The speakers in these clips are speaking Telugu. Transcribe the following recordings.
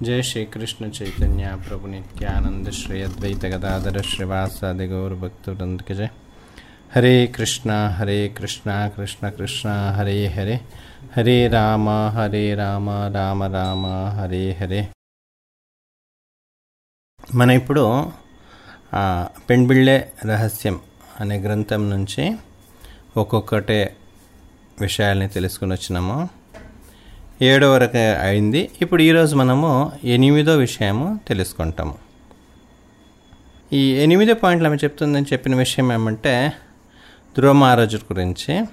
जय श्री कृष्ण चैतन्य प्रभु नित्यानंद श्री अद्वैत गदाधर श्रीवासादि गौर भक्तवृंद के जय हरे कृष्णा हरे कृष्णा कृष्ण कृष्णा हरे हरे हरे राम हरे రామ రామ రామ హరే హరే మన ఇప్పుడు ఆ, పెండ్బిళ్ళే రహస్యం అనే గ్రంథం నుంచి ఒక్కొక్కటే విషయాల్ని తెలుసుకుని వచ్చినాము ఏడో వరకు అయింది. ఇప్పుడు ఈరోజు మనము ఎనిమిదో విషయము తెలుసుకుంటాము. ఈ ఎనిమిదో పాయింట్లు ఆమె చెప్తుందని చెప్పిన విషయం ఏమంటే ధ్రువమారాజుడు గురించి.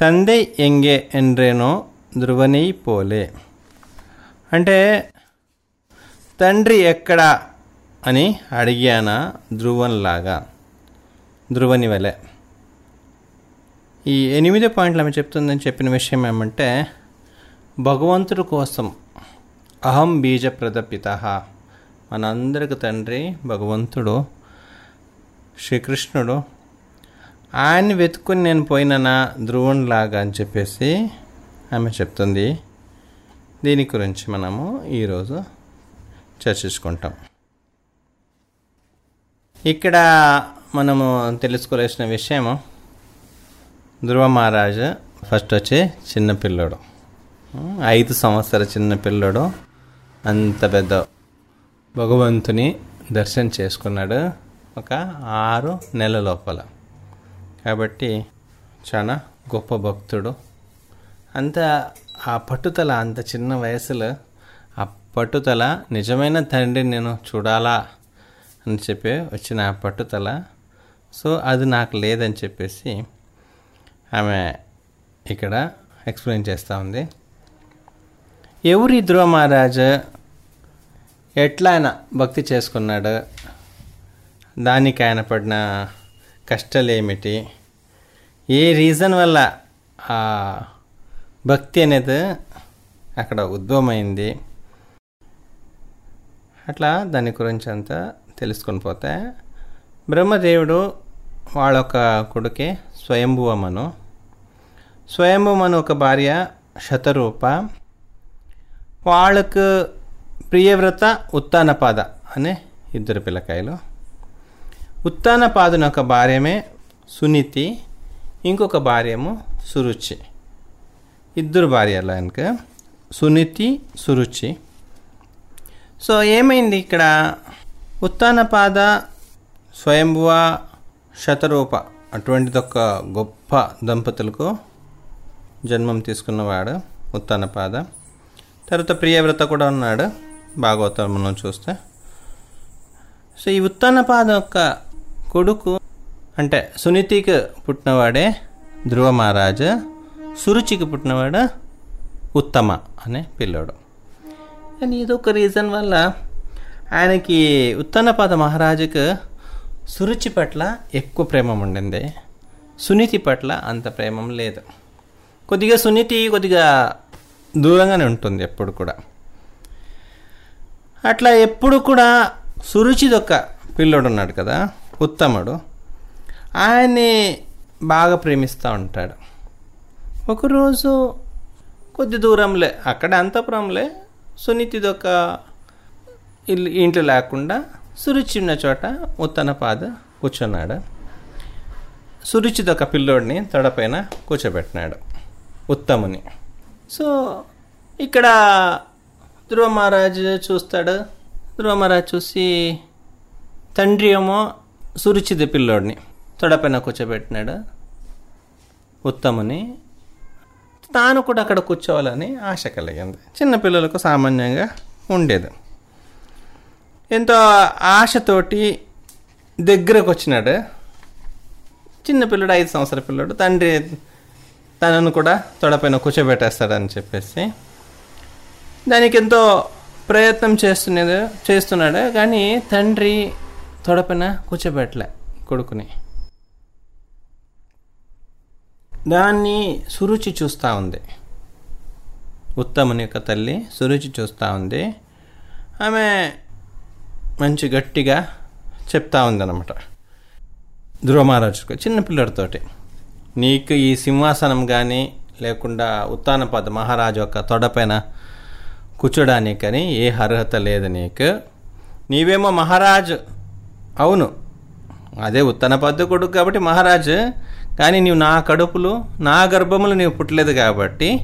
తందే ఎంగే ఎండ్రేనో ధ్రువని పోలే. అంటే తండ్రి ఎక్కడ అని అడిగానా ధ్రువంలాగా ధ్రువని వలె. ఈ ఎనిమిదో పాయింట్లు ఆమె చెప్తుందని చెప్పిన విషయం ఏమంటే భగవంతుడి కోసం అహం బీజప్రద పిత మనందరికి తండ్రి భగవంతుడు శ్రీకృష్ణుడు. ఆయన్ని వెతుక్కుని నేను పోయిననా ధ్రువునిలాగా అని చెప్పేసి ఆమె చెప్తుంది. దీని గురించి మనము ఈరోజు చర్చించుకుంటాం. ఇక్కడ మనము తెలుసుకోవాల్సిన విషయము ధ్రువ మహారాజు ఫస్ట్ వచ్చి చిన్నపిల్లడు ఐదు సంవత్సరాల చిన్న పిల్లోడు అంత పెద్ద. భగవంతుని దర్శనం చేసుకున్నాడు ఒక ఆరు నెలల లోపల. కాబట్టి చాలా గొప్ప భక్తుడు. అంత ఆ పట్టుదల అంత చిన్న వయసులో ఆ పట్టుదల నిజమైన తండ్రిని నేను చూడాలా? అని చెప్పి వచ్చిన ఆ పట్టుదల. సో అది నాకు లేదని చెప్పేసి ఆమె ఇక్కడ ఎక్స్ప్లెయిన్ చేస్తూ ఉంది. ఎవరి ధ్రువ మహారాజు ఎట్లా ఆయన భక్తి చేసుకున్నాడు? దానికి ఆయన పడిన కష్టాలు ఏమిటి ఏ రీజన్ వల్ల ఆ భక్తి అనేది అక్కడ ఉద్భవమైంది? అట్లా దాని గురించి అంతా తెలుసుకొని పోతే బ్రహ్మదేవుడు వాళ్ళొక కొడుకే స్వయంభువమను. స్వయంభువమను ఒక భార్య శతరూప. వాళ్ళకు ప్రియవ్రత ఉత్తానపాద అనే ఇద్దరు పిల్లకాయలు. ఉత్తానపాదుని ఒక భార్యమే సునీతి ఇంకొక భార్యము సురుచి. ఇద్దరు భార్యలు ఆయనకు. సునీతి సురుచి. సో ఏమైంది ఇక్కడ? ఉత్తానపాద స్వయంభువ శతరూప అటువంటిది ఒక గొప్ప దంపతులకు జన్మం తీసుకున్నవాడు ఉత్తానపాద తర్వాత ప్రియవ్రత కూడా ఉన్నాడు భాగవతం మనం చూస్తే. సో ఈ ఉత్తానపాద యొక్క కొడుకు అంటే సునీతికి పుట్టినవాడే ధ్రువ మహారాజు సురుచికి పుట్టినవాడు ఉత్తమ అనే పిల్లోడు. కానీ ఇదొక రీజన్ వల్ల ఆయనకి ఉత్తనపాద మహారాజుకు సురుచి పట్ల ఎక్కువ ప్రేమ ఉండింది. సునీతి పట్ల అంత ప్రేమం లేదు. కొద్దిగా సునీతి కొద్దిగా దూరంగానే ఉంటుంది ఎప్పుడు కూడా. అట్లా ఎప్పుడు కూడా సురుచిదొక్క పిల్లోడు ఉన్నాడు కదా ఉత్తముడు. ఆయన్ని బాగా ప్రేమిస్తూ ఉంటాడు. ఒకరోజు కొద్ది దూరంలే అక్కడ అంతపురంలే సునీతిదొక ఇల్లు ఇంట్లో లేకుండా సురుచి ఉన్న చోట ఉత్తన పాద కూర్చున్నాడు. సురుచిదొక పిల్లోడిని తొడపైన కూర్చోబెట్టినాడు ఉత్తముని. సో ఇక్కడ ధ్రువ మహారాజు చూస్తాడు. ధ్రువ మహారాజు చూసి తండ్రి ఏమో సురుచిత పిల్లోడిని తొడపైన కూర్చోబెట్టినాడు ఉత్తముని. తాను కూడా అక్కడ కూర్చోవాలని ఆశ కలిగింది. చిన్నపిల్లలకు సామాన్యంగా ఉండేది. ఎంతో ఆశతోటి దగ్గరకు వచ్చినాడు చిన్నపిల్లడు ఐదు సంవత్సరాల పిల్లడు. తండ్రి తనను కూడా తొడపైన కూర్చోబెట్టేస్తాడని చెప్పేసి దానికి ఎంతో ప్రయత్నం చేస్తున్నది చేస్తున్నాడు కానీ తండ్రి తొడపైన కూర్చోబెట్టలే కొడుకుని. దాన్ని సురుచి చూస్తూ ఉంది. ఉత్తముని యొక్క తల్లి సురుచి చూస్తూ ఉంది. ఆమె మంచి గట్టిగా చెప్తా ఉందన్నమాట. ధ్రువమహారాజుకు చిన్న పిల్లడితోటి. నీకు ఈ సింహాసనం కానీ లేకుండా ఉత్తానపద మహారాజు యొక్క తొడపైన కూర్చోడానికని ఏ అర్హత లేదు నీకు. నీవేమో మహారాజు. అవును. అదే ఉత్తన పద్దు కొడుకు కాబట్టి మహారాజు. కానీ నీవు నా కడుపులు నా గర్భములు నీవు పుట్టలేదు కాబట్టి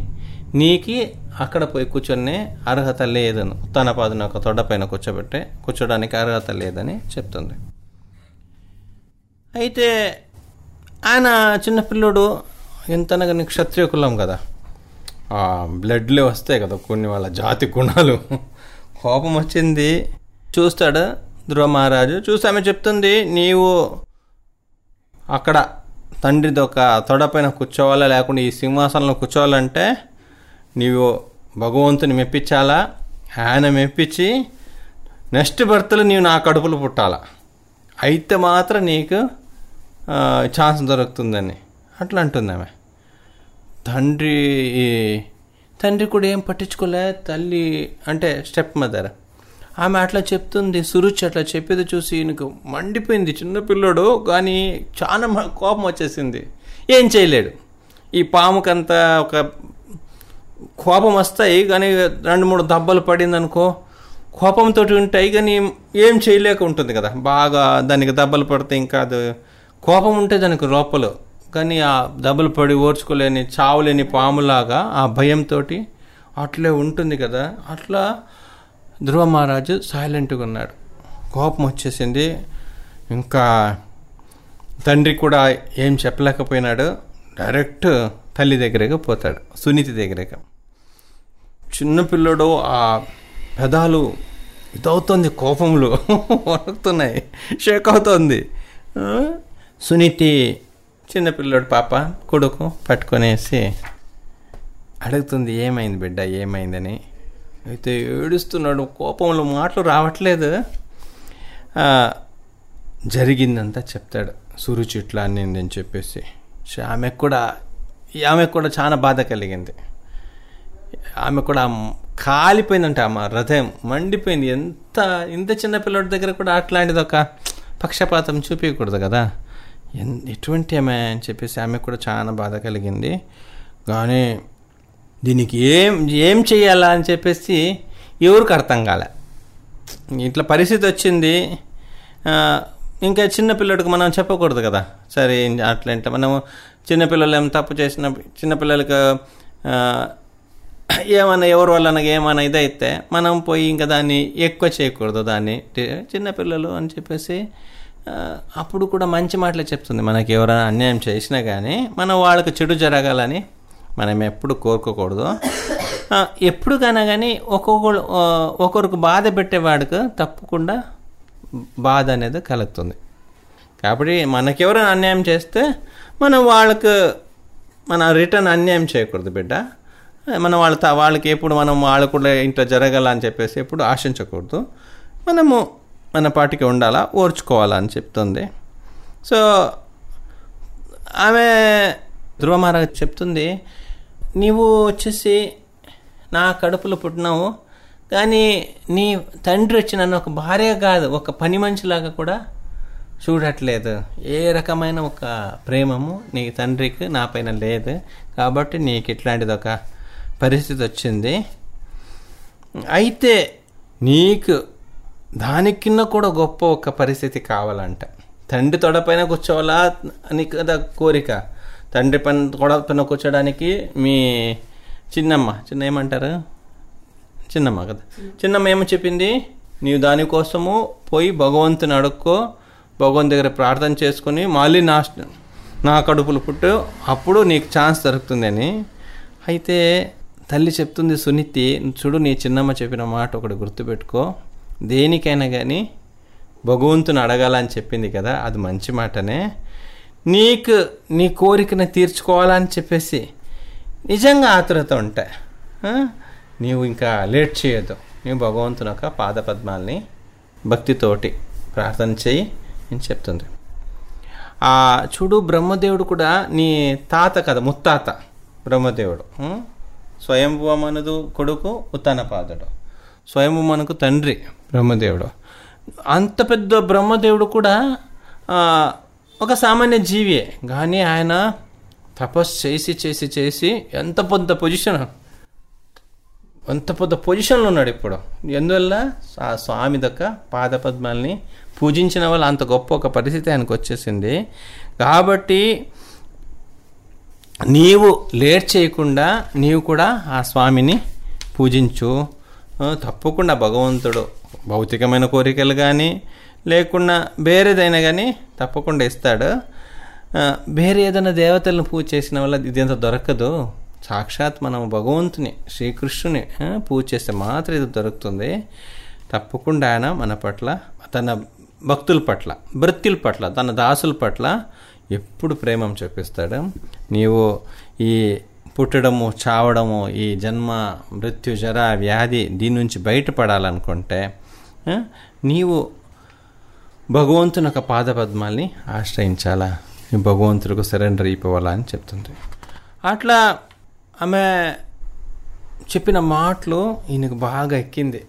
నీకి అక్కడ పోయి కూర్చొని అర్హత లేదని. ఉత్తన పదును ఒక తొడపైన కూర్చోబెట్టే కూర్చోడానికి అర్హత లేదని చెప్తుంది. అయితే ఆయన చిన్నపిల్లడు ఎంతనగా నీకు క్షత్రియ కులం కదా? బ్లడ్లే వస్తాయి కదా కొన్ని వాళ్ళ జాతి గుణాలు. కోపం వచ్చింది. చూస్తాడు ధ్రువ మహారాజు. చూసి ఆమె చెప్తుంది నీవు అక్కడ తండ్రిది ఒక తొడపైన కూర్చోవాలా? లేకుండా ఈ సింహాసనంలో కూర్చోవాలంటే నీవు భగవంతుని మెప్పించాలా? ఆయన మెప్పించి నెక్స్ట్ భర్తలు నీవు నా కడుపులు పుట్టాలా? అయితే మాత్రం నీకు ఛాన్స్ దొరుకుతుందని. అట్లా అంటుంది ఆమె తండ్రి తండ్రి కూడా ఏం పట్టించుకోలే తల్లి అంటే స్టెప్ మదర్. ఆమె అట్లా చెప్తుంది సురుచి అట్లా చెప్పేది చూసి ఈయనకు మండిపోయింది చిన్న పిల్లోడు కానీ చాలా మ- కోపం వచ్చేసింది. ఏం చేయలేడు. ఈ పాముకంత ఒక కోపం వస్తాయి కానీ రెండు మూడు దెబ్బలు పడింది అనుకో కోపంతో ఉంటాయి కానీ ఏం చేయలేక ఉంటుంది కదా. బాగా దానికి దెబ్బలు పడితే ఇంకా అది కోపం ఉంటే దానికి లోపల. కానీ ఆ దెబ్బలు పడి ఓర్చుకోలేని చావులేని పాములాగా ఆ భయంతో అట్లే ఉంటుంది కదా. అట్లా ధ్రువ మహారాజు సైలెంట్గా ఉన్నాడు. కోపం వచ్చేసింది. ఇంకా తండ్రి కూడా ఏం చెప్పలేకపోయినాడు. డైరెక్ట్ తల్లి దగ్గరకు పోతాడు సునీతి దగ్గరకు. చిన్నపిల్లడు ఆ పెదాలు ఇదవుతుంది కోపంలో వణుకుతున్నాయి షేక్ అవుతుంది. సునీతి చిన్న పిల్లోడు పాప కొడుకు పట్టుకొనేసి అడుగుతుంది ఏమైంది బిడ్డ ఏమైందని? అయితే ఏడుస్తున్నాడు కోపంలో మాటలు రావట్లేదు. జరిగిందంతా చెప్తాడు సురుచి చెట్లు అనింది అని చెప్పేసి. ఆమె ఆమెకు కూడా ఆమెకు కూడా చాలా బాధ కలిగింది. ఆమె కూడా కాలిపోయిందంట ఆమె హృదయం మండిపోయింది. ఎంత ఇంత చిన్న పిల్లడి దగ్గర కూడా అట్లాంటిది ఒక పక్షపాతం చూపించకూడదు కదా. ఎటువంటి ఆమె అని చెప్పేసి ఆమె కూడా చాలా బాధ కలిగింది. కానీ దీనికి ఏం ఏం చేయాలా అని చెప్పేసి ఎవరికి అర్థం కాలే. ఇట్లా పరిస్థితి వచ్చింది. ఇంకా చిన్నపిల్లడికి మనం చెప్పకూడదు కదా. సరే అట్లా అంటే మనము చిన్నపిల్లలు ఏం తప్పు చేసిన చిన్నపిల్లలకు ఏమైనా ఎవరి వల్ల ఏమైనా ఇదైతే మనం పోయి ఇంకా దాన్ని ఎక్కువ చేయకూడదు దాన్ని. చిన్నపిల్లలు అని చెప్పేసి అప్పుడు కూడా మంచి మాటలే చెప్తుంది. మనకి ఎవరైనా అన్యాయం చేసినా కానీ మనం వాళ్ళకి చెడు జరగాలని మనం ఎప్పుడు కోరుకోకూడదు. ఎప్పుడు కన్నా కానీ ఒక్కొక్కరు ఒకరికి బాధ పెట్టేవాడికి తప్పకుండా బాధ అనేది కలుగుతుంది. కాబట్టి మనకెవరైనా అన్యాయం చేస్తే మనం వాళ్ళకు మన రిటర్న్ అన్యాయం చేయకూడదు బిడ్డ. మనం వాళ్ళ వాళ్ళకి ఎప్పుడు మనం వాళ్ళు కూడా ఇంట్లో జరగాల అని చెప్పేసి ఎప్పుడు ఆశించకూడదు. మనము మన పాటికి ఉండాలా? ఓర్చుకోవాలా అని చెప్తుంది. సో ఆమె ధ్రువ చెప్తుంది నీవు వచ్చేసి నా కడుపులో పుట్టినావు కానీ నీ తండ్రి వచ్చి నన్ను ఒక భార్య కాదు ఒక పని మనిషిలాగా కూడా చూడట్లేదు. ఏ రకమైన ఒక ప్రేమము నీ తండ్రికి నా పైన లేదు. కాబట్టి నీకు ఇట్లాంటిది ఒక పరిస్థితి వచ్చింది. అయితే నీకు దానికిన్న కూడా గొప్ప ఒక పరిస్థితి కావాలంట. తండ్రి తొడపైన కూర్చోవాలా అని కదా కోరిక. తండ్రి పైన తొడపైన కూర్చోడానికి మీ చిన్నమ్మ చిన్న ఏమంటారు? చిన్నమ్మ కదా. చిన్నమ్మ ఏమో చెప్పింది? నీవు దానికోసము పోయి భగవంతుని అడుక్కో భగవంతు దగ్గర ప్రార్థన చేసుకుని మళ్ళీ నా నా కడుపులు పుట్టు అప్పుడు నీకు ఛాన్స్ దొరుకుతుందని అయితే తల్లి చెప్తుంది సునీతి చూడు నీ చిన్నమ్మ చెప్పిన మాట ఒకటి గుర్తుపెట్టుకో. దేనికైనా కానీ భగవంతుని అడగాలని చెప్పింది కదా అది మంచి మాటనే. నీకు నీ కోరికను తీర్చుకోవాలని చెప్పేసి నిజంగా ఆతురత ఉంటాయి నీవు ఇంకా లేట్ చేయొద్దు. నీవు భగవంతుని యొక్క పాదపద్మాల్ని భక్తితోటి ప్రార్థన చేయి అని చెప్తుంది. ఆ చూడు బ్రహ్మదేవుడు కూడా నీ తాత కదా ముత్తాత బ్రహ్మదేవుడు ఉం? స్వయంభూమనుడు కొడుకు ఉత్తనపాదుడు స్వయంభూమనుకు తండ్రి. బ్రహ్మదేవుడు. అంత పెద్ద బ్రహ్మదేవుడు కూడా ఒక సామాన్య జీవియే. కానీ ఆయన తపస్సు చేసి చేసి చేసి ఎంత పెద్ద పొజిషన్ అంత పెద్ద పొజిషన్లో ఉన్నాడు ఇప్పుడు. ఎందువల్ల? ఆ స్వామి దక్క పాదపద్మాల్ని పూజించిన వల్ల అంత గొప్ప ఒక పరిస్థితి ఆయనకు వచ్చేసింది. కాబట్టి నీవు లేట్ చేయకుండా నీవు కూడా ఆ స్వామిని పూజించు. తప్పకుండా భగవంతుడు భౌతికమైన కోరికలు కానీ లేకుండా వేరేదైనా కానీ తప్పకుండా ఇస్తాడు. వేరే ఏదైనా దేవతలను పూజ చేసిన వల్ల ఇది ఎంత దొరకదు. సాక్షాత్ మనం భగవంతుని శ్రీకృష్ణుని పూజ చేస్తే మాత్రం ఇది దొరుకుతుంది. తప్పకుండా ఆయన మన పట్ల తన భక్తుల పట్ల భృత్యుల పట్ల తన దాసుల పట్ల ఎప్పుడు ప్రేమం చూపిస్తాడు. నీవు ఈ పుట్టడము చావడము ఈ జన్మ మృత్యు జర వ్యాధి దీని నుంచి బయటపడాలనుకుంటే నీవు భగవంతుని యొక్క పాదపద్మాల్ని ఆశ్రయించాలా? భగవంతుడికి సరెండర్ అయిపోవాలా అని చెప్తుంది అట్లా ఆమె చెప్పిన మాటలు ఈయనకు బాగా ఎక్కింది.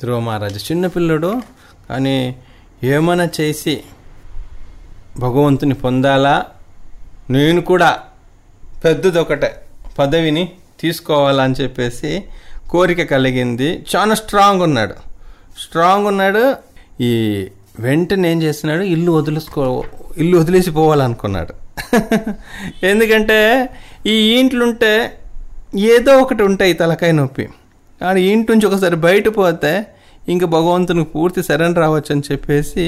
ధ్రువ మహారాజు చిన్నపిల్లడు కానీ ఏమైనా చేసి భగవంతుని పొందాలా? నేను కూడా పెద్దదొకటే పదవిని తీసుకోవాలని చెప్పేసి కోరిక కలిగింది. చాలా స్ట్రాంగ్ ఉన్నాడు. స్ట్రాంగ్ ఉన్నాడు. ఈ వెంటనే ఏం చేస్తున్నాడు? ఇల్లు వదిలేసుకో ఇల్లు వదిలేసి పోవాలనుకున్నాడు. ఎందుకంటే ఈ ఇంట్లుంటే ఏదో ఒకటి ఉంటాయి తలకాయ నొప్పి. కానీ ఇంటి నుంచి ఒకసారి బయట పోతే ఇంకా భగవంతునికి పూర్తి సరెండర్ రావచ్చు అని చెప్పేసి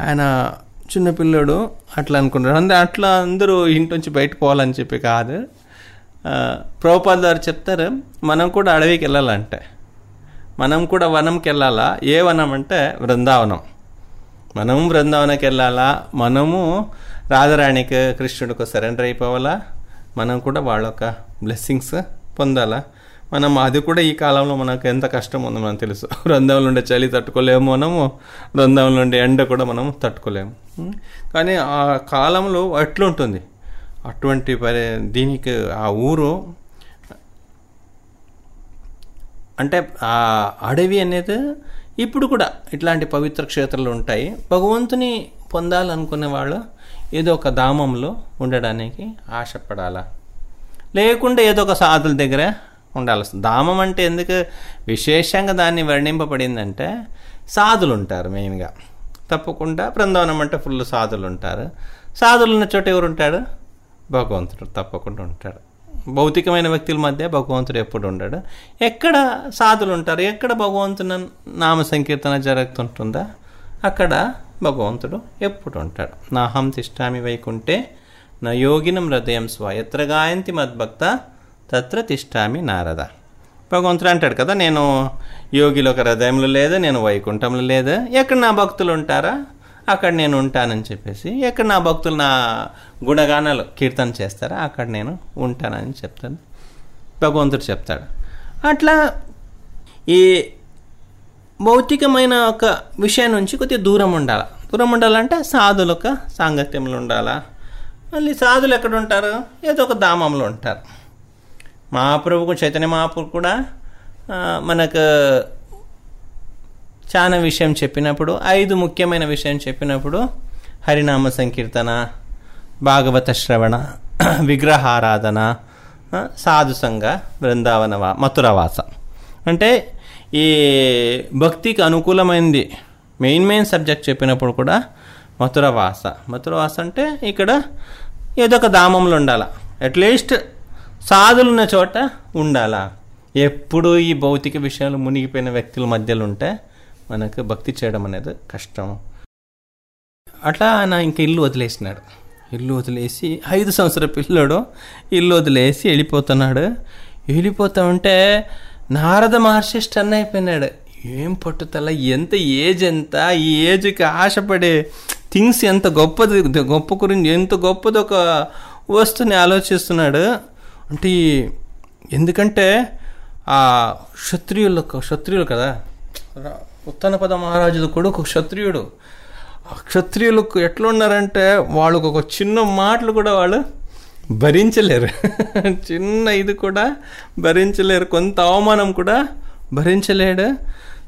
ఆయన చిన్నపిల్లడు అట్లా అనుకున్నాడు. అంటే అట్లా అందరూ ఇంటి నుంచి బయట పోవాలని చెప్పి కాదు. ప్రభుపాద్ గారు చెప్తారు మనం కూడా అడవికి వెళ్ళాలంటే. మనం కూడా వనంకి వెళ్ళాలా? ఏ వనం అంటే బృందావనం మనము బృందావనకి వెళ్ళాలా? మనము రాధారాణికి కృష్ణుడికి సరెండర్ అయిపోవాలా? మనం కూడా వాళ్ళ యొక్క బ్లెస్సింగ్స్ పొందాలా? మనం అది కూడా ఈ కాలంలో మనకు ఎంత కష్టం ఉందో మనకు తెలుసు. బృందావనం నుండి చలి తట్టుకోలేము మనము. బృందావనం నుండి ఎండ కూడా మనం తట్టుకోలేము. కానీ ఆ కాలంలో అట్లుంటుంది. అటువంటి పరి దీనికి ఆ ఊరు అంటే ఆ అడవి అనేది ఇప్పుడు కూడా ఇట్లాంటి పవిత్ర క్షేత్రాలు ఉంటాయి. భగవంతుని పొందాలనుకునే వాళ్ళు ఏదో ఒక ధామంలో ఉండడానికి ఆశపడాలా. లేకుండా ఏదో ఒక సాధుల దగ్గర ఉండాలి. ధామం అంటే ఎందుకు? విశేషంగా దాన్ని వర్ణింపబడిందంటే సాధులు ఉంటారు మెయిన్గా. తప్పకుండా బృందావనం అంటే ఫుల్ సాధులు ఉంటారు సాధులు ఉన్న చోట ఎవరు ఉంటాడు భగవంతుడు తప్పకుండా ఉంటాడు. భౌతికమైన వ్యక్తుల మధ్య భగవంతుడు ఎప్పుడు ఉండడు. ఎక్కడ సాధులు ఉంటారు? ఎక్కడ భగవంతుని నామ సంకీర్తన జరుగుతుంటుందా? అక్కడ భగవంతుడు ఎప్పుడు ఉంటాడు. నాహం తిష్టామి వైకుంటే నా యోగినం హృదయం స్వ ఎత్ర గాయంతి మద్భక్త తత్ర తిష్టామి నారద. భగవంతుడు అంటాడు కదా నేను యోగిలో ఒక హృదయంలో లేదా నేను వైకుంఠంలో లేదా ఎక్కడ నా భక్తులు ఉంటారా? అక్కడ నేను ఉంటానని చెప్పేసి ఎక్కడ నా భక్తులు నా గుణగానాలు కీర్తన చేస్తారా అక్కడ నేను ఉంటానని చెప్తాను. భగవంతుడు చెప్తాడు. అట్లా ఈ భౌతికమైన ఒక విషయం నుంచి కొద్దిగా దూరం ఉండాలి. దూరం ఉండాలంటే సాధుల యొక్క సాంగత్యంలో ఉండాలా? మళ్ళీ సాధులు ఎక్కడ ఉంటారు? ఏదో ఒక ధామంలో ఉంటారు. మహాప్రభుకు చైతన్య మహాప్రభు కూడా మనకు చాలా విషయం చెప్పినప్పుడు ఐదు ముఖ్యమైన విషయం చెప్పినప్పుడు హరినామ సంకీర్తన భాగవత శ్రవణ విగ్రహారాధన ఆ, సాధు సంఘ బృందావన మథురవాస అంటే ఈ భక్తికి అనుకూలమైంది. మెయిన్ మెయిన్ సబ్జెక్ట్ చెప్పినప్పుడు కూడా మథురవాస మథురవాస అంటే ఇక్కడ ఏదో ఒక ధామంలో ఉండాల. అట్లీస్ట్ సాధులున్న చోట ఉండాలా. ఎప్పుడు ఈ భౌతిక విషయాలు మునిగిపోయిన వ్యక్తుల మధ్యలో ఉంటే మనకు భక్తి చేయడం అనేది కష్టం. అట్లా ఆయన ఇంక ఇల్లు వదిలేసినాడు. ఇల్లు వదిలేసి ఐదు సంవత్సర పిల్లడు ఇల్లు వదిలేసి వెళ్ళిపోతున్నాడు. వెళ్ళిపోతా ఉంటే నారద మహర్షి స్టన్ అయిపోయినాడు. ఏం పట్టుదల ఎంత ఏజ్ ఎంత ఈ ఏజ్కి ఆశపడే థింగ్స్ ఎంత గొప్పది గొప్ప గురించి ఎంత గొప్పది ఒక వస్తుని ఆలోచిస్తున్నాడు. అంటే ఎందుకంటే ఆ క్షత్రియులకు క్షత్రియులు కదా? ఉత్తనపద మహారాజుడు కొడుకు క్షత్రియుడు. ఆ క్షత్రియులు ఎట్లున్నారంటే వాళ్ళకు ఒక చిన్న మాటలు కూడా వాళ్ళు భరించలేరు. చిన్న ఇది కూడా భరించలేరు. కొంత అవమానం కూడా భరించలేడు.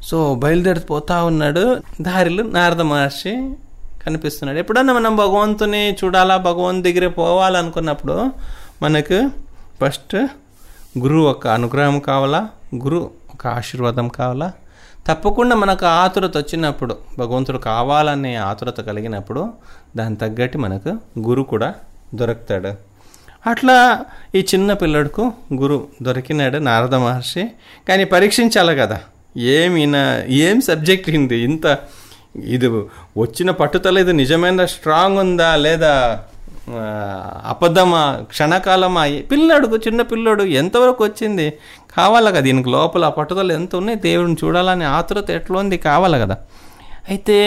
సో బయలుదేరి పోతా ఉన్నాడు. దారిలో నారద మహర్షి కనిపిస్తున్నాడు. ఎప్పుడన్నా మనం భగవంతుని చూడాలా భగవంతు దగ్గర పోవాలనుకున్నప్పుడు మనకు ఫస్ట్ గురువు ఒక అనుగ్రహం కావాలా? గురు ఒక ఆశీర్వాదం కావాలా? తప్పకుండా మనకు ఆతురత వచ్చినప్పుడు భగవంతుడు కావాలనే ఆతురత కలిగినప్పుడు దాని తగ్గట్టు మనకు గురు కూడా దొరుకుతాడు. అట్లా ఈ చిన్న పిల్లడుకు గురు దొరికినాడు నారద మహర్షి. కానీ పరీక్షించాలి కదా. ఏమిన ఏం సబ్జెక్ట్ అయింది ఇంత ఇది వచ్చిన పట్టుదల ఇది నిజమైన స్ట్రాంగ్ ఉందా లేదా? అబద్ధమా క్షణకాలమా పిల్లడు చిన్న పిల్లడు ఎంతవరకు వచ్చింది? కావాలి కదా దీనికి లోపల పట్టుదలు పట్టుదల ఎంత ఉన్నాయి? దేవుడిని చూడాలని ఆతురత ఎట్లా ఉంది? కావాలి కదా. అయితే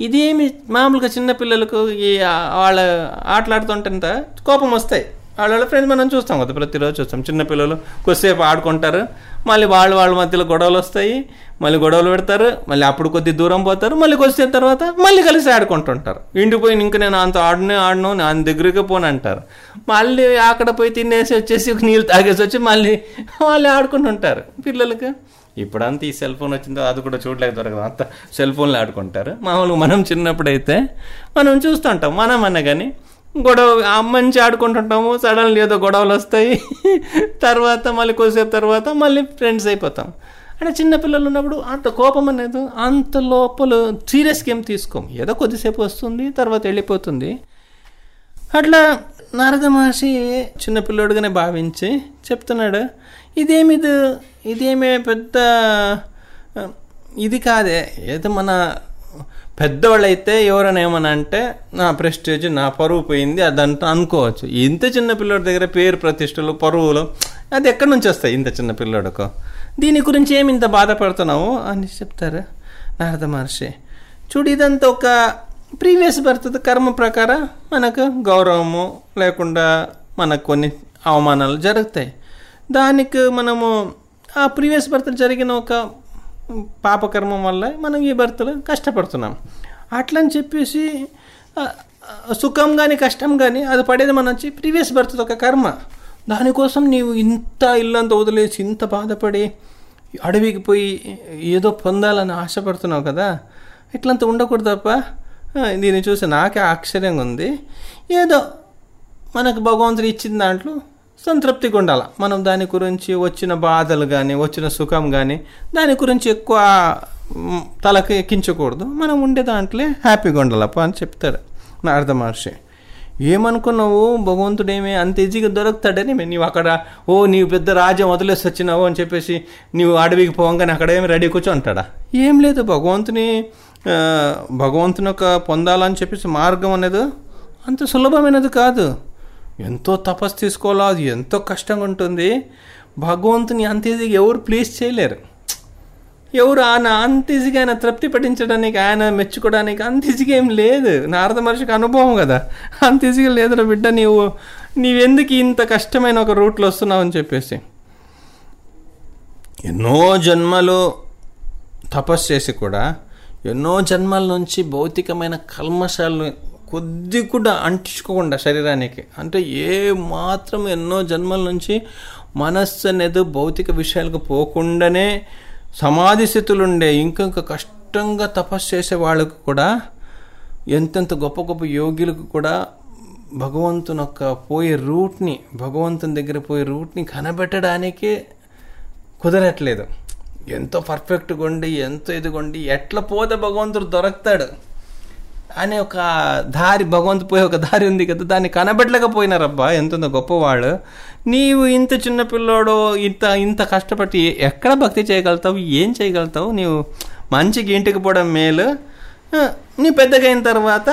ఇదేమి మామూలుగా చిన్నపిల్లలకు ఈ వాళ్ళ ఆటలాడుతుంటంత కోపం వస్తాయి. వాళ్ళ వాళ్ళ ఫ్రెండ్స్ మనం చూస్తాం కదా ప్రతిరోజు చూస్తాం. చిన్నపిల్లలు కొద్దిసేపు ఆడుకుంటారు. మళ్ళీ వాళ్ళు వాళ్ళ మధ్యలో గొడవలు వస్తాయి. మళ్ళీ గొడవలు పెడతారు. మళ్ళీ అప్పుడు కొద్ది దూరం పోతారు. మళ్ళీ కొద్దిసేపు తర్వాత మళ్ళీ కలిసి ఆడుకుంటుంటారు. ఇంటికి పోయి ఇంక నేను అంత ఆడనే ఆడను నేను దగ్గరికి పోను అంటారు. మళ్ళీ అక్కడ పోయి తినేసి వచ్చేసి నీళ్ళు తాగేసి వచ్చి మళ్ళీ వాళ్ళు ఆడుకుంటుంటారు పిల్లలకి. ఇప్పుడంతా ఈ సెల్ ఫోన్ వచ్చిందో అది కూడా చూడలేక దొరకదు. అంత సెల్ ఫోన్లో ఆడుకుంటారు. మామూలుగా మనం చిన్నప్పుడైతే మనం చూస్తుంటాం. మనం అన్న కానీ గొడవ అమ్మ నుంచి ఆడుకుంటుంటాము సడన్లీ ఏదో గొడవలు వస్తాయి. తర్వాత మళ్ళీ కొద్దిసేపు తర్వాత మళ్ళీ ఫ్రెండ్స్ అయిపోతాం. అంటే చిన్నపిల్లలు ఉన్నప్పుడు అంత కోపం అనేది అంత లోపల సీరియస్గా ఏం తీసుకోం. ఏదో కొద్దిసేపు వస్తుంది తర్వాత వెళ్ళిపోతుంది. అట్లా నారద మహర్షి చిన్నపిల్లోడుగానే భావించి చెప్తున్నాడు ఇదేమి ఇది పెద్ద ఇది కాదే. ఏదో మన పెద్దవాళ్ళైతే ఎవరైనా ఏమన్నా అంటే నా ప్రెస్టేజ్ నా పరువు పోయింది అదంతా అనుకోవచ్చు. ఇంత చిన్న పిల్లోడి దగ్గర పేరు ప్రతిష్టలు పరువులు అది ఎక్కడి నుంచి వస్తాయి ఇంత చిన్న పిల్లోడుకో? దీని గురించి ఏమి ఇంత బాధపడుతున్నావు? అని చెప్తారు నారద మహర్షి. చూడు ఇదంతా ఒక ప్రీవియస్ బర్త్ కర్మ ప్రకారం? మనకు గౌరవము లేకుండా మనకు కొన్ని అవమానాలు జరుగుతాయి. దానికి మనము ఆ ప్రీవియస్ బర్త్ జరిగిన ఒక పాపకర్మం వల్ల మనం ఈ భర్తలు కష్టపడుతున్నాం. అట్లని చెప్పేసి సుఖం కానీ కష్టం కానీ అది పడేది మన వచ్చి ప్రీవియస్ భర్తది ఒక కర్మ. దానికోసం నీవు ఇంత ఇల్లంత వదిలేసి ఇంత బాధపడి అడవికి పోయి ఏదో పొందాలని ఆశపడుతున్నావు కదా ఇట్లంతా ఉండకూడదు తప్ప దీన్ని చూసి నాకే ఆశ్చర్యంగా ఉంది. ఏదో మనకు భగవంతుడు ఇచ్చిన దాంట్లో సంతృప్తిగా ఉండాలి మనం దాని గురించి వచ్చిన బాధలు కానీ వచ్చిన సుఖం కానీ దాని గురించి ఎక్కువ తలకు ఎక్కించకూడదు. మనం ఉండే దాంట్లో హ్యాపీగా ఉండాలప్ప అని చెప్తాడు నారద మహర్షి. ఏమనుకున్నావు? భగవంతుడు ఏమి అంత ఈజీగా దొరుకుతాడని నీవు అక్కడ ఓ నీవు పెద్ద రాజ్యం వదిలేసి వచ్చినావు అని చెప్పేసి నీవు అడవికి పోగానే అక్కడ ఏమి రెడీ కూర్చో అంటాడా? ఏం లేదు భగవంతుని భగవంతుని యొక్క పొందాలని చెప్పేసి మార్గం అనేది అంత సులభమైనది కాదు. ఎంతో తపస్సు తీసుకోవాలా? అది ఎంతో కష్టంగా ఉంటుంది. భగవంతుని అంత ఈజీగా ఎవరు ప్లీజ్ చేయలేరు. ఎవరు ఆయన అంత ఈజీగా ఆయన తృప్తి పట్టించడానికి ఆయన మెచ్చుకోవడానికి అంత ఈజీగా ఏం లేదు. నారద మనిషికి అనుభవం కదా. అంత ఈజీగా లేదురా బిడ్డ నీవు నీవెందుకు ఇంత కష్టమైన ఒక రూట్లో వస్తున్నావు అని చెప్పేసి. ఎన్నో జన్మలు తపస్సు చేసి కూడా ఎన్నో జన్మల నుంచి భౌతికమైన కల్మశాలను కొద్ది కూడా అంటించుకోకుండా శరీరానికి. అంటే ఏ మాత్రం ఎన్నో జన్మల నుంచి మనస్సు అనేది భౌతిక విషయాలకు పోకుండానే సమాధి స్థితులు ఉండే ఇంకొక కష్టంగా తపస్సు చేసే వాళ్ళకు కూడా ఎంతెంత గొప్ప గొప్ప యోగులకు కూడా భగవంతుని యొక్క పోయే రూట్ని భగవంతుని దగ్గర పోయే రూట్ని కనబెట్టడానికే కుదరట్లేదు. ఎంతో పర్ఫెక్ట్గా ఉండి ఎంతో ఇదిగొండి ఎట్లా పోతే భగవంతుడు దొరుకుతాడు. అనే ఒక దారి భగవంతు పోయే ఒక దారి ఉంది కదా దాన్ని కనబెట్టలేకపోయినారబ్బా ఎంత గొప్పవాడు. నీవు ఇంత చిన్న పిల్లోడు ఇంత ఇంత కష్టపడి ఎక్కడ భక్తి చేయగలుగుతావు ఏం చేయగలుగుతావు? నీవు మంచిగా ఇంటికి పోవడం మేలు. నీ పెద్దగా అయిన తర్వాత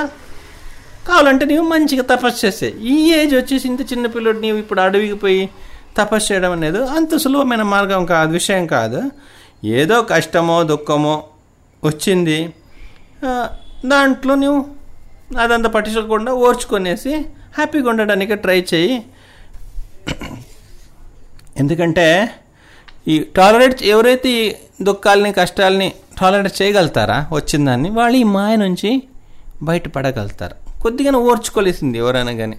కావాలంటే నీవు మంచిగా తపస్సు చేసే ఈ ఏజ్ వచ్చేసి ఇంత చిన్న పిల్లోడు నీవు ఇప్పుడు అడవికి పోయి తపస్సు చేయడం అనేది అంత సులభమైన మార్గం కాదు విషయం కాదు. ఏదో కష్టమో దుఃఖమో వచ్చింది. దాంట్లో నువ్వు అదంతా పట్టించకుండా ఓర్చుకొనేసి హ్యాపీగా ఉండడానికి ట్రై చేయి. ఎందుకంటే ఈ టాలరేట్ ఎవరైతే ఈ దుఃఖాలని కష్టాలని టాలరేట్ చేయగలుగుతారా వచ్చిందాన్ని వాళ్ళు ఈ మాయ నుంచి బయటపడగలుగుతారు. కొద్దిగా ఓర్చుకోలేసింది ఎవరైనా కానీ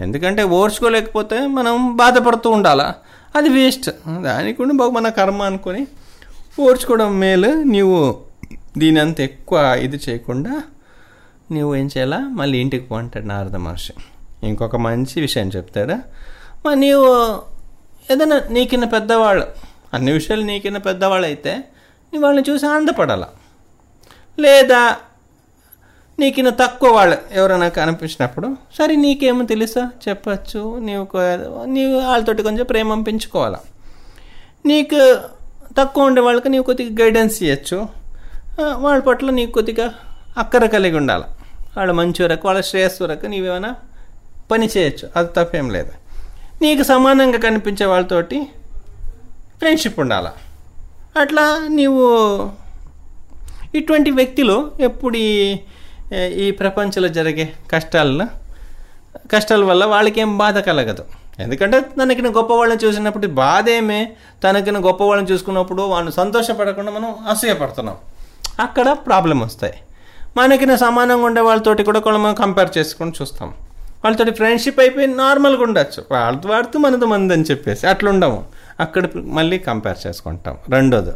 ఎందుకంటే ఓర్చుకోలేకపోతే మనం బాధపడుతూ ఉండాలా? అది వేస్ట్ దానికి కూడా బాగు మన కర్మ అనుకొని ఓర్చుకోవడం మేలు. నీవు దీని అంత ఎక్కువ ఇది చేయకుండా నువ్వు ఏం చేయాలా? మళ్ళీ ఇంటికి పో అంటాడు నారద మహర్షి. ఇంకొక మంచి విషయం చెప్తాడు. మరి నీవు ఏదైనా నీకిన్న పెద్దవాళ్ళు అన్ని విషయాలు నీకిన్న పెద్దవాళ్ళు అయితే నీ వాళ్ళని చూసి ఆనందపడాల. లేదా నీకిన్న తక్కువ వాళ్ళు ఎవరైనా కనిపించినప్పుడు సరే నీకేమో తెలుసా? చెప్పచ్చు. నీవు నీవు వాళ్ళతోటి కొంచెం ప్రేమ పెంచుకోవాలా. నీకు తక్కువ ఉండే వాళ్ళకి నీవు కొద్దిగా గైడెన్స్ ఇవ్వచ్చు వాళ్ళ పట్ల నీకు కొద్దిగా అక్కర కలిగి ఉండాలి. వాళ్ళ మంచి వరకు వాళ్ళ శ్రేయస్సు వరకు నీవేమైనా పని చేయొచ్చు. అది తప్పేం లేదు. నీకు సమానంగా కనిపించే వాళ్ళతోటి ఫ్రెండ్షిప్ ఉండాలి. అట్లా నీవు ఇటువంటి వ్యక్తులు ఎప్పుడు ఈ ప్రపంచంలో జరిగే కష్టాలను కష్టాల వల్ల వాళ్ళకేం బాధ కలగదు. ఎందుకంటే తనకిన గొప్ప వాళ్ళని చూసినప్పుడు బాధ ఏమే తనకిన గొప్ప వాళ్ళని చూసుకున్నప్పుడు వాళ్ళు సంతోషపడకుండా మనం అసూయపడుతున్నాం. అక్కడ ప్రాబ్లం వస్తాయి. మనకిన సమానంగా ఉండే వాళ్ళతోటి కూడా కూడా మనం కంపేర్ చేసుకొని చూస్తాం. వాళ్ళతోటి ఫ్రెండ్షిప్ అయిపోయి నార్మల్గా ఉండొచ్చు. వాళ్ళతో వాడుతూ మనది మంది అని చెప్పేసి అట్లా ఉండము. అక్కడ మళ్ళీ కంపేర్ చేసుకుంటాం. రెండోది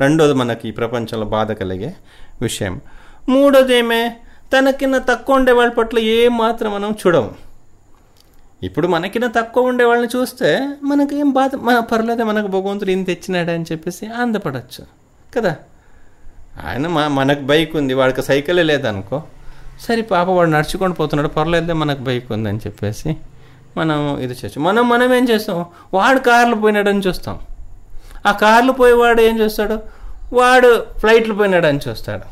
రెండోది మనకి ఈ ప్రపంచంలో బాధ కలిగే విషయం. మూడోది ఏమే? తనకిన్న తక్కువ ఉండే వాళ్ళ పట్ల ఏమాత్రం మనం చూడము. ఇప్పుడు మనకిన తక్కువ ఉండే వాళ్ళని చూస్తే మనకి ఏం బాధ? మన పర్లేదే మనకు భగవంతుడు ఇంత తెచ్చినాడని చెప్పేసి ఆనందపడచ్చు. కదా? ఆయన మా మనకు బైక్ ఉంది వాడికి సైకిలే లేదనుకో. సరే పాప వాడు నడుచుకొని పోతున్నాడు పర్లేదే మనకు బైక్ ఉంది అని చెప్పేసి మనం ఇది చేయొచ్చు మనం మనం ఏం చేస్తాం? వాడు కార్లు పోయినాడని చూస్తాం. ఆ కార్లు పోయేవాడు ఏం చూస్తాడు? వాడు ఫ్లైట్లు పోయినాడని చూస్తాడు.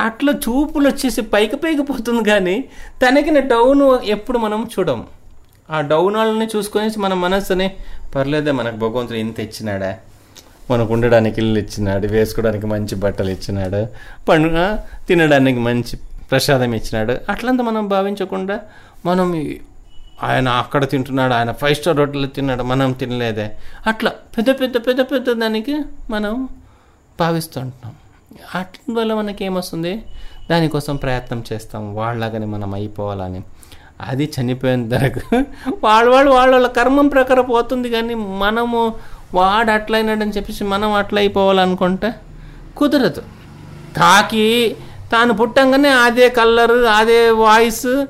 అట్లా చూపులు వచ్చేసి పైకి పైకి పోతుంది కానీ తనకిన డౌన్ ఎప్పుడు మనం చూడము ఆ డౌన్ వాళ్ళని చూసుకొని మన మనస్సుని పర్లేదే మనకు భగవంతుడు ఇంత ఇచ్చినాడా మనకు ఉండడానికి ఇల్లు ఇచ్చినాడు వేసుకోవడానికి మంచి బట్టలు ఇచ్చినాడు పండుగ తినడానికి మంచి ప్రసాదం ఇచ్చినాడు. అట్లంతా మనం భావించకుండా మనం ఆయన అక్కడ తింటున్నాడు ఆయన ఫైవ్ స్టార్ హోటల్లో తిన్నాడు మనం తినలేదే. అట్లా పెద్ద పెద్ద పెద్ద పెద్ద దానికి మనం భావిస్తుంటున్నాం అట్ల వల్ల మనకి ఏమొస్తుంది దానికోసం ప్రయత్నం చేస్తాం. వాళ్ళగానే మనం అయిపోవాలని. అది చనిపోయిన ధరకు వాళ్ళ వాళ్ళు వాళ్ళ వాళ్ళ కర్మం ప్రకారం పోతుంది కానీ మనము వాడు అట్లయినాడని చెప్పేసి మనం అట్లయిపోవాలనుకుంటే కుదరదు. తాకి తాను పుట్టంగానే అదే కలర్ అదే వాయిస్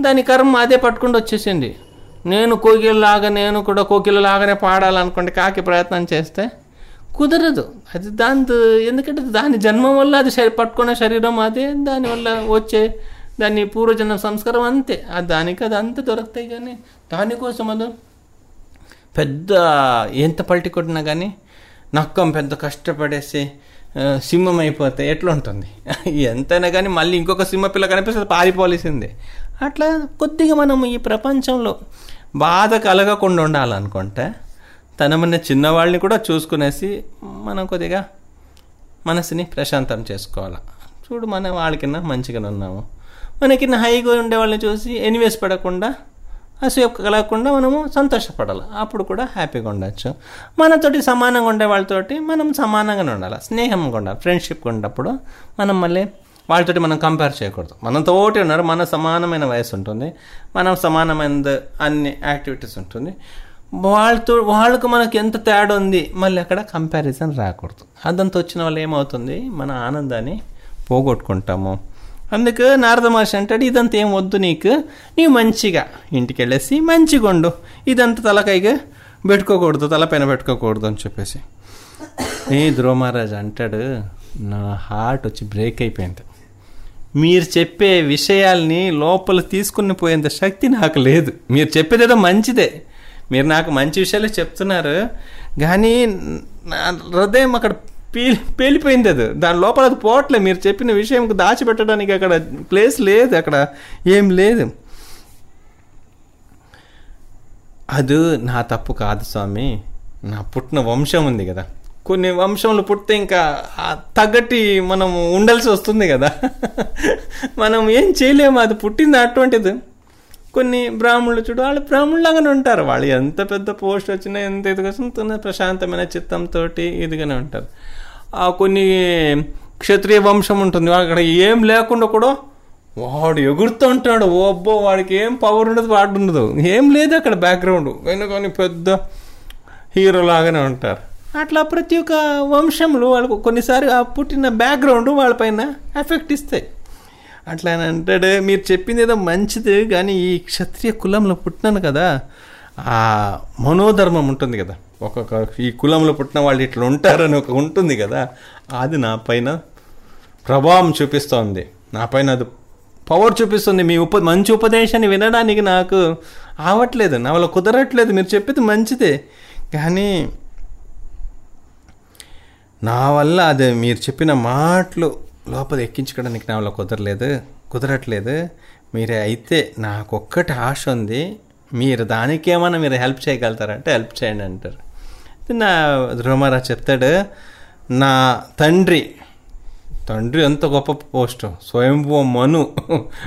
దాని కర్మ అదే పట్టుకుంటూ వచ్చేసింది. నేను కోకిలలాగా నేను కూడా కోకిలలాగానే పాడాలనుకుంటే కాకి ప్రయత్నం చేస్తే కుదరదు. అది దాని ఎందుకంటే దాని జన్మం వల్ల అది శరీ పట్టుకునే శరీరం అదే దానివల్ల వచ్చే దాని పూర్వజన్మ సంస్కారం అంతే. దానికి అది అంత దొరుకుతాయి కానీ దానికోసం అది పెద్ద ఎంత పల్టి కొట్టినా కానీ నక్కం పెద్ద కష్టపడేసి సింహం అయిపోతే ఎట్లా ఉంటుంది ఎంతైనా కానీ మళ్ళీ ఇంకొక సింహ పిల్ల కనిపిస్తుంది పారిపోవలసిందే. అట్లా కొద్దిగా మనం ఈ ప్రపంచంలో బాధ కలగకుండా ఉండాలనుకుంటే తనమన్న చిన్నవాళ్ళని కూడా చూసుకునేసి మనం కొద్దిగా మనసుని ప్రశాంతం చేసుకోవాలి. చూడు మనం వాళ్ళకిన్నా మంచిగానే ఉన్నాము. మనకిన్న హైగా ఉండే వాళ్ళని చూసి ఎనివేస్ పడకుండా అసూయ కలగకుండా మనము సంతోషపడాలి. అప్పుడు కూడా హ్యాపీగా ఉండొచ్చు. మనతోటి సమానంగా ఉండే వాళ్ళతోటి మనం సమానంగానే ఉండాలి. స్నేహంగా ఉండాలి. ఫ్రెండ్షిప్గా ఉన్నప్పుడు మనం మళ్ళీ వాళ్ళతోటి మనం కంపేర్ చేయకూడదు. మనతోటి ఉన్నారు. మన సమానమైన వయసు ఉంటుంది. మనం సమానమైన అన్ని యాక్టివిటీస్ ఉంటుంది. వాళ్ళతో వాళ్ళకు మనకి ఎంత తేడా ఉంది మళ్ళీ అక్కడ కంపారిజన్ రాకూడదు. అదంతా వచ్చిన వాళ్ళు ఏమవుతుంది? మన ఆనందాన్ని పోగొట్టుకుంటాము. అందుకు నారద మహర్షి అంటాడు ఇదంతా ఏం వద్దు నీకు. నీవు మంచిగా ఇంటికి వెళ్ళేసి మంచిగా ఉండు ఇదంతా తలకైగా పెట్టుకోకూడదు తలపైన పెట్టుకోకూడదు అని చెప్పేసి. ఏ ధ్రువమహారాజ్ అంటాడు నా హార్ట్ వచ్చి బ్రేక్ అయిపోయింది. మీరు చెప్పే విషయాల్ని లోపల తీసుకుని పోయేంత శక్తి నాకు లేదు. మీరు చెప్పేదేదో మంచిదే. మీరు నాకు మంచి విషయాలే చెప్తున్నారు. కానీ నా హృదయం అక్కడ పీలి పేలిపోయింది అది దాని లోపల అది పోవట్లే. మీరు చెప్పిన విషయం దాచిపెట్టడానికి అక్కడ ప్లేస్ లేదు అక్కడ. ఏం లేదు. అది నా తప్పు కాదు స్వామి. నా పుట్టిన వంశం ఉంది కదా. కొన్ని వంశంలో పుట్టితే ఇంకా తగ్గట్టి మనం ఉండాల్సి వస్తుంది కదా. మనం ఏం చేయలేము. అది పుట్టింది అటువంటిది. కొన్ని బ్రాహ్మణులు చూడు వాళ్ళు బ్రాహ్మణులాగానే ఉంటారు. వాళ్ళు ఎంత పెద్ద పోస్ట్ వచ్చినా ఎంత ఇది ప్రశాంతమైన చిత్తంతో ఇదిగానే ఉంటారు. కొన్ని క్షత్రియ వంశం ఉంటుంది. అక్కడ ఏం లేకుండా కూడా వాడు ఎగురుతూ ఉంటాడు. ఓ అబ్బో వాడికి ఏం పవర్ ఉండదు వాడు ఉండదు. ఏం లేదు అక్కడ బ్యాక్గ్రౌండ్ అయినా కానీ పెద్ద హీరో లాగానే ఉంటారు. అట్లా ప్రతి ఒక్క వంశంలో వాళ్ళకు కొన్నిసారి ఆ పుట్టిన బ్యాక్గ్రౌండ్ వాళ్ళపైన ఎఫెక్ట్ ఇస్తాయి. అట్లా అని అంటాడు మీరు చెప్పింది ఏదో మంచిది కానీ ఈ క్షత్రియ కులంలో పుట్టినాను కదా ఆ మనోధర్మం ఉంటుంది కదా. ఒక్కొక్క ఈ కులంలో పుట్టిన వాళ్ళు ఇట్లా ఉంటారని ఒక ఉంటుంది కదా అది నా పైన ప్రభావం చూపిస్తోంది. నా పైన అది పవర్ చూపిస్తుంది. మీ ఉప మంచి ఉపదేశాన్ని వినడానికి నాకు ఆవట్లేదు నా వల్ల కుదరట్లేదు. మీరు చెప్పేది మంచిదే. కానీ నా వల్ల అది మీరు చెప్పిన మాటలు లోపల ఎక్కించుకోవడానికి నా వల్ల కుదరలేదు కుదరట్లేదు. మీరే అయితే నాకు ఒక్కటి ఆశ ఉంది. మీరు దానికేమైనా మీరు హెల్ప్ చేయగలుగుతారంటే హెల్ప్ చేయండి అంటారు. నా ధ్రువమారా చెప్తాడు నా తండ్రి తండ్రి ఎంత గొప్ప పోస్ట్ స్వయంభూ మను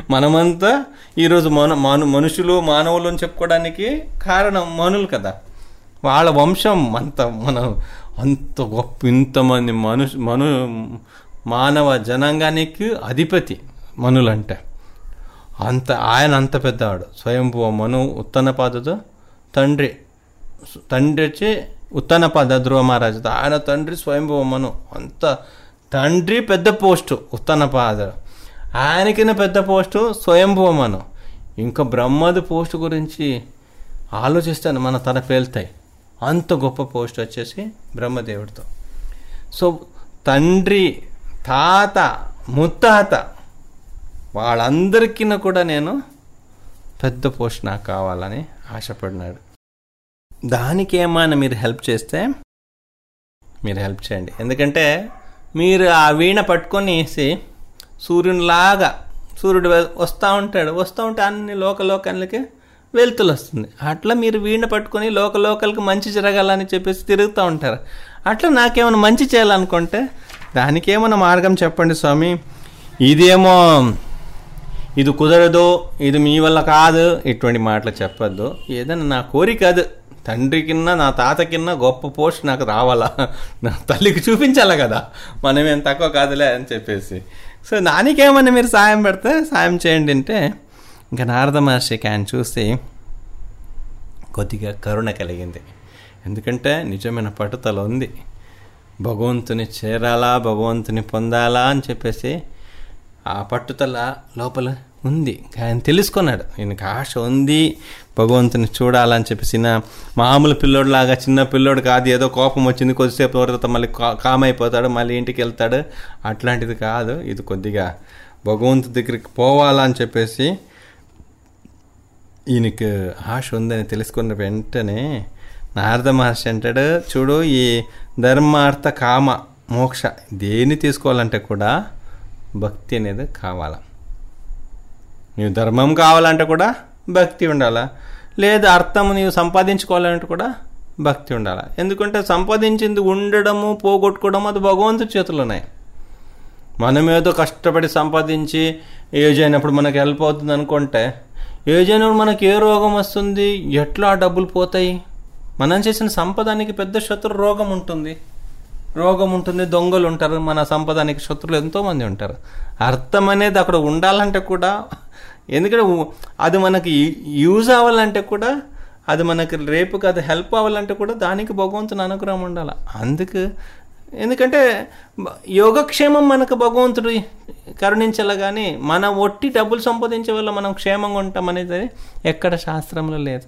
మనమంతా ఈరోజు మన మను మనుషులు మానవులు అని చెప్పుకోవడానికి కారణం మనులు కదా. వాళ్ళ వంశం అంత మనం అంత గొప్ప ఇంతమంది మనుషు మను మానవ జనాంగానికి అధిపతి మనులంటే. అంత ఆయన అంత పెద్దవాడు స్వయంభూ మను ఉత్తనపాదుడు తండ్రి. తండ్రి వచ్చి ఉత్తనపాద ధ్రువ మహారాజు. ఆయన తండ్రి స్వయంభూమను అంత తండ్రి పెద్ద పోస్టు ఉత్తనపాద ఆయనకిన పెద్ద పోస్టు స్వయంభూమను ఇంకా బ్రహ్మది పోస్ట్ గురించి ఆలోచిస్తాను మన తన పేలుతాయి. అంత గొప్ప పోస్ట్ వచ్చేసి బ్రహ్మదేవుడితో. సో తండ్రి తాత ముత్తాత వాళ్ళందరికీ కూడా నేను పెద్ద పోస్ట్ నాకు కావాలని ఆశపడినాడు. దానికి ఏమైనా మీరు హెల్ప్ చేస్తే మీరు హెల్ప్ చేయండి. ఎందుకంటే మీరు ఆ వీణ పట్టుకొని సూర్యునిలాగా సూర్యుడు వస్తూ ఉంటాడు. వస్తూ ఉంటే అన్ని లోకలోకాలకి వెలుతులు వస్తుంది. అట్లా మీరు వీణ పట్టుకొని లోకలోకలకు మంచి జరగాలని చెప్పేసి తిరుగుతూ ఉంటారు. అట్లా నాకేమైనా మంచి చేయాలనుకుంటే దానికి ఏమైనా మార్గం చెప్పండి స్వామి. ఇదేమో ఇది కుదరదు ఇది మీ వల్ల కాదు ఇటువంటి మాటలు చెప్పొద్దు. ఏదైనా నా కోరిక అది. తండ్రి కింద నా తాత కింద గొప్ప పోస్ట్ నాకు రావాలా? నా తల్లికి చూపించాలి కదా? మనం ఏం తక్కువ కాదులే అని చెప్పేసి. సో దానికేమన్నా మీరు సాయం పెడితే సాయం చేయండి అంటే ఇంకా నారద మహర్షికి ఆయన చూసి కొద్దిగా కరుణ కలిగింది. ఎందుకంటే నిజమైన పట్టుదల ఉంది. భగవంతుని చేరాలా భగవంతుని పొందాలా అని చెప్పేసి ఆ పట్టుదల లోపల ఉంది. ఆయన తెలుసుకున్నాడు. ఈయనకి ఆశ ఉంది. భగవంతుని చూడాలని చెప్పేసి నా మామూలు పిల్లోడులాగా చిన్న పిల్లోడు కాదు. ఏదో కోపం వచ్చింది. కొద్దిసేపు తర్వాత మళ్ళీ కామ్ అయిపోతాడు మళ్ళీ ఇంటికి వెళ్తాడు. అట్లాంటిది కాదు. ఇది కొద్దిగా భగవంతు దగ్గరికి పోవాలని చెప్పేసి ఈయనకి ఆశ ఉందని తెలుసుకున్న వెంటనే నారద మహర్షి అంటాడు చూడు ఈ ధర్మార్థ కామ మోక్ష దేన్ని తీసుకోవాలంటే కూడా భక్తి అనేది కావాలా? నీవు ధర్మం కావాలంటే కూడా భక్తి ఉండాలా? లేదు అర్థం నీవు సంపాదించుకోవాలంటే కూడా భక్తి ఉండాలా? ఎందుకంటే సంపాదించింది ఉండడము పోగొట్టుకోవడం అది భగవంతుడి చేతులు ఉన్నాయి. మనం ఏదో కష్టపడి సంపాదించి ఏజ్ అయినప్పుడు మనకు హెల్ప్ అవుతుంది అనుకుంటే ఏజ్ అయినప్పుడు మనకి ఏ రోగం వస్తుంది? ఎట్లా ఆ డబ్బులు పోతాయి? మనం చేసిన సంపదానికి పెద్ద శత్రు రోగం ఉంటుంది. రోగం ఉంటుంది దొంగలు ఉంటారు మన సంపదానికి శత్రులు ఎంతోమంది ఉంటారు. అర్థం అనేది అక్కడ ఉండాలంటే కూడా ఎందుకంటే అది మనకి యూజ్ అవ్వాలంటే కూడా అది మనకి రేపుకి అది హెల్ప్ అవ్వాలంటే కూడా దానికి భగవంతుని అనుగ్రహం ఉండాలి. అందుకు ఎందుకంటే యోగక్షేమం మనకు భగవంతుడు కరుణించాలి కానీ మన ఒట్టి డబ్బులు సంపాదించే వల్ల మనం క్షేమంగా ఉంటాం అనేది ఎక్కడ శాస్త్రంలో లేదు.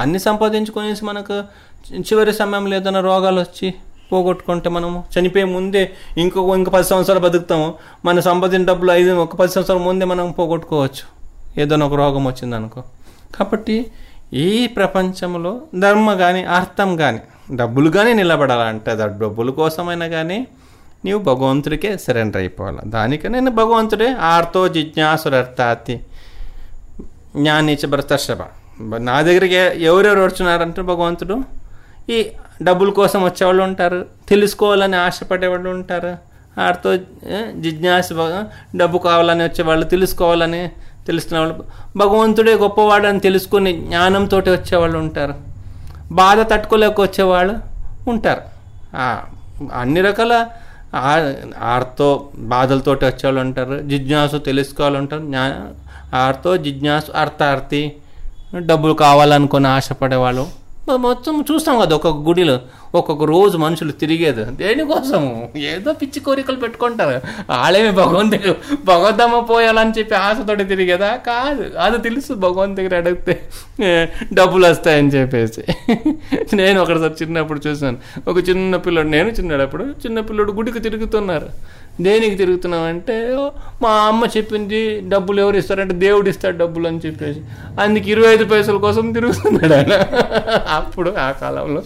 అన్ని సంపాదించుకునేసి మనకు చివరి సమయం లేదన్న రోగాలు వచ్చి పోగొట్టుకుంటే మనము చనిపోయే ముందే ఇంకో ఇంకో పది సంవత్సరాలు బతుకుతాము. మన సంపాదించిన డబ్బులు ఐదు ఒక పది సంవత్సరాల ముందే మనం పోగొట్టుకోవచ్చు. ఏదైనా ఒక రోగం వచ్చింది అనుకో. కాబట్టి ఈ ప్రపంచంలో ధర్మ కానీ అర్థం కానీ డబ్బులు కానీ నిలబడాలంటే డబ్బుల కోసమైనా కానీ నీవు భగవంతుడికే సరెండర్ అయిపోవాలి. దానికనే భగవంతుడే. ఆర్తో జిజ్ఞాసురర్థాతి జ్ఞానిచ భరతర్షభ నా దగ్గరికి ఎవరెవరు వచ్చున్నారంటే భగవంతుడు? ఈ డబ్బుల కోసం వచ్చేవాళ్ళు ఉంటారు తెలుసుకోవాలని ఆశపడేవాళ్ళు ఉంటారు. ఆడితో జిజ్ఞాస డబ్బు కావాలని వచ్చేవాళ్ళు తెలుసుకోవాలని తెలుస్తున్న వాళ్ళు. భగవంతుడే గొప్పవాడు అని తెలుసుకుని జ్ఞానంతో వచ్చేవాళ్ళు ఉంటారు. బాధ తట్టుకోలేక వచ్చేవాళ్ళు ఉంటారు. అన్ని రకాల ఆర్తో బాధలతోటి వచ్చేవాళ్ళు ఉంటారు. జిజ్ఞాసు తెలుసుకోవాలంటారు జ్ఞా ఆర్తో జిజ్ఞాసు అర్థార్థి డబ్బులు కావాలనుకుని ఆశపడేవాళ్ళు మొత్తం చూస్తాం కదా ఒక గుడిలో ఒక్కొక్క రోజు మనుషులు తిరిగేది. దేనికోసము? ఏదో పిచ్చి కోరికలు పెట్టుకుంటారు. వాళ్ళేమి భగవంతుడు. భగవద్దమ్మ పోయాలని చెప్పి ఆశతోటి తిరిగేదా? కాదు. అది తెలుసు భగవంతు దగ్గర అడిగితే డబ్బులు వస్తాయని చెప్పేసి. నేను ఒకసారి చిన్నప్పుడు చూసాను ఒక చిన్న పిల్లడు నేను చిన్నప్పుడు చిన్న పిల్లడు గుడికి తిరుగుతున్నారు. దేనికి తిరుగుతున్నామంటే మా అమ్మ చెప్పింది డబ్బులు ఎవరు ఇస్తారంటే దేవుడు ఇస్తాడు డబ్బులు అని చెప్పేసి. అందుకు ఇరవై ఐదు పైసల కోసం తిరుగుతున్నాడు ఆయన. అప్పుడు ఆ కాలంలో.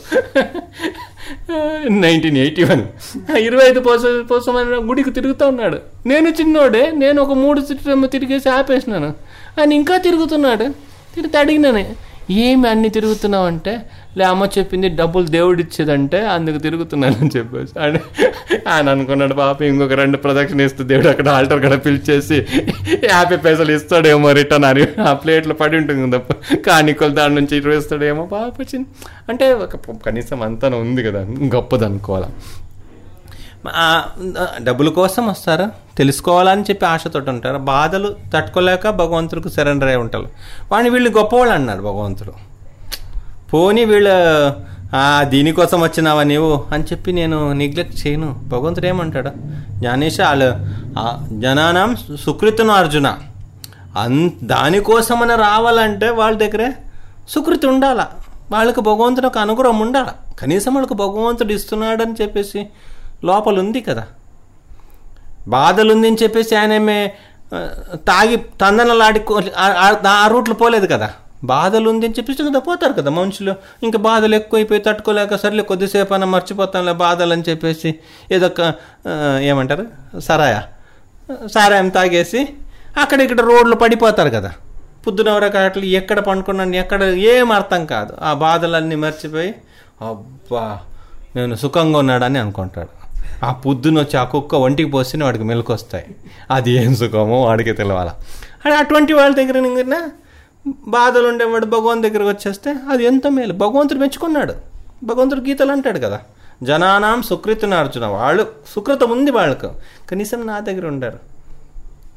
Nineteen eighty one. ఇరవై ఐదు పోస పోసమని గుడికి తిరుగుతూ ఉన్నాడు. నేను చిన్నోడే నేను ఒక మూడు తిరిగేసి ఆపేసినాను. ఆయన ఇంకా తిరుగుతున్నాడు. తిరిగి అడిగినాను ఏమి అన్ని తిరుగుతున్నావు అంటే లే అమ్మ చెప్పింది డబ్బులు దేవుడు ఇచ్చేదంటే అందుకు తిరుగుతున్నాను అని చెప్పేసి. అని ఆయన అనుకున్నాడు పాప ఇంకొక రెండు ప్రదక్షిణ ఇస్తే దేవుడు అక్కడ ఆల్టర్ కూడా పిలిచేసి యాభై పైసలు ఇస్తాడేమో రిటర్న్ అని. ఆ ప్లేట్లో పడి ఉంటుంది తప్ప కానికలు దాని నుంచి ఇరవై ఇస్తాడేమో పాప చిన్న అంటే ఒక కనీసం అంతా ఉంది కదా గొప్పది అనుకోవాలి. డబ్బుల కోసం వస్తారా? తెలుసుకోవాలని చెప్పి ఆశతో ఉంటారు? బాధలు తట్టుకోలేక భగవంతుడికి సరెండర్ అయి ఉంటారు. వాడిని వీళ్ళు గొప్పవాళ్ళు అన్నాడు భగవంతుడు. పోనీ వీళ్ళు దీనికోసం వచ్చినావా నీవు? అని చెప్పి నేను నెగ్లెక్ట్ చేయను. భగవంతుడు ఏమంటాడు? జ్ఞానేష వాళ్ళు జనానం సుకృతును అర్జున. అన్ దానికోసమని రావాలంటే వాళ్ళ దగ్గరే సుకృతి ఉండాల. వాళ్ళకి భగవంతుడు ఒక అనుగ్రహం ఉండాలి. కనీసం వాళ్ళకి భగవంతుడు ఇస్తున్నాడని చెప్పేసి లోపలుంది కదా. బాధలుంది అని చెప్పేసి ఆయన తాగి తందనలాడి ఆ- రూట్లు పోలేదు కదా. బాధలు ఉంది అని చెప్పేసి కదా పోతారు కదా మనుషులు. ఇంకా బాధలు ఎక్కువైపోయి తట్టుకోలేక సర్లే కొద్దిసేపు అన్న మర్చిపోతాంలే బాధలు అని చెప్పేసి ఏదో ఒక, ఏమంటారు? సరాయా. సారాయం తాగేసి అక్కడ ఇక్కడ రోడ్లు పడిపోతారు కదా. పొద్దునవరకాట్లు ఎక్కడ పండుకున్నాను ఎక్కడ ఏం అర్థం కాదు. ఆ బాధలన్నీ మర్చిపోయి అబ్బా నేను సుఖంగా ఉన్నాడని అనుకుంటాడు. ఆ పొద్దున వచ్చి ఆ కుక్క ఒంటికి పోస్తేనే వాడికి మెలకు వస్తాయి అది ఏం సుఖమో వాడికి తెలవాల. అని అటువంటి వాళ్ళ దగ్గర నిన్న బాధలు ఉండేవాడు భగవంతు దగ్గరకు వచ్చేస్తే అది ఎంత మేలు. భగవంతుడు మెచ్చుకున్నాడు. భగవంతుడు గీతలు అంటాడు కదా. జనానాం సుకృతిని అర్జున. వాళ్ళు సుకృతం ఉంది వాళ్ళకు. కనీసం నా దగ్గర ఉండరు.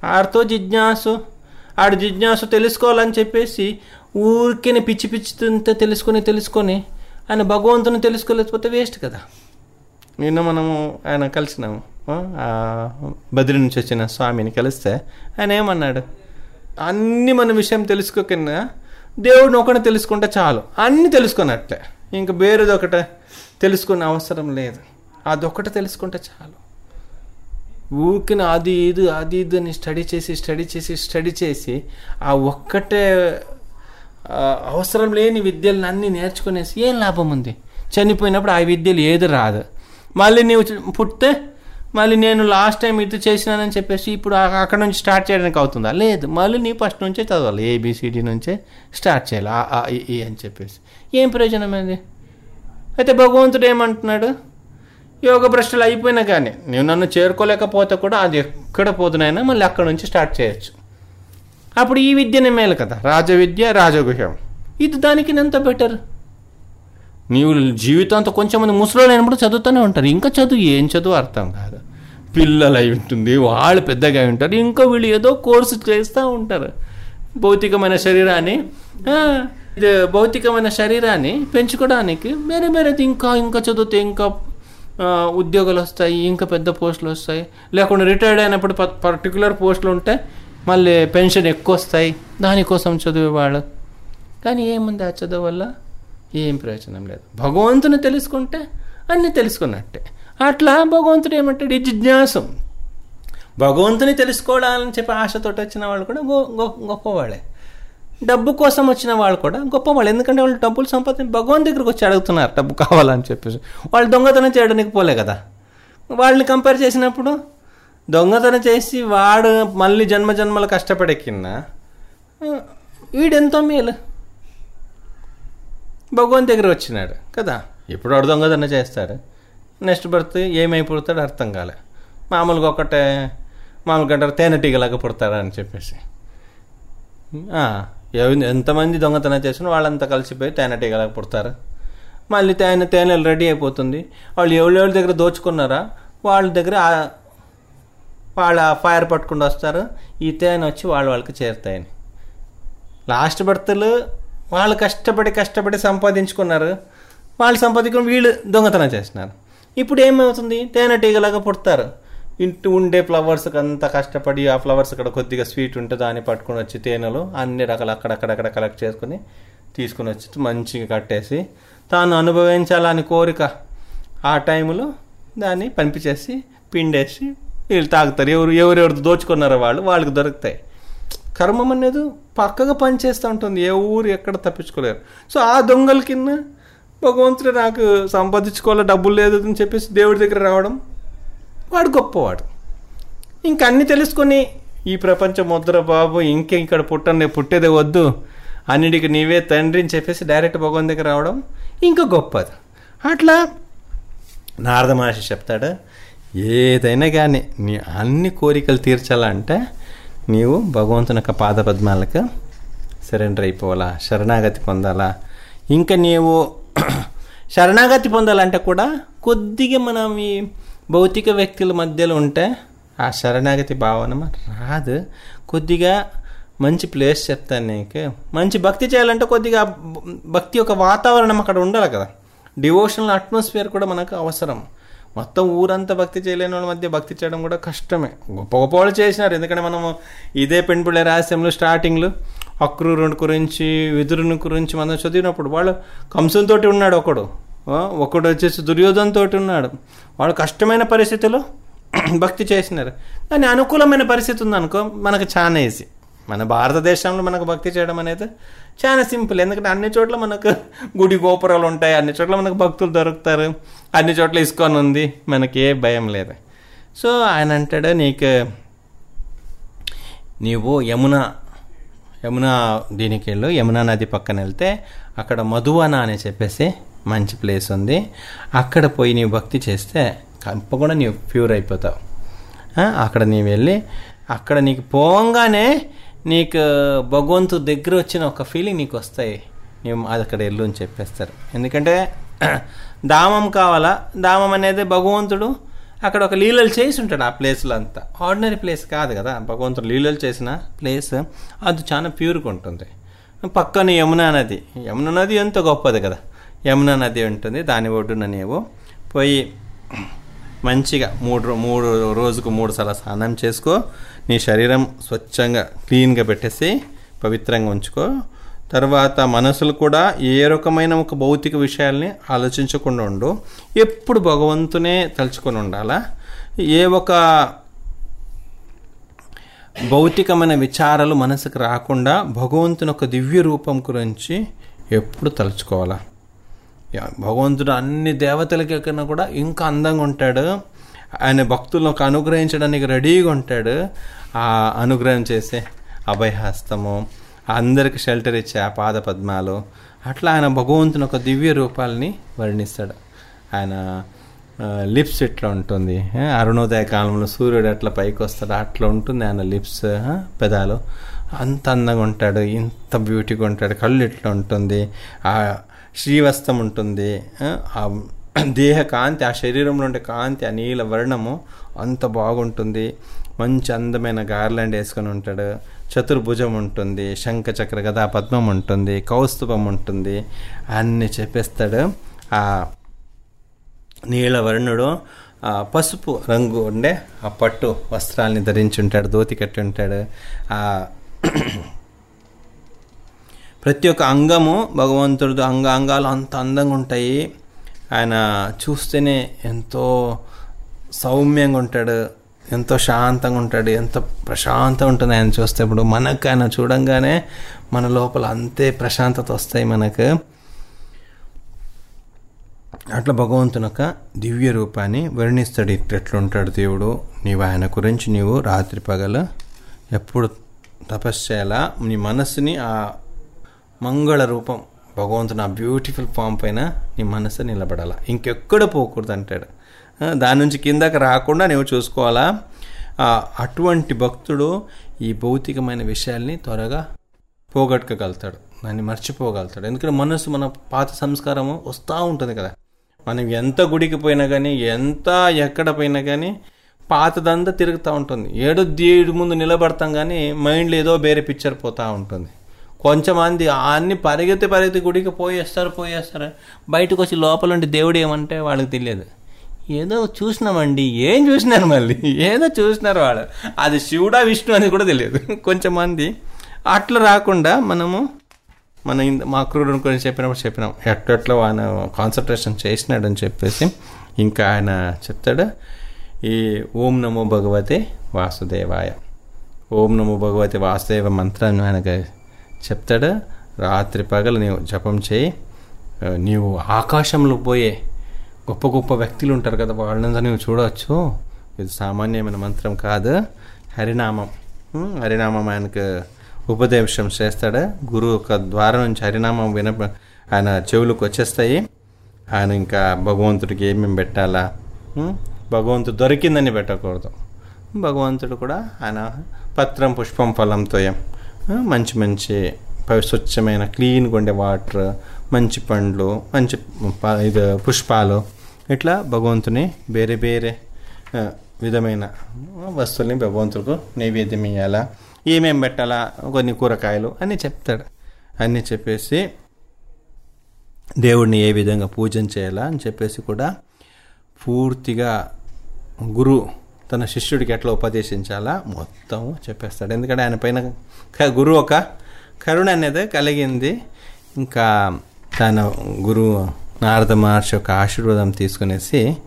ఆడితో జిజ్ఞాసు ఆడు జిజ్ఞాసు తెలుసుకోవాలని చెప్పేసి ఊరికే పిచ్చి పిచ్చితో తెలుసుకొని తెలుసుకొని ఆయన భగవంతుని తెలుసుకోలేకపోతే వేస్ట్ కదా. నిన్న మనము ఆయన కలిసినాము. బద్రి నుంచి వచ్చిన స్వామిని కలిస్తే ఆయన ఏమన్నాడు? అన్ని మన విషయం తెలుసుకోకన్నా దేవుడిని ఒకటి తెలుసుకుంటే చాలు. అన్నీ తెలుసుకున్నట్లే ఇంక వేరేది ఒకటే తెలుసుకునే అవసరం లేదు. అదొకటి తెలుసుకుంటే చాలు. ఊరికిన అది ఇది అది ఇది అని స్టడీ చేసి స్టడీ చేసి స్టడీ చేసి ఆ ఒక్కటే అవసరం లేని విద్యలను అన్నీ నేర్చుకునేసి ఏం లాభం ఉంది? చనిపోయినప్పుడు ఆ విద్యలు ఏది రాదు. మళ్ళీ నీవు పుట్టితే మళ్ళీ నేను లాస్ట్ టైం ఇది చేసినానని చెప్పేసి ఇప్పుడు అక్కడ నుంచి స్టార్ట్ చేయడానికి అవుతుందా? లేదు. మళ్ళీ నీ ఫస్ట్ నుంచే చదవాలి. ఏబిసిడి నుంచే స్టార్ట్ చేయాలి. ఈ, అని చెప్పేసి. ఏం ప్రయోజనం అది? అయితే భగవంతుడు ఏమంటున్నాడు? యోగ భ్రష్టలు అయిపోయినా కానీ నేను నన్ను చేరుకోలేకపోతే కూడా అది ఎక్కడ పోతున్నాయినా మళ్ళీ అక్కడ నుంచి స్టార్ట్ చేయొచ్చు. అప్పుడు ఈ విద్యనే మేలు కదా. రాజ విద్య రాజగుహ్యం. ఇది దానికి ఎంత బెటర్ నీవు జీవితంతో కొంచెం మంది ముసలోళ్ళు అయినప్పుడు చదువుతూనే ఉంటారు. ఇంకా చదువు ఏం చదువు అర్థం కాదు. పిల్లలు అయి ఉంటుంది వాళ్ళు పెద్దగా అయి ఉంటారు. ఇంకా వీళ్ళు ఏదో కోర్సు చేస్తూ ఉంటారు. భౌతికమైన శరీరాన్ని భౌతికమైన శరీరాన్ని పెంచుకోవడానికి వేరే వేరేది ఇంకా ఇంకా చదివితే ఇంకా ఉద్యోగాలు వస్తాయి ఇంకా పెద్ద పోస్టులు వస్తాయి. లేకుండా రిటైర్డ్ అయినప్పుడు ప- పర్టికులర్ పోస్టులు ఉంటే మళ్ళీ పెన్షన్ ఎక్కువ వస్తాయి. దానికోసం చదివేవాళ్ళు కానీ ఏముంది ఆ చదువు వల్ల? ఏం ప్రయోజనం లేదు. భగవంతుని తెలుసుకుంటే అన్నీ తెలుసుకున్నట్టే. అట్లా భగవంతుడు ఏమంటాడు? ఈ జిజ్ఞాసం. భగవంతుని తెలుసుకోవాలని చెప్పి ఆశతోటి వచ్చిన వాళ్ళు కూడా గో గొప్పవాళ్ళే. డబ్బు కోసం వచ్చిన వాళ్ళు కూడా గొప్పవాళ్ళు. ఎందుకంటే వాళ్ళు డబ్బులు సంపాదించి భగవాన్ దగ్గరికి వచ్చి అడుగుతున్నారు డబ్బు కావాలని చెప్పేసి. వాళ్ళు దొంగతనం చేయడానికి పోలే కదా. వాళ్ళని కంపేర్ చేసినప్పుడు దొంగతనం చేసి వాడు మళ్ళీ జన్మ జన్మలు కష్టపడే వీడెంతో మేలు. భగవాన్ దగ్గర వచ్చినాడు కదా. ఇప్పుడు వాడు దొంగతనం చేస్తాడు. నెక్స్ట్ బర్త్ ఏమైపోతాడు అర్థం కాలే. మామూలుగా ఒకటే మామూలుగా అంటారు తేనెటీగలాగా పుడతాడు అని చెప్పేసి. ఎంతమంది దొంగతనం చేసినా వాళ్ళంతా కలిసిపోయి తేనెటీగలాగా పుడతారు. మళ్ళీ తేనె తేనెలు రెడీ అయిపోతుంది. వాళ్ళు ఎవరెవరి దగ్గర దోచుకున్నారా? వాళ్ళ దగ్గర వాళ్ళ ఫైర్ పట్టుకుంటూ వస్తారు. ఈ తేనె వచ్చి వాళ్ళ వాళ్ళకి చేరుతాయని. లాస్ట్ బర్త్లు వాళ్ళు కష్టపడి కష్టపడి సంపాదించుకున్నారు. వాళ్ళు సంపాదించుకొని వీళ్ళు దొంగతనం చేస్తున్నారు. ఇప్పుడు ఏమవుతుంది? తేనెటీగలాగా పుడతారు. ఇంటి ఉండే ఫ్లవర్స్కి అంతా కష్టపడి ఆ ఫ్లవర్స్ అక్కడ కొద్దిగా స్వీట్ ఉంటే దాన్ని పట్టుకొని వచ్చి తేనెలు అన్ని రకాలు అక్కడక్కడక్కడ కలెక్ట్ చేసుకుని తీసుకుని వచ్చి మంచిగా కట్టేసి తాను అనుభవించాలని కోరిక ఆ టైంలో దాన్ని పంపించేసి పిండేసి వీళ్ళు తాగుతారు. ఎవరు ఎవరెవరు దోచుకున్నారో వాళ్ళు వాళ్ళకి దొరుకుతాయి. కర్మం అనేది పక్కగా పనిచేస్తూ ఉంటుంది. ఏ ఊరు ఎక్కడ తప్పించుకోలేరు. సో ఆ దొంగల కింద భగవంతుడు నాకు సంపాదించుకోవాలి డబ్బులు లేదు అని చెప్పేసి దేవుడి దగ్గర రావడం వాడు గొప్పవాడు. ఇంక అన్ని తెలుసుకొని ఈ ప్రపంచం ముద్ర బాబు ఇంకే ఇక్కడ పుట్టనే పుట్టేదే వద్దు అన్నిటికి నీవే తండ్రి అని చెప్పేసి డైరెక్ట్ భగవంతు దగ్గర రావడం ఇంకా గొప్పది. అట్లా నారద మహర్షి చెప్తాడు ఏదైనా కానీ నీ అన్ని కోరికలు తీర్చాలంటే నీవు భగవంతుని యొక్క పాదపద్మాలకు సరెండర్ అయిపోవాలా శరణాగతి పొందాలా? ఇంకా నీవు శరణాగతి పొందాలంటే కూడా కొద్దిగా మనం ఈ భౌతిక వ్యక్తుల మధ్యలో ఉంటే ఆ శరణాగతి భావన రాదు. కొద్దిగా మంచి ప్లేస్ చెప్తాను నీకు. మంచి భక్తి చేయాలంటే కొద్దిగా భక్తి యొక్క వాతావరణం అక్కడ ఉండాలి కదా. డివోషనల్ అట్మాస్ఫియర్ కూడా మనకు అవసరం. మొత్తం ఊరంతా భక్తి చేయలేని వాళ్ళ మధ్య భక్తి చేయడం కూడా కష్టమే. గొప్ప గొప్ప వాళ్ళు చేసినారు. ఎందుకంటే మనము ఇదే పెంపుళ్ళ రహస్యంలో స్టార్టింగ్లో అక్రూరుని గురించి విదురుని గురించి మనం చదివినప్పుడు వాళ్ళు కంసంతో ఉన్నాడు ఒకడు. ఒకడు వచ్చేసి దుర్యోధనతో ఉన్నాడు. వాళ్ళు కష్టమైన పరిస్థితిలో భక్తి చేసినారు. కానీ అనుకూలమైన పరిస్థితి ఉందనుకో మనకు చాలా ఈజీ మన భారతదేశంలో మనకు భక్తి చేయడం అనేది చాలా సింపుల్. ఎందుకంటే అన్ని చోట్ల మనకు గుడి గోపురాలు ఉంటాయి అన్ని చోట్ల మనకు భక్తులు దొరుకుతారు అన్ని చోట్ల ఇసుకొని ఉంది మనకి ఏ భయం లేదు. సో ఆయన అంటాడు నీకు నీవు యమున యమున దీనికి వెళ్ళు యమునా నది పక్కన వెళ్తే అక్కడ మధువన అని చెప్పేసి మంచి ప్లేస్ ఉంది. అక్కడ పోయి నీవు భక్తి చేస్తే తప్పకుండా నీవు ప్యూర్ అయిపోతావు. అక్కడ నీవు వెళ్ళి అక్కడ నీకు పోగానే నీకు భగవంతు దగ్గర వచ్చిన ఒక ఫీలింగ్ నీకు వస్తాయి. నువ్వు అది అక్కడ వెళ్ళు అని చెప్పేస్తారు. ఎందుకంటే దామం కావాలా? దామం అనేది భగవంతుడు అక్కడ ఒక లీలలు చేసి ఉంటాడు ఆ ప్లేస్లో అంతా. ఆర్డినరీ ప్లేస్ కాదు కదా. భగవంతుడు లీలలు చేసిన ప్లేస్ అది చాలా ప్యూర్గా ఉంటుంది. పక్కన యమునా నది. యమునా నది ఎంతో గొప్పది కదా. యమునా నది ఉంటుంది. దాని ఒడ్డున నీవు పోయి మంచిగా మూడు మూడు రోజుకు మూడు సార్లు స్నానం చేసుకో. నీ శరీరం స్వచ్ఛంగా క్లీన్గా పెట్టేసి పవిత్రంగా ఉంచుకో. తర్వాత మనసులు కూడా ఏ రకమైన ఒక భౌతిక విషయాల్ని ఆలోచించకుండా ఉండు. ఎప్పుడు భగవంతునే తలుచుకొని ఉండాలా? ఏ ఒక భౌతికమైన విచారాలు మనసుకు రాకుండా భగవంతుని ఒక దివ్య రూపం గురించి ఎప్పుడు తలుచుకోవాలా? భగవంతుడు అన్ని దేవతలకి కన్నా కూడా ఇంకా అందంగా ఉంటాడు. ఆయన భక్తులను ఒక అనుగ్రహించడానికి రెడీగా ఉంటాడు. ఆ అనుగ్రహం చేసే అభయహస్తము అందరికి షెల్టర్ ఇచ్చే ఆ పాద పద్మాలు అట్లా ఆయన భగవంతుని ఒక దివ్య రూపాలని వర్ణిస్తాడు. ఆయన లిప్స్ ఇట్లా ఉంటుంది. అరుణోదయ కాలంలో సూర్యుడు అట్లా పైకి వస్తాడు అట్లా ఉంటుంది ఆయన లిప్స్ పెదాలు. అంత అందంగా ఉంటాడు ఇంత బ్యూటీగా ఉంటాడు. కళ్ళు ఇట్లా ఉంటుంది. ఆ శ్రీవస్తం ఉంటుంది. దేహ కాంతి ఆ శరీరంలో ఉండే కాంతి ఆ నీల వర్ణము అంత బాగుంటుంది. మంచి అందమైన గార్లాండ్ వేసుకొని ఉంటాడు. చతుర్భుజం ఉంటుంది. శంఖ చక్ర గదా పద్మం ఉంటుంది. కౌస్తుభం ఉంటుంది. అన్నీ చెప్పేస్తాడు. ఆ నీలవర్ణుడు పసుపు రంగు ఉండే ఆ పట్టు వస్త్రాల్ని ధరించి ఉంటాడు. దోతి కట్టి ఉంటాడు. ఆ ప్రతి ఒక్క అంగము భగవంతుడు అంగ అంగాలు అంత అందంగా ఉంటాయి. ఆయన చూస్తేనే ఎంతో సౌమ్యంగా ఉంటాడు ఎంతో శాంతంగా ఉంటాడు ఎంత ప్రశాంతంగా ఉంటుంది ఆయన చూస్తే ఇప్పుడు మనకు ఆయన చూడంగానే మన లోపల అంతే ప్రశాంతత వస్తాయి మనకు. అట్లా భగవంతుని యొక్క దివ్య రూపాన్ని వర్ణిస్తాడు. ఇట్లెట్లుంటాడు దేవుడు? నీవు ఆయన గురించి నీవు రాత్రి పగల ఎప్పుడు తపస్సు చేయాలా? నీ మనస్సుని ఆ మంగళ రూపం భగవంతుని ఆ బ్యూటిఫుల్ ఫామ్ పైన నీ మనసు నిలబడాల. ఇంకెక్కడ పోకూడదు అంటాడు. దాని నుంచి కిందకి రాకుండా నువ్వు చూసుకోవాలా? అటువంటి భక్తుడు ఈ భౌతికమైన విషయాల్ని త్వరగా పోగొట్టుకోగలుగుతాడు. దాన్ని మర్చిపోగలుగుతాడు. ఎందుకంటే మనసు మన పాత సంస్కారము వస్తూ ఉంటుంది కదా. మనం ఎంత గుడికి పోయినా కానీ ఎంత ఎక్కడ పోయినా కానీ పాతదంతా తిరుగుతూ ఉంటుంది. ఏడు దేవుడి ముందు నిలబడతాం కానీ మైండ్లో ఏదో వేరే పిక్చర్ పోతూ ఉంటుంది. కొంతమంది అన్ని పరిగెత్తి పరిగెత్తి గుడికి పోయేస్తారు పోయేస్తారు. బయటకు వచ్చి లోపల ఉండి దేవుడు ఏమంటే వాళ్ళకి తెలియదు. ఏదో చూసినామండి ఏం చూసినారు మళ్ళీ? ఏదో చూసినారు వాళ్ళు. అది శివుడా విష్ణు అని కూడా తెలియదు. కొంచెమంది అట్లా రాకుండా మనము మన మా క్రూరుని కొన్ని చెప్పినప్పుడు చెప్పినాం. ఎట్లెట్లో ఆయన కాన్సన్ట్రేషన్ చేసినాడని చెప్పేసి ఇంకా ఆయన చెప్తాడు. ఈ ఓం నమో భగవతే వాసుదేవాయ. ఓం నమో భగవతి వాసుదేవ మంత్రాన్ని ఆయనకి చెప్తాడు రాత్రి పగలు నీవు జపం చేయి. నీవు ఆకాశంలో పోయే గొప్ప గొప్ప వ్యక్తులు ఉంటారు కదా వాళ్ళందరూ నువ్వు చూడవచ్చు. ఇది సామాన్యమైన మంత్రం కాదు. హరినామం. హరినామం ఆయనకు ఉపదేశం చేస్తాడు. గురువు ఒక ద్వారం నుంచి హరినామం విన ఆయన చెవులకు వచ్చేస్తాయి. ఆయన ఇంకా భగవంతుడికి ఏమేమి పెట్టాలా? భగవంతుడు దొరికిందని పెట్టకూడదు. భగవంతుడు కూడా ఆయన పత్రం పుష్పం ఫలంతో మంచి మంచి స్వచ్ఛమైన క్లీన్గా ఉండే వాటర్ మంచి పండ్లు మంచి ఇది పుష్పాలు ఇట్లా భగవంతుని వేరే వేరే విధమైన వస్తువుల్ని భగవంతుడికి నైవేద్యం ఇవ్వాలా ఏమేమి పెట్టాలా? కొన్ని కూరగాయలు అన్నీ చెప్తాడు. అన్నీ చెప్పేసి దేవుడిని ఏ విధంగా పూజన చేయాలా అని చెప్పేసి కూడా పూర్తిగా గురు తన శిష్యుడికి ఎట్లా ఉపదేశించాలా? మొత్తం చెప్పేస్తాడు. ఎందుకంటే ఆయన పైన క- గురువు ఒక కరుణ అనేది కలిగింది. ఇంకా తన గురువు నారద మహర్షి యొక్క ఆశీర్వాదం తీసుకునేసి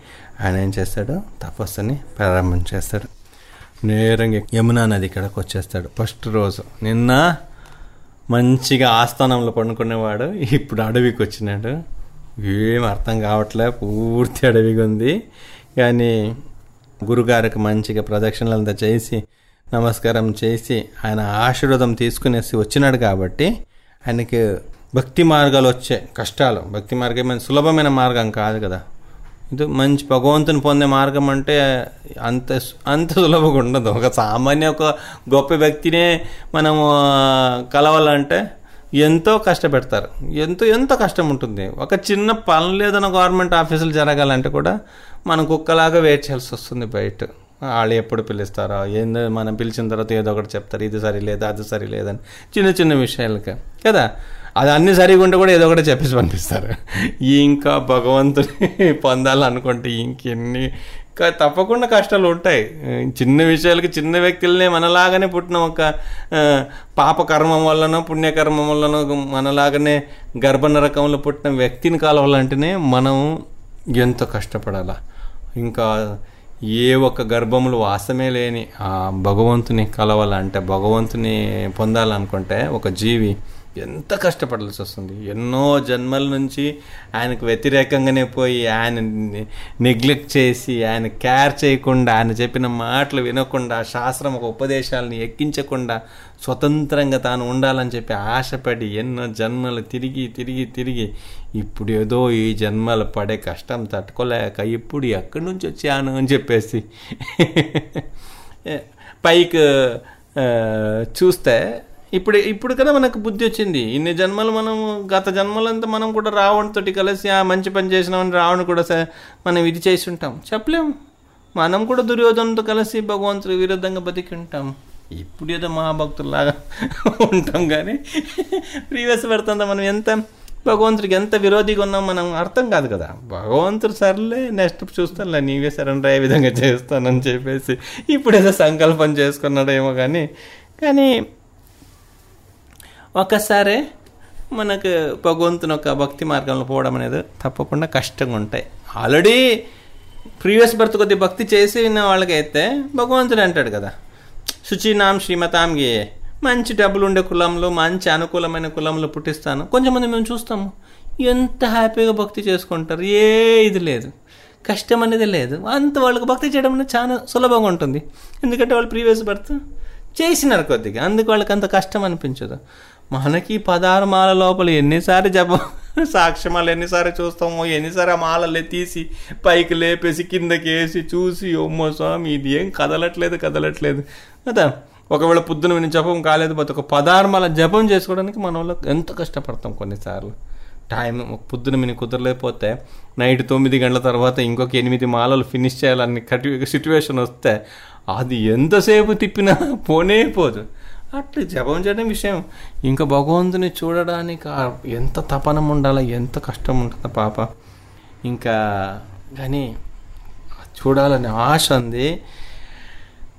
ఆయన ఏం చేస్తాడు? తపస్సుని ప్రారంభం చేస్తాడు. నేరంగా యమునా నది ఇక్కడికి వచ్చేస్తాడు. ఫస్ట్ రోజు నిన్న మంచిగా ఆస్థానంలో పండుకునేవాడు. ఇప్పుడు అడవికి వచ్చినాడు. ఏం అర్థం కావట్లే. పూర్తి అడవిగా ఉంది కానీ గురుగారికి మంచిగా ప్రదక్షిణలంతా చేసి నమస్కారం చేసి ఆయన ఆశీర్వాదం తీసుకునేసి వచ్చినాడు కాబట్టి ఆయనకి భక్తి మార్గాలు వచ్చే కష్టాలు. భక్తి మార్గం ఏమైనా సులభమైన మార్గం కాదు కదా. ఇది మంచి భగవంతుని పొందే మార్గం అంటే అంత అంత సులభంగా ఉండదు. ఒక సామాన్య ఒక గొప్ప వ్యక్తినే మనము కలవాలంటే ఎంతో కష్టపెడతారు. ఎంతో ఎంతో కష్టం ఉంటుంది. ఒక చిన్న పని లేదన్న గవర్నమెంట్ ఆఫీసులు జరగాలంటే కూడా మనం కుక్కలాగా వెయిట్ చేయాల్సి వస్తుంది బయట. వాళ్ళు ఎప్పుడు పిలుస్తారా ఏందో మనం పిలిచిన తర్వాత ఏదో ఒకటి చెప్తారు ఇది సరి లేదా అది సరి లేదని చిన్న చిన్న విషయాలకి కదా? అది అన్ని సరిగా ఉంటే కూడా ఏదో ఒకటి చెప్పేసి పంపిస్తారు. ఇంకా భగవంతుని పొందాలనుకుంటే ఇంకెన్ని క- తప్పకుండా కష్టాలు ఉంటాయి. చిన్న విషయాలకి చిన్న వ్యక్తులనే మనలాగానే పుట్టిన ఒక పాపకర్మం వల్లనో పుణ్యకర్మం వల్లనో మనలాగానే గర్భనరకంలో పుట్టిన వ్యక్తిని కలవాలంటేనే మనం ఎంతో కష్టపడాలా. ఇంకా ఏ ఒక్క గర్భములు వాసమే లేని ఆ భగవంతుని కలవాలంటే భగవంతుని పొందాలనుకుంటే ఒక జీవి ఎంత కష్టపడాల్సి వస్తుంది? ఎన్నో జన్మల నుంచి ఆయనకు వ్యతిరేకంగానే పోయి ఆయన నెగ్లెక్ట్ చేసి ఆయన కేర్ చేయకుండా ఆయన చెప్పిన మాటలు వినకుండా శాస్త్రం ఒక ఉపదేశాలని ఎక్కించకుండా స్వతంత్రంగా తాను ఉండాలని చెప్పి ఆశపడి ఎన్నో జన్మలు తిరిగి తిరిగి తిరిగి ఇప్పుడు ఏదో ఈ జన్మలు పడే కష్టం తట్టుకోలేక ఇప్పుడు ఎక్కడి నుంచి వచ్చాను అని చెప్పేసి. పైకి చూస్తే ఇప్పుడు ఇప్పుడు కదా మనకు బుద్ధి వచ్చింది. ఇన్ని జన్మలు మనం గత జన్మలంతా మనం కూడా రావణ్తోటి కలిసి ఆ మంచి పని చేసినామని రావణ్ కూడా మనం ఇది చేసి ఉంటాం చెప్పలేము మనం కూడా దుర్యోధనతో కలిసి భగవంతుడి విరుద్ధంగా బతికి ఉంటాం ఇప్పుడు ఏదో మహాభక్తుల్లాగా ఉంటాం కానీ ప్రీవియస్ పెడుతుందా మనం ఎంత భగవంతుడికి ఎంత విరోధిగా ఉన్నాం మనం అర్థం కాదు కదా. భగవంతుడు సర్లే నెక్స్ట్ చూస్తానులే నీవే సరెండర్ అయ్యే విధంగా చేస్తానని చెప్పేసి ఇప్పుడు ఏదో సంకల్పం చేసుకున్నాడేమో కానీ కానీ ఒకసారి మనకు భగవంతుని ఒక భక్తి మార్గంలో పోవడం అనేది తప్పకుండా కష్టంగా ఉంటాయి. ఆల్రెడీ ప్రీవియస్ బర్త్ కొద్ది భక్తి చేసిన వాళ్ళకైతే భగవంతుడు అంటాడు కదా. శుచినాం శ్రీమతాం గే. మంచి డబ్బులు ఉండే కులంలో మంచి అనుకూలమైన కులంలో పుట్టిస్తాను. కొంచెంమంది మేము చూస్తాము. ఎంత హ్యాపీగా భక్తి చేసుకుంటారు? ఏ ఇది లేదు. కష్టం అనేది లేదు. అంత వాళ్ళకి భక్తి చేయడం అనేది చాలా సులభంగా ఉంటుంది. ఎందుకంటే వాళ్ళు ప్రీవియస్ బర్త్ చేసినారు కొద్దిగా. అందుకు వాళ్ళకి అంత కష్టం అనిపించదు. మనకి పదహారు మాల లోపల ఎన్నిసార్లు జపం సాక్ష్యమాలు ఎన్నిసార్లు చూస్తామో ఎన్నిసార్లు ఆ మాలలే తీసి పైకి లేపేసి కిందకి వేసి చూసి ఒమ్మో స్వామి ఇది ఏం కదలట్లేదు కదలట్లేదు. కదా ఒకవేళ పొద్దున విని జపం కాలేదు పోతే ఒక పదహారు మాల జపం చేసుకోవడానికి మన వాళ్ళు ఎంత కష్టపడతాం కొన్నిసార్లు. టైం పొద్దున మిని కుదరలేకపోతే నైట్ తొమ్మిది గంటల తర్వాత ఇంకొక ఎనిమిది మాలలు ఫినిష్ చేయాలని కటి సిచ్యువేషన్ వస్తే అది ఎంతసేపు తిప్పినా పోనే పోదు. అట్లా జపం చేయడం విషయం. ఇంకా భగవంతుని చూడడానికి ఎంత తపనం ఉండాలి ఎంత కష్టం ఉంటుందో పాప. ఇంకా కానీ చూడాలని ఆశ ఉంది.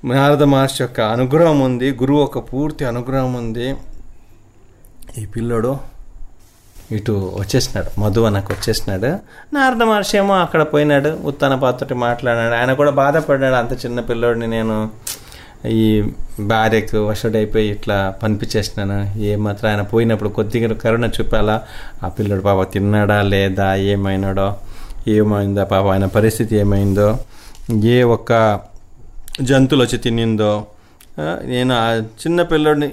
నారద మహర్షి యొక్క అనుగ్రహం ఉంది. గురువు ఒక పూర్తి అనుగ్రహం ఉంది. ఈ పిల్లోడు ఇటు వచ్చేసినాడు మధు అనకు వచ్చేసినాడు. నారద మహర్షి ఏమో అక్కడ పోయినాడు ఉత్తాన పాత్రటి మాట్లాడినాడు. ఆయన కూడా బాధపడ్డాడు అంత చిన్న పిల్లోడిని నేను ఈ భార్యకు వశుడైపోయి ఇట్లా పంపించేసినాను? ఏమాత్రం ఆయన పోయినప్పుడు కొద్దిగా కరుణ చూపాలా? ఆ పిల్లడు పాప తిన్నాడా లేదా? ఏమైనాడో? ఏమైందో పాప? ఆయన పరిస్థితి ఏమైందో? ఏ ఒక్క జంతువులు వచ్చి తినిందో నేను ఆ చిన్న పిల్లోడిని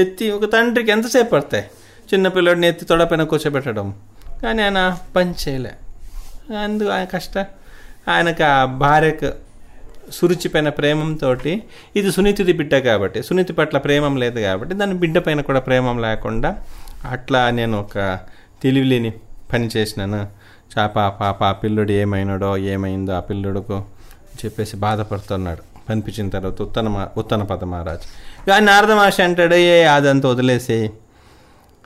ఎత్తి ఒక తండ్రికి ఎంతసేపు పడతాయి? చిన్న పిల్లోడిని ఎత్తి తొడపైన కూర్చోబెట్టడం. కానీ ఆయన పని చేయలే. అందుకు ఆయన కష్ట. ఆయనకు ఆ భార్యకు సురుచిపైన ప్రేమంతో ఇది సునీతిది బిడ్డ కాబట్టి సునీతి పట్ల ప్రేమం లేదు కాబట్టి దాని బిడ్డ పైన కూడా ప్రేమం లేకుండా అట్లా నేను ఒక తెలివిలేని పని చేసినాను. చాప పాప ఆ పిల్లుడు ఏమైనాడో ఏమైందో ఆ పిల్లుడుకు చెప్పేసి బాధపడుతున్నాడు. కనిపించిన తర్వాత ఉత్తన ఉత్తన పద మహారాజ్. కానీ నారద మహర్షి అంటాడు ఏ అదంతా వదిలేసి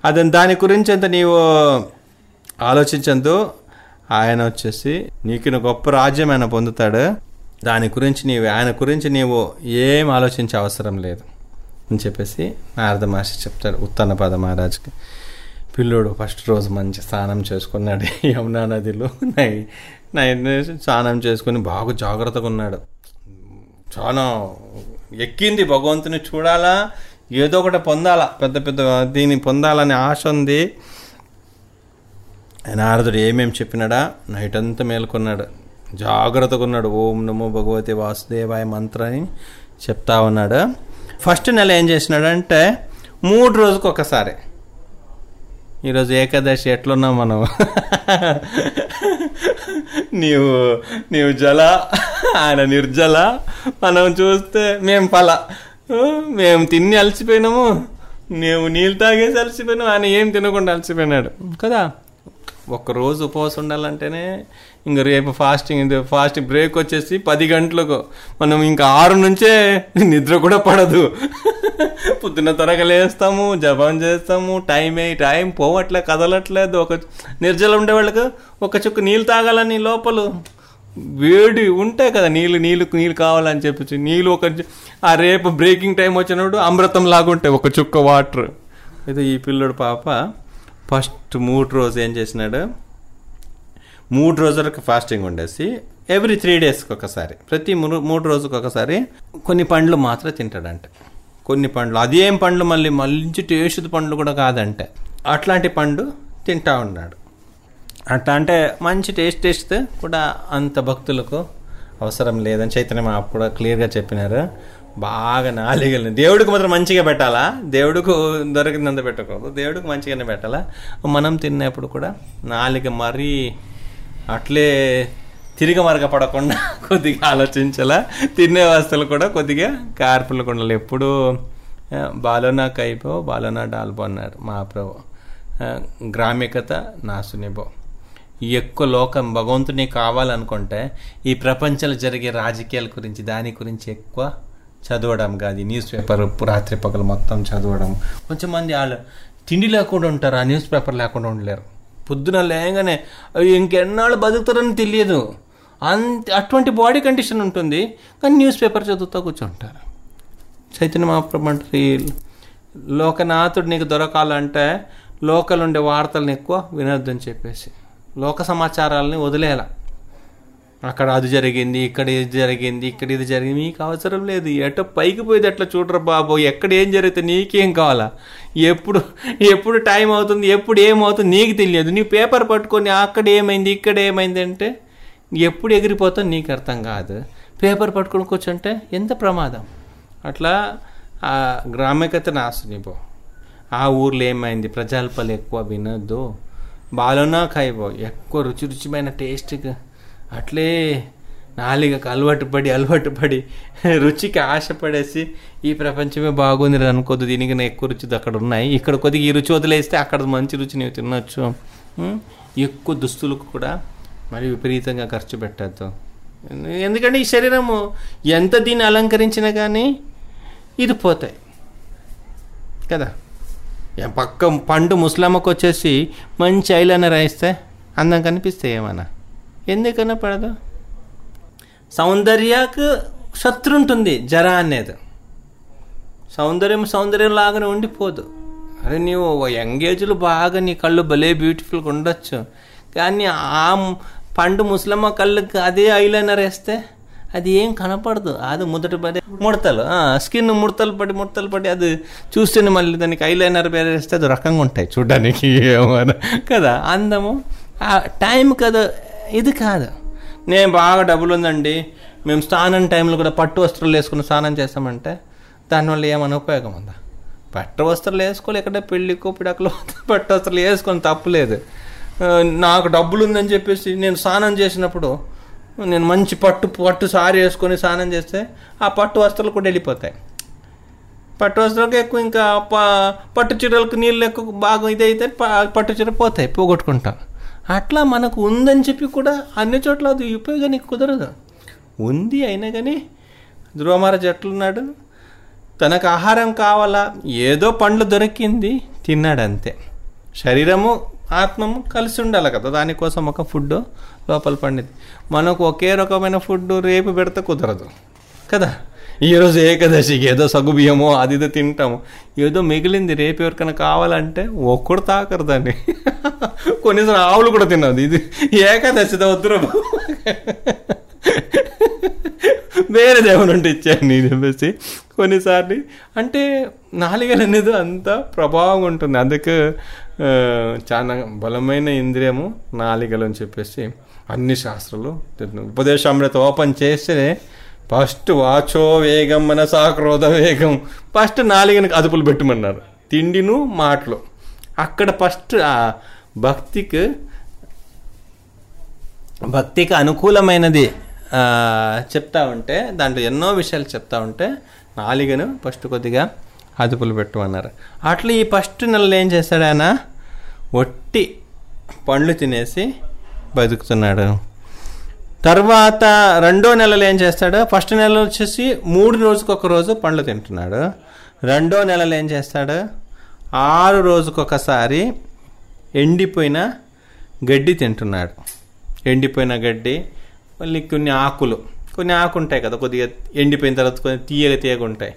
అదని దాని గురించి అంత నీవు ఆలోచించద్దు. ఆయన వచ్చేసి నీకు గొప్ప రాజ్యం ఆయన పొందుతాడు. దాని గురించి నీవు ఆయన గురించి నీవు ఏం ఆలోచించే అవసరం లేదు అని చెప్పేసి నారద మహర్షి చెప్తాడు ఉత్తన పద మహారాజ్కి. పిల్లోడు ఫస్ట్ రోజు మంచి స్నానం చేసుకున్నాడు యమునా నదిలో నై నైట్ స్నానం చేసుకుని బాగా జాగ్రత్తగా ఉన్నాడు. చాలా ఎక్కింది భగవంతుని చూడాలా? ఏదో ఒకటి పొందాలా? పెద్ద పెద్ద దీన్ని పొందాలనే ఆశ ఉంది. నారదుడు ఏమేమి చెప్పినాడా? నైట్ అంతా మేల్కొన్నాడు. జాగ్రత్తగా ఉన్నాడు ఓం నమో భగవతి వాసుదేవాయ మంత్రాన్ని చెప్తా ఉన్నాడు. ఫస్ట్ నెల ఏం చేసినాడంటే మూడు రోజుకు ఒకసారి ఈరోజు ఏకాదశి ఎట్లున్నాం మనం? నీవు నీవు జల ఆయన నిర్జల. మనం చూస్తే మేము పల. మేము తిని అలసిపోయినాము. నీవు నీళ్ళు తాగేసి అలసిపోయినావు. ఆయన ఏం తినకుండా అలసిపోయినాడు. కదా? ఒక్కరోజు ఉపవాసం ఉండాలంటేనే ఇంకా రేపు ఫాస్టింగ్ ఫాస్టింగ్ బ్రేక్ వచ్చేసి పది గంటలకు మనం ఇంకా ఆరు నుంచే నిద్ర కూడా పడదు. పొద్దున్న త్వరగా లేస్తాము జపం చేస్తాము టైం అయ్యి టైం పోవట్లే కదలట్లేదు. ఒక నిర్జలం ఉండే వాళ్ళకు ఒక చుక్క నీళ్ళు తాగాలని లోపల వేడి ఉంటాయి కదా నీళ్ళు నీళ్ళు నీళ్ళు కావాలని చెప్పేసి. నీళ్ళు ఒక ఆ రేపు బ్రేకింగ్ టైం వచ్చినప్పుడు అమృతం లాగుంటాయి ఒక చుక్క వాటర్. అయితే ఈ పిల్లడు పాప ఫస్ట్ మూడు రోజు ఏం చేసినాడు? మూడు రోజులకు ఫాస్టింగ్ ఉండేసి ఎవ్రీ త్రీ డేస్కి ఒకసారి ప్రతి మూడు మూడు రోజులకు ఒకసారి కొన్ని పండ్లు మాత్రం తింటాడంట. కొన్ని పండ్లు అదేం పండ్లు మళ్ళీ మంచి టేస్ట్ పండ్లు కూడా కాదంటే. అట్లాంటి పండు తింటా ఉన్నాడు. అట్లా అంటే మంచి టేస్ట్ టేస్ట్ కూడా అంత భక్తులకు అవసరం లేదని చైతన్య మా కూడా క్లియర్గా చెప్పినారు. బాగా నాలిగలు దేవుడికి మాత్రం మంచిగా పెట్టాలా? దేవుడికి దొరికినంత పెట్టకూడదు. దేవుడికి మంచిగానే పెట్టాలా? మనం తిన్నప్పుడు కూడా నాలిక మరీ అట్లే తిరిగి మరగపడకుండా కొద్దిగా ఆలోచించాలా? తినే వస్తువులు కూడా కొద్దిగా కార్పులు కొండలు. ఎప్పుడు బాలోనా కైపో బాలోనా డాల్బో అన్నారు మహాప్రభు. గ్రామికత నాసునిబో. ఎక్కువ లోకం భగవంతుని కావాలనుకుంటే ఈ ప్రపంచంలో జరిగే రాజకీయాల గురించి దాని గురించి ఎక్కువ చదవడం కాదు. న్యూస్ పేపర్ రాత్రి పగలు మొత్తం చదవడం. కొంచెం మంది వాళ్ళు తిండి లేకుండా ఉంటారు ఆ న్యూస్ పేపర్ లేకుండా ఉండలేరు. పొద్దున లేగానే ఇంకెన్నాళ్ళు బతుకుతారని తెలియదు. అంత అటువంటి బాడీ కండిషన్ ఉంటుంది. కానీ న్యూస్ పేపర్ చదువుతూ కూర్చుంటారు. చైతన్య మహాప్రభు అంటే లోకనాథుడు నీకు దొరకాలంటే లోకల్ ఉండే వార్తలను ఎక్కువ వినొద్దని చెప్పేసి లోక సమాచారాలని వదిలేలా అక్కడ అది జరిగింది ఇక్కడ ఇది జరిగింది ఇక్కడ ఇది జరిగింది. మీకు అవసరం లేదు. ఎటో పైకి పోయేది ఎట్లా చూడరు బాబు. ఎక్కడ ఏం జరిగితే నీకేం కావాలా? ఎప్పుడు ఎప్పుడు టైం అవుతుంది ఎప్పుడు ఏమవుతుంది నీకు తెలియదు. నీ పేపర్ పట్టుకొని అక్కడ ఏమైంది ఇక్కడ ఏమైంది అంటే ఎప్పుడు ఎగిరిపోతావు నీకు అర్థం కాదు. పేపర్ పట్టుకొని కూర్చుంటే ఎంత ప్రమాదం? అట్లా ఆ గ్రామికత నాశనిపో ఆ ఊర్లో ఏమైంది? ప్రజాల్పలు ఎక్కువ వినొద్దు. బాలోనా కాయబో ఎక్కువ రుచి రుచిమైన టేస్ట్గా అట్లే నాలుగకు అలవాటు పడి అలవాటు పడి రుచికి ఆశపడేసి ఈ ప్రపంచమే బాగుంది అనుకోద్దు. దీనికి ఎక్కువ రుచి అక్కడ ఉన్నాయి. ఇక్కడ కొద్దిగా ఈ రుచి వదిలేస్తే అక్కడ మంచి రుచి నీవు తినొచ్చు. ఎక్కువ దుస్తులకు కూడా మరి విపరీతంగా ఖర్చు పెట్టద్దు. ఎందుకంటే ఈ శరీరము ఎంత దీన్ని అలంకరించినా కానీ ఇది పోతాయి. కదా? పక్క పండు ముస్లామకు వచ్చేసి మంచి ఐలైనర్ వేస్తే అందం కనిపిస్తే ఏమన్నా? ఎందుకన్నా పడదు? సౌందర్యకు శత్రు ఉంటుంది జర అనేది. సౌందర్యం సౌందర్యం లాగానే ఉండిపోదు. అరే నీవు యంగ్ ఏజ్లో బాగా నీ కళ్ళు భలే బ్యూటిఫుల్గా ఉండొచ్చు. కానీ ఆ పండు ముసలమ్మ కళ్ళకి అదే ఐలైనర్ వేస్తే అది ఏం కనపడదు. అది ముదట పడి ముడతలు. స్కిన్ ముడతలు పడి ముడతలు పడి అది చూస్తేనే మళ్ళీ దానికి ఐలైనర్ వేరే వేస్తే అది రకంగా ఉంటాయి చూడడానికి. ఏమో కదా అందము. ఆ టైం కదా ఇది కాదు. నేను బాగా డబ్బులు ఉందండి. మేము స్నానం టైంలో కూడా పట్టు వస్త్రాలు వేసుకుని స్నానం చేస్తామంటే దానివల్ల ఏమైనా ఉపయోగం ఉందా? పట్టు వస్త్రాలు వేసుకోవాలి ఎక్కడ పెళ్ళికో పిడకలో పట్టు వస్త్రాలు వేసుకొని తప్పులేదు. నాకు డబ్బులు ఉందని చెప్పేసి నేను స్నానం చేసినప్పుడు నేను మంచి పట్టు పట్టు సారీ వేసుకొని స్నానం చేస్తే ఆ పట్టు వస్త్రాలు కూడా వెళ్ళిపోతాయి. పట్టు వస్త్రాలకు ఎక్కువ ఇంకా ప- పట్టు చీరలకు నీళ్ళు ఎక్కువ బాగా ఇదైతే పట్టు చీర పోతాయి పోగొట్టుకుంటాను అట్లా మనకు ఉందని చెప్పి కూడా అన్ని చోట్ల అది ఉపయోగానికి కుదరదు. ఉంది అయినా కానీ ధ్రువమార జట్లున్నాడు. తనకు ఆహారం కావాలా? ఏదో పండ్లు దొరికింది తిన్నాడు అంతే శరీరము ఆత్మము కలిసి ఉండాలి కదా దానికోసం ఒక ఫుడ్ లోపల పండింది మనకు ఒకే రకమైన ఫుడ్ రేపు పెడితే కుదరదు కదా. ఈరోజు ఏకదశికి ఏదో సగుబియ్యమో అది ఇదో తింటాము. ఏదో మిగిలింది రేపు ఎవరికైనా కావాలంటే ఒక్కడు తాకరు దాన్ని కొన్నిసార్లు ఆవులు కూడా తిన్నది ఇది ఏకాదశితో వద్దురా వేరే దేవుడు ఉంటే ఇచ్చాను నేను చెప్పేసి. కొన్నిసార్లు అంటే నాలుగలు అనేది అంత ప్రభావం ఉంటుంది. అందుకే చాలా బలమైన ఇంద్రియము నాలుగలు అని చెప్పేసి అన్ని శాస్త్రాలు ఉపదేశం ఉపదేశామృత ఓపెన్ చేస్తే ఫస్ట్ వాచో వేగం మనసా క్రోధ వేగం. ఫస్ట్ నాలుగని అదుపులు పెట్టమన్నారు. తిండిను మాటలు. అక్కడ ఫస్ట్ ఆ భక్తికి భక్తికి అనుకూలమైనది చెప్తా ఉంటే దాంట్లో ఎన్నో విషయాలు చెప్తా ఉంటే నాలుగను ఫస్ట్ కొద్దిగా అదుపులు పెట్టమన్నారు. అట్లా ఈ ఫస్ట్ నెలలో ఏం చేశాడు ఆయన? ఒట్టి పండ్లు తినేసి బతుకుతున్నాడు. తర్వాత రెండో నెలలు ఏం చేస్తాడు? ఫస్ట్ నెల వచ్చేసి మూడు రోజుకు ఒక రోజు పండ్లు తింటున్నాడు. రెండో నెలలు ఏం చేస్తాడు? ఆరు రోజుకొకసారి ఎండిపోయిన గడ్డి తింటున్నాడు. ఎండిపోయిన గడ్డి మళ్ళీ కొన్ని ఆకులు. కొన్ని ఆకు ఉంటాయి కదా కొద్దిగా ఎండిపోయిన తర్వాత కొన్ని తీయగా తీయగా ఉంటాయి.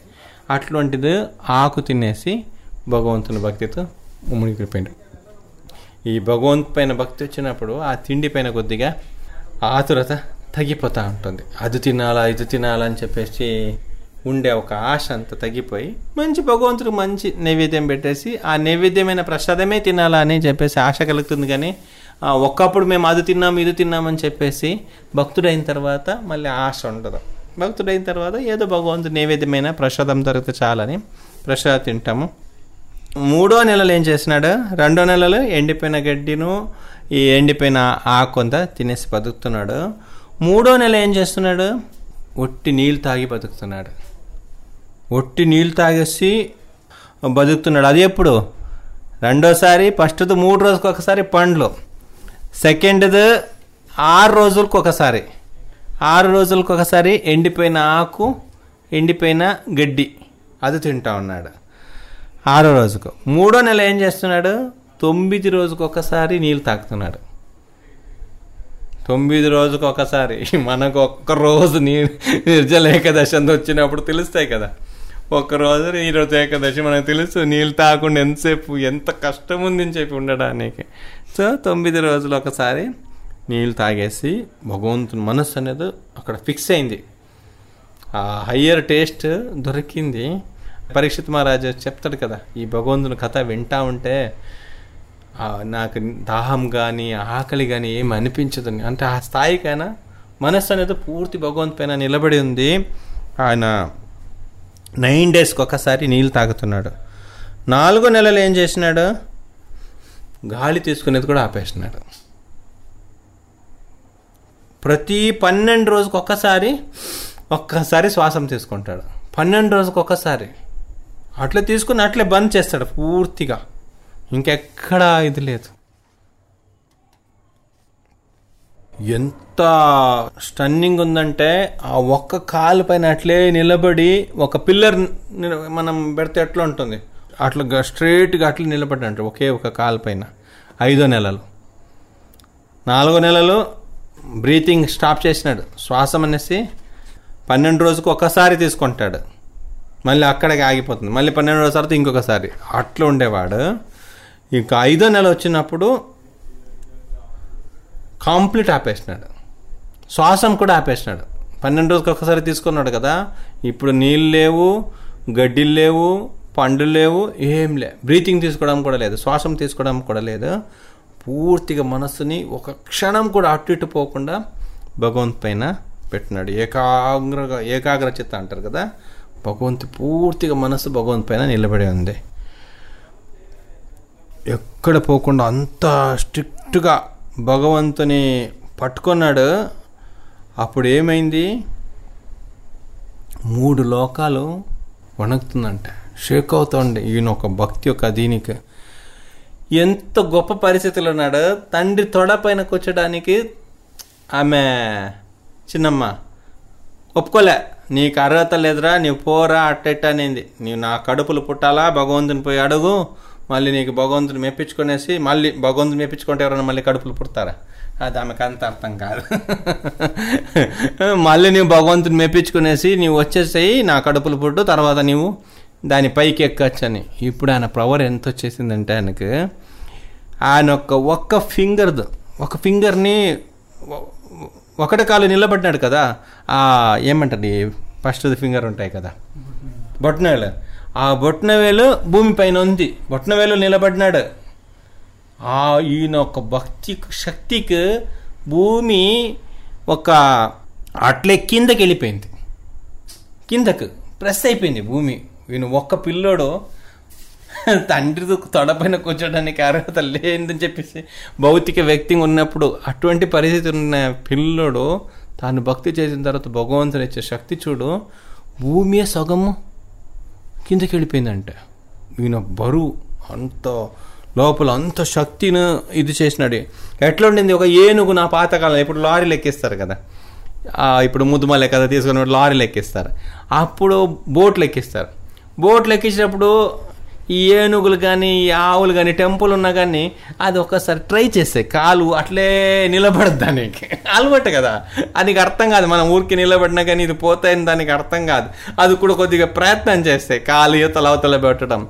అటువంటిది ఆకు తినేసి భగవంతుని భక్తితో మునిగిపోయింది ఈ భగవంతు పైన భక్తి వచ్చినప్పుడు ఆ తిండి పైన కొద్దిగా ఆతురత తగ్గిపోతూ ఉంటుంది. అది తినాలా ఇది తినాలా అని చెప్పేసి ఉండే ఒక ఆశ అంతా తగ్గిపోయి మంచి భగవంతుడికి మంచి నైవేద్యం పెట్టేసి ఆ నైవేద్యమైన ప్రసాదమే తినాలా అని చెప్పేసి ఆశ కలుగుతుంది కానీ ఒకప్పుడు ఒక్కప్పుడు మేము అది తిన్నాం ఇది తిన్నామని చెప్పేసి భక్తుడైన తర్వాత మళ్ళీ ఆశ ఉండదు. భక్తుడైన తర్వాత ఏదో భగవంతుడు నైవేద్యమైన ప్రసాదం దొరికితే చాలని ప్రసాదం తింటాము. మూడో నెలలు ఏం చేసినాడు? రెండో నెలలు ఎండిపోయిన గడ్డిను ఈ ఎండిపోయిన ఆకు అంతా తినేసి బతుకుతున్నాడు. మూడో నెల ఏం చేస్తున్నాడు? ఒట్టి నీళ్ళు తాగి బతుకుతున్నాడు. ఒట్టి నీళ్ళు తాగేసి బతుకుతున్నాడు. అది ఎప్పుడు? రెండోసారి ఫస్ట్ది మూడు రోజులకు ఒకసారి పండ్లు. సెకండ్ది ఆరు రోజులకు ఒకసారి. ఆరు రోజులకు ఒకసారి ఎండిపోయిన ఆకు ఎండిపోయిన గడ్డి. అది తింటా ఉన్నాడు. ఆరో రోజుకు. మూడో నెల ఏం చేస్తున్నాడు? తొమ్మిది రోజుకు ఒకసారి నీళ్ళు తాగుతున్నాడు తొమ్మిది రోజుకు ఒకసారి మనకు ఒక్కరోజు నీ నిర్జల ఏకాదశి అంత వచ్చినప్పుడు తెలుస్తాయి కదా. ఒక్క రోజు ఈరోజు ఏకాదశి మనకు తెలుసు నీళ్ళు తాగకుండా ఎంతసేపు ఎంత కష్టం ఉందని చెప్పి ఉండడానికి. సో తొమ్మిది రోజులు ఒకసారి నీళ్ళు తాగేసి భగవంతుని మనస్సు అనేది అక్కడ ఫిక్స్ అయింది. ఆ హయ్యర్ టేస్ట్ దొరికింది. పరీక్షిత్ మహారాజు చెప్తాడు కదా ఈ భగవంతుని కథ వింటా ఉంటే నాకు దాహం కానీ ఆకలి కానీ ఏమి అనిపించదు. అంటే ఆ స్థాయికైనా మనస్సు అనేది పూర్తి భగవంతు పైన నిలబడి ఉంది. ఆయన నైన్ డేస్కి ఒకసారి నీళ్ళు తాగుతున్నాడు. నాలుగో నెలలు ఏం చేసినాడు? గాలి తీసుకునేది కూడా ఆపేసినాడు. ప్రతి పన్నెండు రోజుకి ఒక్కసారి ఒక్కసారి శ్వాసం తీసుకుంటాడు. పన్నెండు రోజుకి ఒక్కసారి. అట్లా తీసుకుని అట్లే బంద్ చేస్తాడు పూర్తిగా. ఇంకెక్కడా ఇది లేదు. ఎంత స్టన్నింగ్ ఉందంటే ఆ ఒక్క కాలు పైన అట్లే నిలబడి ఒక పిల్లర్ మనం పెడితే ఎట్లా ఉంటుంది? అట్లా గ- స్ట్రైట్గా అట్లా నిలబడ్డాడు ఒకే ఒక కాలు పైన. ఐదో నెలలు. నాలుగో నెలలు బ్రీతింగ్ స్టాప్ చేసినాడు. శ్వాసం అనేసి పన్నెండు రోజుకు ఒకసారి తీసుకుంటాడు. మళ్ళీ అక్కడికి ఆగిపోతుంది. మళ్ళీ పన్నెండు రోజుల తర్వాత ఇంకొకసారి. అట్లా ఉండేవాడు. ఇంకా ఐదో నెల వచ్చినప్పుడు కంప్లీట్ ఆపేసినాడు. శ్వాసం కూడా ఆపేసినాడు. పన్నెండు రోజులకి ఒకసారి తీసుకున్నాడు కదా. ఇప్పుడు నీళ్ళు లేవు గడ్డిలు లేవు పండ్లు లేవు ఏం లే బ్రీతింగ్ తీసుకోవడం కూడా లేదు శ్వాసం తీసుకోవడం కూడా లేదు. పూర్తిగా మనస్సుని ఒక క్షణం కూడా అటు ఇటు పోకుండా భగవంత్ పైన పెట్టినాడు. ఏకాగ్రగా ఏకాగ్ర చిత్త అంటారు కదా. భగవంతు పూర్తిగా మనస్సు భగవంత్ పైన నిలబడి ఉంది. ఎక్కడ పోకుండా అంత స్ట్రిక్ట్గా భగవంతుని పట్టుకున్నాడు. అప్పుడు ఏమైంది మూడు లోకాలు వణుకుతుందంట. షేక్ అవుతుంది ఈయన ఒక భక్తి యొక్క దీనికి. ఎంత గొప్ప పరిస్థితులు ఉన్నాడు. తండ్రి తొడ పైన కూర్చోడానికి ఆమె చిన్నమ్మ ఒప్పుకోలే. నీకు అర్హత లేదురా. నీవు పోరా అట్టెట్ట అనేది నీవు నా కడుపులు పుట్టాలా? భగవంతుని పోయి అడుగు. మళ్ళీ నీకు భగవంతుని మెప్పించుకునేసి మళ్ళీ భగవంతుని మెప్పించుకుంటే ఎవరైనా మళ్ళీ కడుపులు పుడతారా? అది ఆమెకు అంత అర్థం కాదు. మళ్ళీ నీవు భగవంతుని మెప్పించుకునేసి నీవు వచ్చేసేయి నా కడుపులు పుట్టు తర్వాత నీవు దాని పైకి ఎక్కచ్చని. ఇప్పుడు ఆయన పవర్ ఎంత వచ్చేసిందంటే ఆయనకు ఆయన ఒక్క ఒక్క ఫింగర్దు ఒక ఫింగర్ని ఒకటి కాలు నిలబడినాడు కదా ఏమంటారు ఏమంటది ఫస్ట్ ఫింగర్ ఉంటాయి కదా? బొట్నవేలు ఆ బొట్నవేలు భూమిపైన ఉంది. బొట్నవేలు నిలబడినాడు. ఆ ఈయన ఒక భక్తి శక్తికి భూమి ఒక అట్లే కిందకి వెళ్ళిపోయింది. కిందకు ప్రెస్ అయిపోయింది భూమి. ఈయన ఒక్క పిల్లోడు తండ్రి తొడపైన కూర్చోడానికి అర్హత లేదని చెప్పేసి భౌతిక వ్యక్తి ఉన్నప్పుడు అటువంటి పరిస్థితి ఉన్న పిల్లోడు తాను భక్తి చేసిన తర్వాత భగవంతుని ఇచ్చే శక్తి చూడు భూమియే సగము. కిందకి వెళ్ళిపోయిందంట. ఈయన బరువు అంత లోపల అంత శక్తిని ఇది చేసినాడు. ఎట్లా ఉండింది? ఒక ఏనుగు నా పాతకాలం ఇప్పుడు లారీలు ఎక్కిస్తారు కదా. ఇప్పుడు ముద్దుమల్లె కదా తీసుకుని లారీలు ఎక్కిస్తారు అప్పుడు బోట్లు ఎక్కిస్తారు బోట్లు ఎక్కించినప్పుడు ఈ ఏనుగులు కానీ ఈ ఆవులు కానీ టెంపుల్ ఉన్నా కానీ అది ఒకసారి ట్రై చేస్తే కాలు అట్లే నిలబడదు దానికి. అలవాటు కదా. అది అర్థం కాదు. మనం ఊరికి నిలబడినా కానీ ఇది పోతాయని దానికి అర్థం కాదు. అది కూడా కొద్దిగా ప్రయత్నం చేస్తే కాలు ఈతలు అవతల పెట్టడం.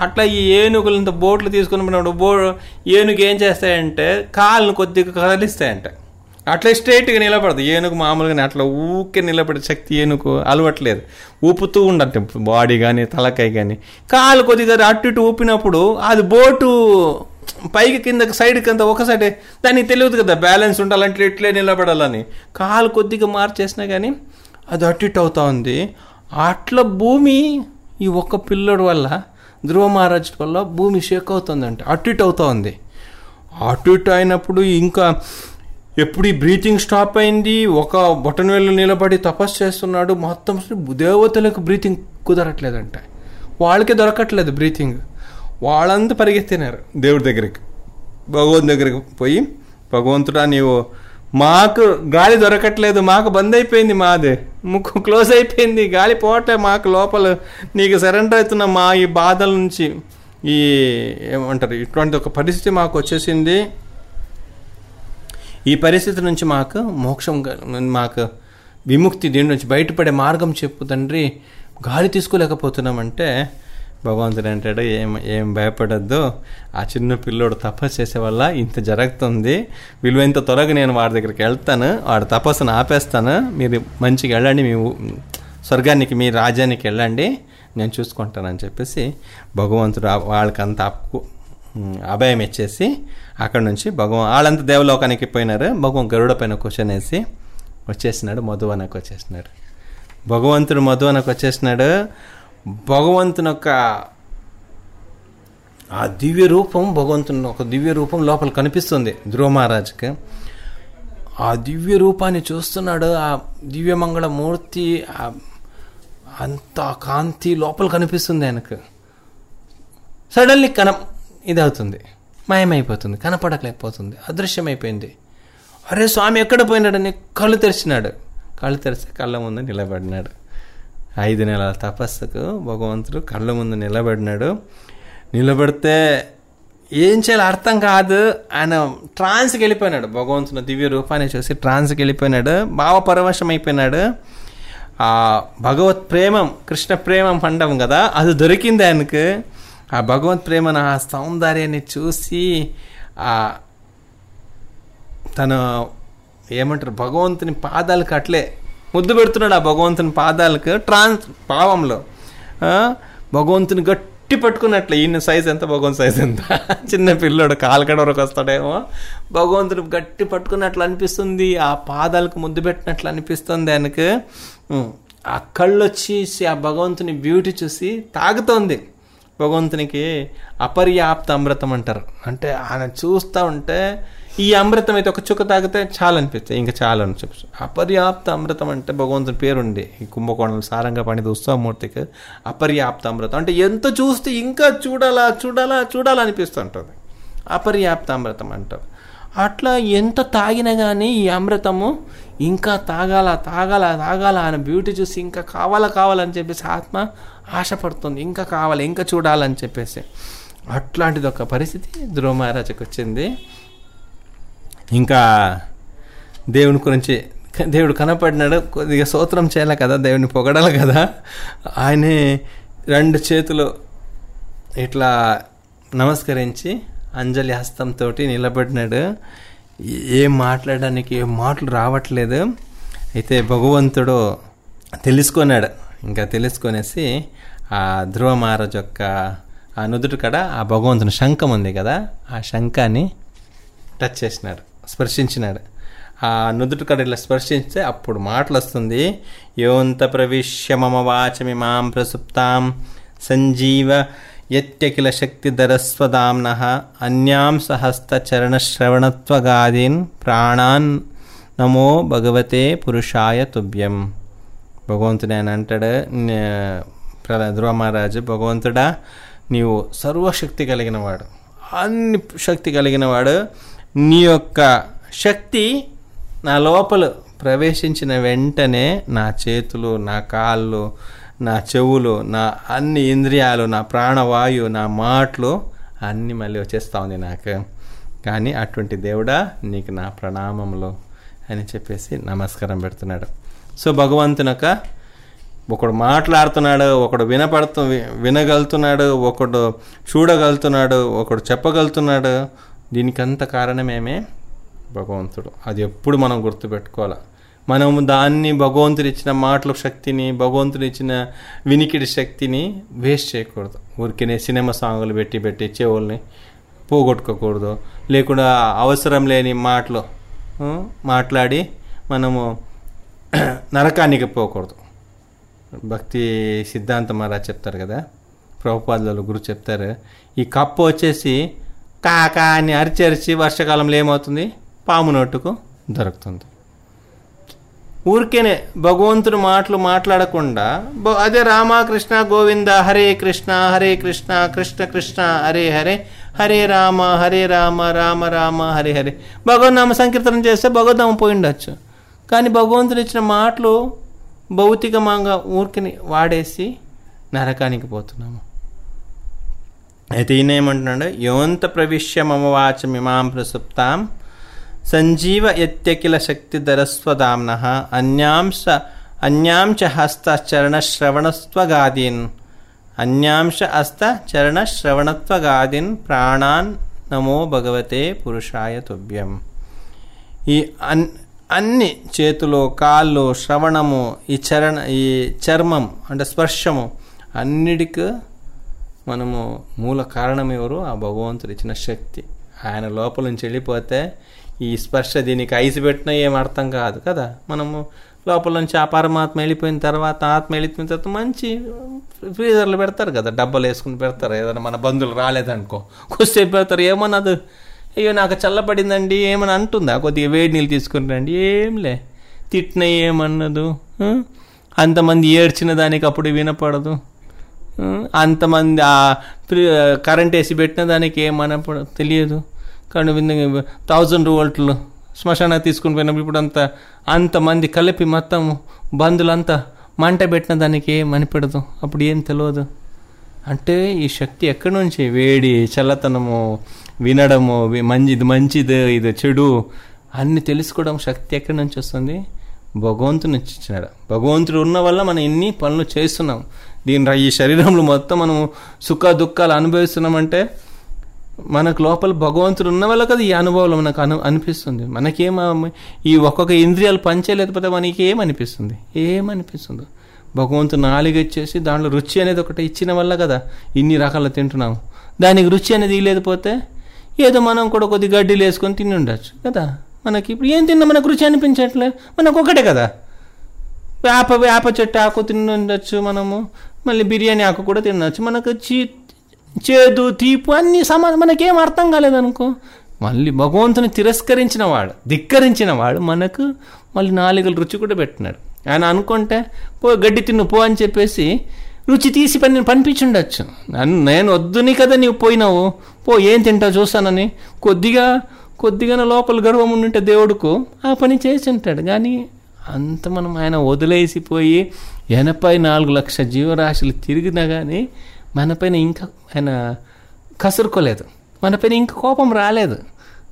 అట్లా ఈ ఏనుగులంత బోట్లు తీసుకుని బో ఏనుగు ఏం చేస్తాయంటే కాళ్ళను కొద్దిగా కదిలిస్తాయంట. అట్లా స్ట్రైట్గా నిలబడదు. ఏనుగు మామూలుగానే అట్లా ఊకే నిలబడే శక్తి ఏనుగు అలవట్లేదు. ఊపుతూ ఉండట బాడీ కానీ తలకాయ కానీ కాలు కొద్దిగా అటు ఇటు ఊపినప్పుడు అది బోటు పైకి కిందకి సైడ్కి అంతా ఒక సైడే దానికి తెలియదు కదా బ్యాలెన్స్ ఉండాలంటే ఇట్లే నిలబడాలని. కాలు కొద్దిగా మార్చేసినా కానీ అది అటు ఇటు అవుతా ఉంది. అట్లా భూమి ఈ ఒక్క పిల్లడు వల్ల ధ్రువ మహారాజు వల్ల భూమి షేక్ అవుతుందంట. అటు ఇటు అవుతా ఉంది. అటు ఇటు అయినప్పుడు ఇంకా ఎప్పుడు ఈ బ్రీతింగ్ స్టాప్ అయింది? ఒక బొటన్ వేలు నిలబడి తపస్సు చేస్తున్నాడు. మొత్తం దేవతలకు బ్రీతింగ్ కుదరట్లేదంట. వాళ్ళకే దొరకట్లేదు బ్రీతింగ్. వాళ్ళంతా పరిగెత్తినారు దేవుడి దగ్గరికి. భగవంతు దగ్గరికి పోయి భగవంతుడా నీవు మాకు గాలి దొరకట్లేదు. మాకు బంద్ అయిపోయింది మాది. ముక్కు క్లోజ్ అయిపోయింది. గాలి పోవట్లే మాకు లోపల. నీకు సరెండర్ అవుతున్న మా ఈ బాధల నుంచి ఈ ఏమంటారు? ఇటువంటి ఒక పరిస్థితి మాకు వచ్చేసింది. ఈ పరిస్థితి నుంచి మాకు మోక్షం మాకు విముక్తి దీని నుంచి బయటపడే మార్గం చెప్పు తండ్రి. గాలి తీసుకోలేకపోతున్నామంటే భగవంతుడు అంటాడు ఏం ఏం భయపడద్దు. ఆ చిన్న పిల్లోడు తపస్సు చేసే వల్ల ఇంత జరుగుతుంది. విలువ ఇంత త్వరగా నేను వాడి దగ్గరికి వెళ్తాను వాడి తపస్సును ఆపేస్తాను. మీరు మంచిగా వెళ్ళండి మీ స్వర్గానికి మీ రాజ్యానికి వెళ్ళండి. నేను చూసుకుంటానని చెప్పేసి భగవంతుడు వాళ్ళకంత అప్పు అభయం ఇచ్చేసి అక్కడ నుంచి భగవాన్ వాళ్ళంతా దేవలోకానికి పోయినారు. భగవాన్ గరుడ పైన కూర్చొనేసి వచ్చేసినాడు మధువనకు వచ్చేసినాడు. భగవంతుడు మధువనకు వచ్చేసినాడు. భగవంతుని యొక్క ఆ దివ్య రూపం భగవంతుని ఒక దివ్య రూపం లోపల కనిపిస్తుంది ధ్రువ మహారాజ్కి. ఆ దివ్య రూపాన్ని చూస్తున్నాడు. ఆ దివ్యమంగళ మూర్తి అంత కాంతి లోపల కనిపిస్తుంది ఆయనకు. సడన్లీ కన ఇదవుతుంది. మాయమైపోతుంది కనపడలేకపోతుంది అదృశ్యమైపోయింది. అరే స్వామి ఎక్కడ పోయినాడని కళ్ళు తెరిచినాడు. కళ్ళు తెరిచి కళ్ళ ముందు నిలబడినాడు. ఐదు నెలల తపస్సుకు భగవంతుడు కళ్ళ ముందు నిలబడినాడు. నిలబడితే ఏం చేయాలో అర్థం కాదు. ఆయన ట్రాన్స్కి వెళ్ళిపోయినాడు. భగవంతుని దివ్య రూపాన్ని చూసి ట్రాన్స్కి వెళ్ళిపోయినాడు. భావపరవశం అయిపోయినాడు ఆ భగవత్ ప్రేమం కృష్ణ ప్రేమం పండం కదా అది దొరికింది ఆయనకు. ఆ భగవత్ ప్రేమను ఆ సౌందర్యాన్ని చూసి ఆ తను ఏమంటారు భగవంతుని పాదాలకు అట్లే ముద్దు పెడుతున్నాడు ఆ భగవంతుని పాదాలకు ట్రాన్స్ భావంలో భగవంతుని గట్టి పట్టుకున్నట్లే ఈయన సైజ్ ఎంత భగవంతు సైజ్ ఎంత? చిన్న పిల్లోడు కాలకడ వరకు వస్తాడేమో. భగవంతుని గట్టి పట్టుకున్నట్లు అనిపిస్తుంది ఆ పాదాలకు ముద్దు పెట్టినట్లు అనిపిస్తుంది ఆయనకు. ఆ కళ్ళు వచ్చేసి ఆ భగవంతుని బ్యూటీ చూసి తాగుతోంది. భగవంతునికి అపర్యాప్త అమృతం అంటారు. అంటే ఆయన చూస్తూ ఉంటే ఈ అమృతం అయితే ఒక చుక్క తాగితే చాలా అనిపిస్తాయి ఇంకా చాలా అని చెప్పచ్చు అపర్యాప్త అమృతం అంటే భగవంతుని పేరుంది ఈ కుంభకోణం సారంగా పండిత ఉత్సవమూర్తికి అపర్యాప్త అమృతం అంటే ఎంత చూస్తే ఇంకా చూడాలా చూడాలా చూడాలా అనిపిస్తుంటుంది. అపర్యాప్త అమృతం అంటారు. అట్లా ఎంత తాగినా కానీ ఈ అమృతము ఇంకా తాగాల తాగాల తాగాల అని బ్యూటీ చూసి ఇంకా కావాలా కావాలని చెప్పేసి ఆత్మ ఆశపడుతుంది ఇంకా కావాలి ఇంకా చూడాలని చెప్పేసి. అట్లాంటిది ఒక పరిస్థితి ధ్రువ మహారాజకు వచ్చింది ఇంకా దేవుని గురించి దేవుడు కనపడినాడు కొద్దిగా సూత్రం చేయాలి కదా దేవుని పొగడాలి కదా. ఆయనే రెండు చేతులు ఇట్లా నమస్కరించి అంజలి హస్తంతో నిలబడినాడు. ఏం మాట్లాడడానికి మాటలు రావట్లేదు. అయితే భగవంతుడు తెలుసుకున్నాడు. ఇంకా తెలుసుకొనేసి ఆ ధ్రువ మహారాజ్ యొక్క ఆ నుదుటి కడ ఆ భగవంతుని శంఖం ఉంది కదా ఆ శంఖాన్ని టచ్ చేసినాడు స్పర్శించినాడు. ఆ నుదుటి కడ ఇట్లా స్పర్శించితే అప్పుడు మాటలు వస్తుంది యోంత ప్రవిశ్య మమ వాచమి మాం ప్రసుప్తాం సంజీవ యత్యకిల శక్తి ధరస్వదాంన అన్యాం సహస్త చరణశ్రవణత్వగాదీన్ ప్రాణాన్ నమో భగవతే పురుషాయ తుభ్యం. భగవంతుడు ఆయన అంటాడు నే- ప్ర- ధ్రువ మహారాజు భగవంతుడా నీవు సర్వశక్తి కలిగిన వాడు అన్ని శక్తి కలిగిన వాడు నీ యొక్క శక్తి నా లోపల ప్రవేశించిన వెంటనే నా చేతులు నా కాళ్ళు నా చెవులు నా అన్ని ఇంద్రియాలు నా ప్రాణవాయు నా మాటలు అన్నీ మళ్ళీ వచ్చేస్తా ఉంది నాకు కానీ అటువంటి దేవుడా నీకు నా ప్రణామములు అని చెప్పేసి నమస్కారం పెడుతున్నాడు సో భగవంతునక ఒకడు మాట్లాడుతున్నాడు ఒకడు వినపడుతు వి- వినగలుగుతున్నాడు ఒకడు చూడగలుగుతున్నాడు ఒకడు చెప్పగలుగుతున్నాడు. దీనికంత కారణమేమే భగవంతుడు. అది ఎప్పుడు మనం గుర్తుపెట్టుకోవాలి. మనము దాన్ని భగవంతుడు ఇచ్చిన మాటల శక్తిని భగవంతుడు ఇచ్చిన వినికిడి శక్తిని వేస్ట్ చేయకూడదు. ఊరికేనే సినిమా సాంగులు పెట్టి పెట్టి చెవుల్ని పోగొట్టుకోకూడదు. లేకుండా అవసరం లేని మాటలు మాట్లాడి మనము నరకానికి పోకూడదు. భక్తి సిద్ధాంతం అలా చెప్తారు కదా ప్రభుపాదులలో గురు చెప్తారు ఈ కప్పు వచ్చేసి కాకా అని అరిచి అరిచి వర్షాకాలంలో ఏమవుతుంది? పాము నోటుకు దొరుకుతుంది. ఊరికేనే భగవంతుడు మాటలు మాట్లాడకుండా అదే రామకృష్ణ గోవింద హరే కృష్ణ హరే కృష్ణ కృష్ణ కృష్ణ హరే హరే హరే రామ హరే రామ రామ రామ హరే హరే. భగవన్నామ సంకీర్తనం చేస్తే భగవద్నామం పోయి ఉండొచ్చు కానీ భగవంతుడు ఇచ్చిన మాటలు భౌతికమంగా ఊరికిని వాడేసి నరకానికి పోతున్నాము. అయితే ఈయన ఏమంటున్నాడు? యోంత ప్రవిశ్య మమ వాచమిమాం ప్రసుప్తాం సంజీవ ఎత్యకిల శక్తి ధరస్వదాంన అన్యాంశ అన్యాంశ హస్త చరణ చరణశ్రవణస్వగాదీన్ అన్యాంశ హస్త చరణ శ్రవణత్వగాదిన్ ప్రాణాన్ నమో భగవతే పురుషాయ తుభ్యం ఈ అన్ అన్ని చేతులు కాళ్ళు శ్రవణము ఈ చరణ ఈ చర్మం అంటే స్పర్శము అన్నిటికి మనము మూల కారణం ఎవరు? ఆ భగవంతుడు ఇచ్చిన శక్తి. ఆయన లోపల నుంచి వెళ్ళిపోతే ఈ స్పర్శ దీనికి ఐసు పెట్టినా ఏం అర్థం కాదు కదా? మనము లోపల నుంచి ఆ పరమాత్మ వెళ్ళిపోయిన తర్వాత ఆత్మ వెళ్ళిపోయిన తర్వాత మంచి ఫ్రీజర్లు పెడతారు కదా? డబ్బాలు వేసుకుని పెడతారు. ఏదైనా మన బంధువులు రాలేదనుకో. కొద్దిసేపు పెడతారు. ఏమన్నది అయ్యో నాకు చల్లబడిందండి ఏమని అంటుందా? కొద్దిగా వేడి నీళ్ళు తీసుకుని రండి. ఏంలే తిట్టిన ఏమన్నదు? అంతమంది ఏడ్చిన దానికి అప్పుడు వినపడదు. అంతమంది ఆ కరెంట్ వేసి పెట్టిన దానికి ఏమనపడ తెలియదు. కానీ థౌజండ్ వోల్ట్లు శ్మశాన తీసుకుని పోయినప్పుడు ఇప్పుడు అంత అంతమంది కలిపి మొత్తం బంధులంతా మంట పెట్టిన దానికి ఏం అనిపెడదు అప్పుడు ఏం తెలియదు అంటే ఈ శక్తి ఎక్కడి నుంచి? వేడి చల్లతనము వినడము మంచి ఇది మంచిది ఇది చెడు అన్ని తెలుసుకోవడం శక్తి ఎక్కడి నుంచి వస్తుంది? భగవంతుని నుంచి ఇచ్చినాడు భగవంతుడు ఉన్న వల్ల మనం ఎన్ని పనులు చేస్తున్నాం? దీని ఈ శరీరంలో మొత్తం మనం సుఖ దుఃఖాలు అనుభవిస్తున్నామంటే మనకు లోపల భగవంతుడు ఉన్న వల్ల కదా ఈ అనుభవాలు మనకు అను అనిపిస్తుంది. మనకేం ఈ ఒక్కొక్క ఇంద్రియాలు పనిచేయలేకపోతే మనకి ఏమనిపిస్తుంది ఏమనిపిస్తుంది భగవంతుడు నాలుగు ఇచ్చేసి దాంట్లో రుచి అనేది ఒకటి ఇచ్చిన వల్ల కదా ఇన్ని రకాల తింటున్నాము. దానికి రుచి అనేది లేకపోతే ఏదో మనం కూడా కొద్ది గడ్డీలు వేసుకొని తిని ఉండొచ్చు కదా? మనకి ఇప్పుడు ఏం తిన్నా మనకు రుచి అనిపించట్లే. మనకు ఒకటే కదా. వేప వేప చెట్టు ఆకు తిని ఉండొచ్చు మనము. మళ్ళీ బిర్యానీ ఆకు కూడా తినవచ్చు మనకు చీ చేదు తీపు అన్నీ సమా మనకేం అర్థం కాలేదనుకో. మళ్ళీ భగవంతుని తిరస్కరించిన వాడు ధిక్కరించిన వాడు మనకు మళ్ళీ నాలుగు రుచి కూడా పెట్టినాడు. ఆయన అనుకుంటే పో గడ్డి తిన్ను పో అని చెప్పేసి రుచి తీసి పని పంపించుండొచ్చు నన్ను నేను వద్దుని కదా నీవు పోయినావు. పో ఏం తింటావు చూస్తానని కొద్దిగా కొద్దిగా లోపల గర్వం ఉండింటే దేవుడుకు ఆ పని చేసి ఉంటాడు. కానీ అంత మనం ఆయన వదిలేసిపోయి ఎనభై నాలుగు లక్ష జీవరాశులు తిరిగినా కానీ మనపైన ఇంకా ఆయన కసురుకోలేదు. మనపైన ఇంకా కోపం రాలేదు.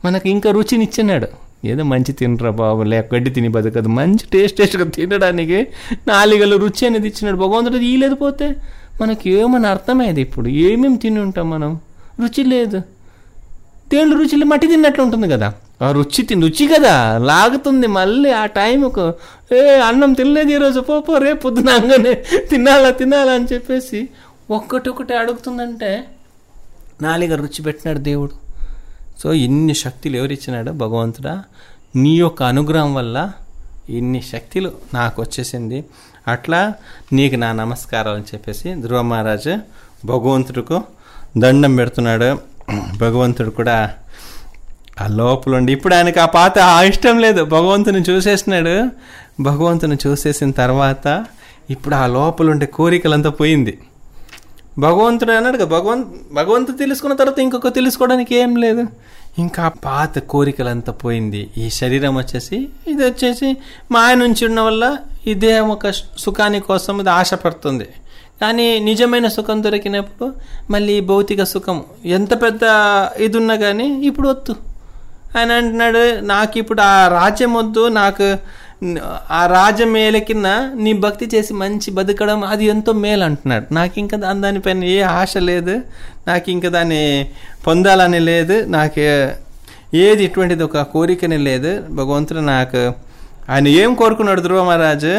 మనకు ఇంకా రుచినిచ్చినాడు. ఏదో మంచి తినరా బాబు లేక గడ్డి తిని బతకదు. మంచి టేస్ట్ టేస్ట్గా తినడానికి నాలుగలు రుచి అనేది ఇచ్చినాడు. భగవంతుడు ఈ పోతే మనకి ఏమని అర్థమయ్యేది ఇప్పుడు? ఏమేమి తిని ఉంటాం మనం? రుచి లేదు. తేళ్ళు రుచిలో మట్టి తిన్నట్లు ఉంటుంది కదా. ఆ రుచి రుచి కదా. లాగుతుంది మళ్ళీ ఆ టైంకు ఏ అన్నం తినలేదు ఈరోజు పోపో రేపు పొద్దున అంగనే తినాలా తినాలా అని చెప్పేసి ఒక్కటొక్కటి అడుగుతుందంటే నాలుగ రుచి పెట్టినాడు దేవుడు. సో ఇన్ని శక్తులు ఎవరిచ్చినాడు భగవంతుడా? నీ యొక్క అనుగ్రహం వల్ల ఇన్ని శక్తులు నాకు వచ్చేసింది. అట్లా నీకు నా నమస్కారాలు అని చెప్పేసి ధ్రువ మహారాజు భగవంతుడికు దండం పెడుతున్నాడు. భగవంతుడు కూడా ఆ లోపల ఉండి ఇప్పుడు ఆయనకి ఆ పాత ఆ ఇష్టం లేదు. భగవంతుని చూసేసినాడు భగవంతుని చూసేసిన తర్వాత ఇప్పుడు ఆ లోపల ఉండే కోరికలంతా పోయింది. భగవంతుడు అన్నాడు కదా భగవంత్ భగవంతుడు తెలుసుకున్న తర్వాత ఇంకొక తెలుసుకోవడానికి ఏం లేదు. ఇంకా పాత కోరికలంతా పోయింది. ఈ శరీరం వచ్చేసి ఇది వచ్చేసి మాయ నుంచి ఉన్న వల్ల ఈ దేహం ఒక సుఖాని కోసం ఇది ఆశపడుతుంది. కానీ నిజమైన సుఖం దొరికినప్పుడు మళ్ళీ భౌతిక సుఖం. ఎంత పెద్ద ఇది ఉన్నా కానీ ఇప్పుడు వద్దు. ఆయన అంటున్నాడు నాకు ఇప్పుడు ఆ రాజ్యం వద్దు. నాకు ఆ రాజ్యం మేల కింద నీ భక్తి చేసి మంచి బతకడం అది ఎంతో మేలు అంటున్నాడు. నాకు ఇంకా దానిపైన ఏ ఆశ లేదు. నాకు ఇంకా దాన్ని పొందాలని లేదు. నాకు ఏది ఇటువంటిది ఒక కోరికని లేదు. భగవంతుడు నాకు ఆయన ఏం కోరుకున్నాడు ధ్రువ మహారాజు?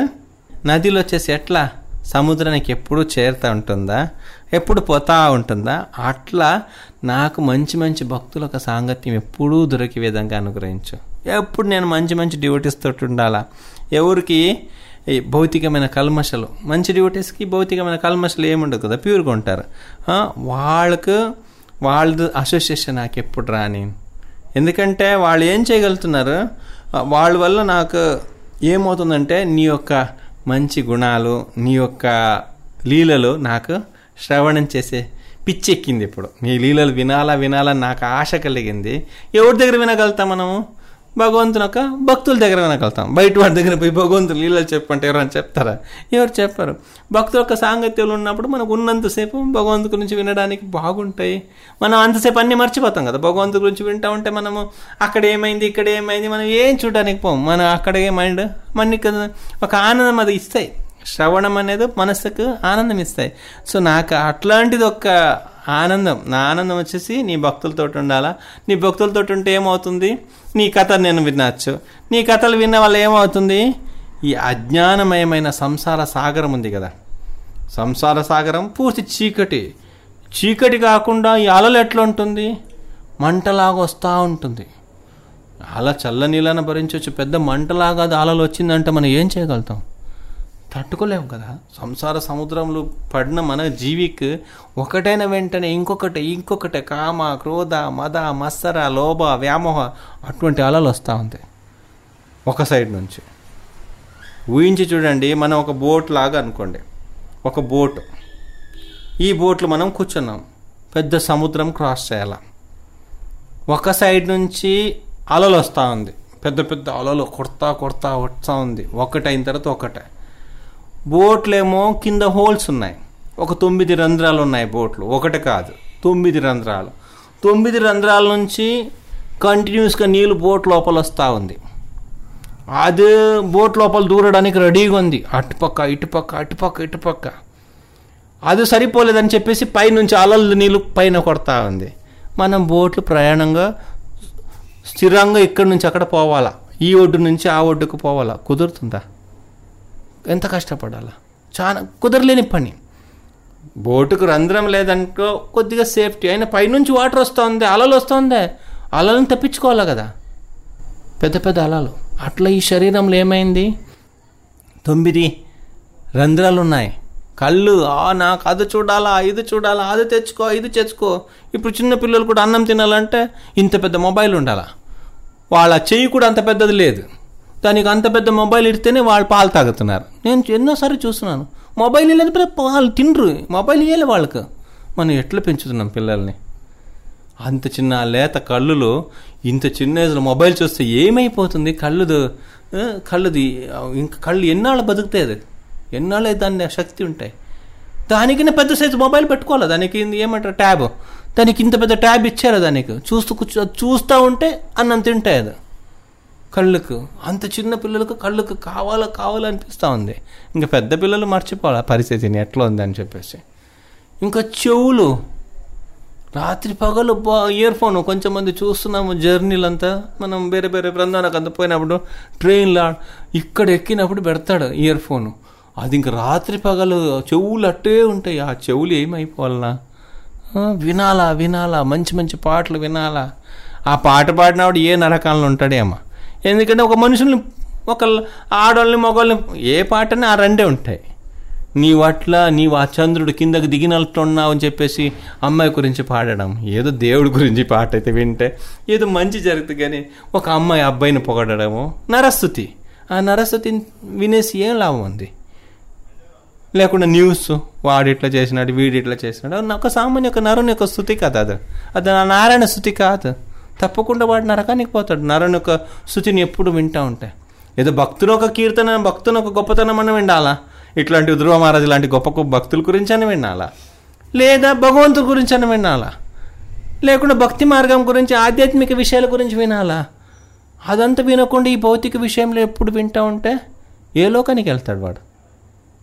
నదిలో వచ్చేసి ఎట్లా? సముద్రానికి ఎప్పుడు చేరుతూ ఉంటుందా? ఎప్పుడు పోతా ఉంటుందా? అట్లా నాకు మంచి మంచి భక్తుల ఒక సాంగత్యం ఎప్పుడూ దొరికే విధంగా అనుగ్రహించు. ఎప్పుడు నేను మంచి మంచి డ్యూటీస్ తోటి ఉండాలా? ఎవరికి ఈ భౌతికమైన కల్మషలు? మంచి డ్యూటీస్కి భౌతికమైన కల్మషలు ఏముండదు కదా? ప్యూర్గా ఉంటారు. వాళ్ళకు వాళ్ళ అసోసియేషన్ నాకు ఎప్పుడు రాని. ఎందుకంటే వాళ్ళు ఏం చేయగలుగుతున్నారు? వాళ్ళ వల్ల నాకు ఏమవుతుందంటే నీ యొక్క మంచి గుణాలు నీ యొక్క లీలలు నాకు శ్రవణం చేసే పిచ్చెక్కింది ఇప్పుడు. నీ లీలలు వినాలా వినాలని నాకు ఆశ కలిగింది. ఎవరి దగ్గర వినగలుగుతాం మనము? భగవంతుని యొక్క భక్తుల దగ్గర వినగలుగుతాం బయట వాడి దగ్గర పోయి భగవంతులు లీలలు చెప్పంటే ఎవరైనా చెప్తారా? ఎవరు చెప్పారు. భక్తుల యొక్క సాంగత్యంలో ఉన్నప్పుడు మనకు ఉన్నంతసేపు భగవంతు గురించి వినడానికి బాగుంటాయి. మనం అంతసేపు అన్నీ మర్చిపోతాం కదా. భగవంతు గురించి వింటా ఉంటే మనము అక్కడ ఏమైంది ఇక్కడ ఏమైంది మనం ఏం చూడడానికి పోం. మనం అక్కడే మైండ్ మనకి ఒక ఆనందం అది ఇస్తాయి. శ్రవణం అనేది మనసుకు ఆనందం ఇస్తాయి. సో నాకు అట్లాంటిది ఒక ఆనందం. నా ఆనందం వచ్చేసి నీ భక్తులతో ఉండాలా? నీ భక్తులతో ఉంటే ఏమవుతుంది? నీ కథ నేను వినచ్చు. నీ కథలు విన్న వల్ల ఏమవుతుంది? ఈ అజ్ఞానమయమైన సంసార సాగరం ఉంది కదా. సంసార సాగరం పూర్తి చీకటి. చీకటి కాకుండా ఈ అలలు ఎట్లా ఉంటుంది మంటలాగా వస్తూ ఉంటుంది. అలా చల్ల నీళ్ళని భరించవచ్చు పెద్ద మంటలాగా అది అలలు వచ్చిందంటే మనం ఏం చేయగలుగుతాం? తట్టుకోలేము కదా. సంసార సముద్రంలో పడిన మన జీవికి ఒకటైన వెంటనే ఇంకొకటి ఇంకొకటి కామ క్రోధ మద మత్సర లోభ వ్యామోహ అటువంటి అలలు వస్తూ ఉంటాయి. ఒక సైడ్ నుంచి. ఊహించి చూడండి మనం ఒక బోట్ లాగా అనుకోండి. ఒక బోట్. ఈ బోట్లో మనం కూర్చున్నాం. పెద్ద సముద్రం క్రాస్ చేయాల? ఒక సైడ్ నుంచి అలలు వస్తూ ఉంది. పెద్ద పెద్ద అలలు కొడతా కొడతా వస్తూ ఉంది. ఒకటైన తర్వాత ఒకటే. బోట్లేమో కింద హోల్స్ ఉన్నాయి. ఒక తొమ్మిది రంధ్రాలు ఉన్నాయి బోట్లు. ఒకటి కాదు. తొమ్మిది రంధ్రాలు. తొమ్మిది రంధ్రాల నుంచి కంటిన్యూస్గా నీళ్ళు బోట్ లోపల వస్తూ ఉంది. అది బోట్ లోపల దూరడానికి రెడీగా ఉంది. అటుపక్క ఇటుపక్క అటుపక్క ఇటుపక్క అది సరిపోలేదని చెప్పేసి పైనుంచి అలలు నీళ్ళు పైన కొడతా ఉంది. మనం బోట్లు ప్రయాణంగా స్థిరంగా ఇక్కడి నుంచి అక్కడ పోవాలా? ఈ ఒడ్డు నుంచి ఆ ఒడ్డుకు పోవాలా? కుదురుతుందా? ఎంత కష్టపడాలా? చాలా కుదరలేని పని. బోటుకు రంధ్రం లేదనుకో కొద్దిగా సేఫ్టీ. అయినా పైనుంచి వాటర్ వస్తుంది అలలు వస్తుంది. అలలను తప్పించుకోవాలి కదా? పెద్ద పెద్ద అలలు. అట్లా ఈ శరీరంలో ఏమైంది? తొమ్మిది రంధ్రాలు ఉన్నాయి కళ్ళు ఆ నాకు అది చూడాలా ఇది చూడాలా అది తెచ్చుకో ఇది తెచ్చుకో. ఇప్పుడు చిన్న పిల్లలు కూడా అన్నం తినాలంటే ఇంత పెద్ద మొబైల్ ఉండాలా? వాళ్ళ చెయ్యి కూడా అంత పెద్దది లేదు. దానికి అంత పెద్ద మొబైల్ ఇడితేనే వాళ్ళు పాలు తాగుతున్నారు. నేను ఎన్నోసారి చూస్తున్నాను. మొబైల్ ఇవ్వలేదు పాలు తినరు మొబైల్ ఇవ్వాలి వాళ్ళకు. మనం ఎట్లా పెంచుతున్నాం పిల్లల్ని? అంత చిన్న లేత కళ్ళులో ఇంత చిన్న ఏజ్లో మొబైల్ చూస్తే ఏమైపోతుంది? కళ్ళుది కళ్ళుది ఇంకా కళ్ళు ఎన్నాళ్ళు బతుకుతాయి అది? ఎన్నాళ్ళు దాని శక్తి ఉంటాయి? దానికి పెద్ద సైజు మొబైల్ పెట్టుకోవాలి? దానికి ఏమంటారు? ట్యాబ్. దానికి ఇంత పెద్ద ట్యాబ్ ఇచ్చారు దానికి? చూస్తూ కూర్చో చూస్తూ ఉంటే అన్నం తింటాయి అది. కళ్ళకు. అంత చిన్న పిల్లలకు కళ్ళకు కావాలా కావాలనిపిస్తూ ఉంది. ఇంకా పెద్ద పిల్లలు మర్చిపోవాలి పరిస్థితిని ఎట్లా ఉందని చెప్పేసి. ఇంకా చెవులు. రాత్రి పగలు ఇయర్ ఫోన్ కొంచెం మంది చూస్తున్నాము జర్నీలంతా మనం వేరే వేరే బృందానికి అంత పోయినప్పుడు ట్రైన్లో ఇక్కడ ఎక్కినప్పుడు పెడతాడు ఇయర్ ఫోన్ అది ఇంక రాత్రి పగలు చెవులు అట్టే ఉంటాయి. ఆ చెవులు ఏమైపోవాలనా వినాలా వినాలా. మంచి మంచి పాటలు వినాలా. ఆ పాట పాడినప్పుడు ఏ నరకాలను ఉంటాడేమో. ఎందుకంటే ఒక మనుషుల్ని ఒక ఆడవాళ్ళని మగవాళ్ళని ఏ పాటని ఆ రెండే ఉంటాయి. నీ అట్లా నీవు ఆ చంద్రుడు కిందకి దిగినట్లున్నావు అని చెప్పేసి అమ్మాయి గురించి పాడడం ఏదో దేవుడి గురించి పాట అయితే వింటే ఏదో మంచి జరుగుతుంది కానీ ఒక అమ్మాయి అబ్బాయిని పొగడము నరస్థుతి ఆ నరస్థుతిని వినేసి ఏం లాభం ఉంది? లేకుండా న్యూస్ వాడు ఇట్లా చేసినాడు వీడు ఇట్లా చేసినాడు. ఒక సామాన్య ఒక నరుని యొక్క స్థుతి కాదు అది. అది నా నారాయణ స్థుతి కాదు. తప్పకుండా వాడు నరకానికి పోతాడు. నరని యొక్క శుచిని ఎప్పుడు వింటూ ఉంటాయి ఏదో భక్తుని ఒక కీర్తన భక్తుని ఒక గొప్పతనం అని వినాలా? ఇట్లాంటి ధ్రువ మహారాజు లాంటి గొప్ప గొప్ప భక్తుల గురించి అని వినాలా? లేదా భగవంతుడి గురించి అని వినాలా? లేకుండా భక్తి మార్గం గురించి ఆధ్యాత్మిక విషయాల గురించి వినాలా? అదంతా వినకుండా ఈ భౌతిక విషయంలో ఎప్పుడు వింటా ఉంటే ఏ లోకానికి వెళ్తాడు వాడు?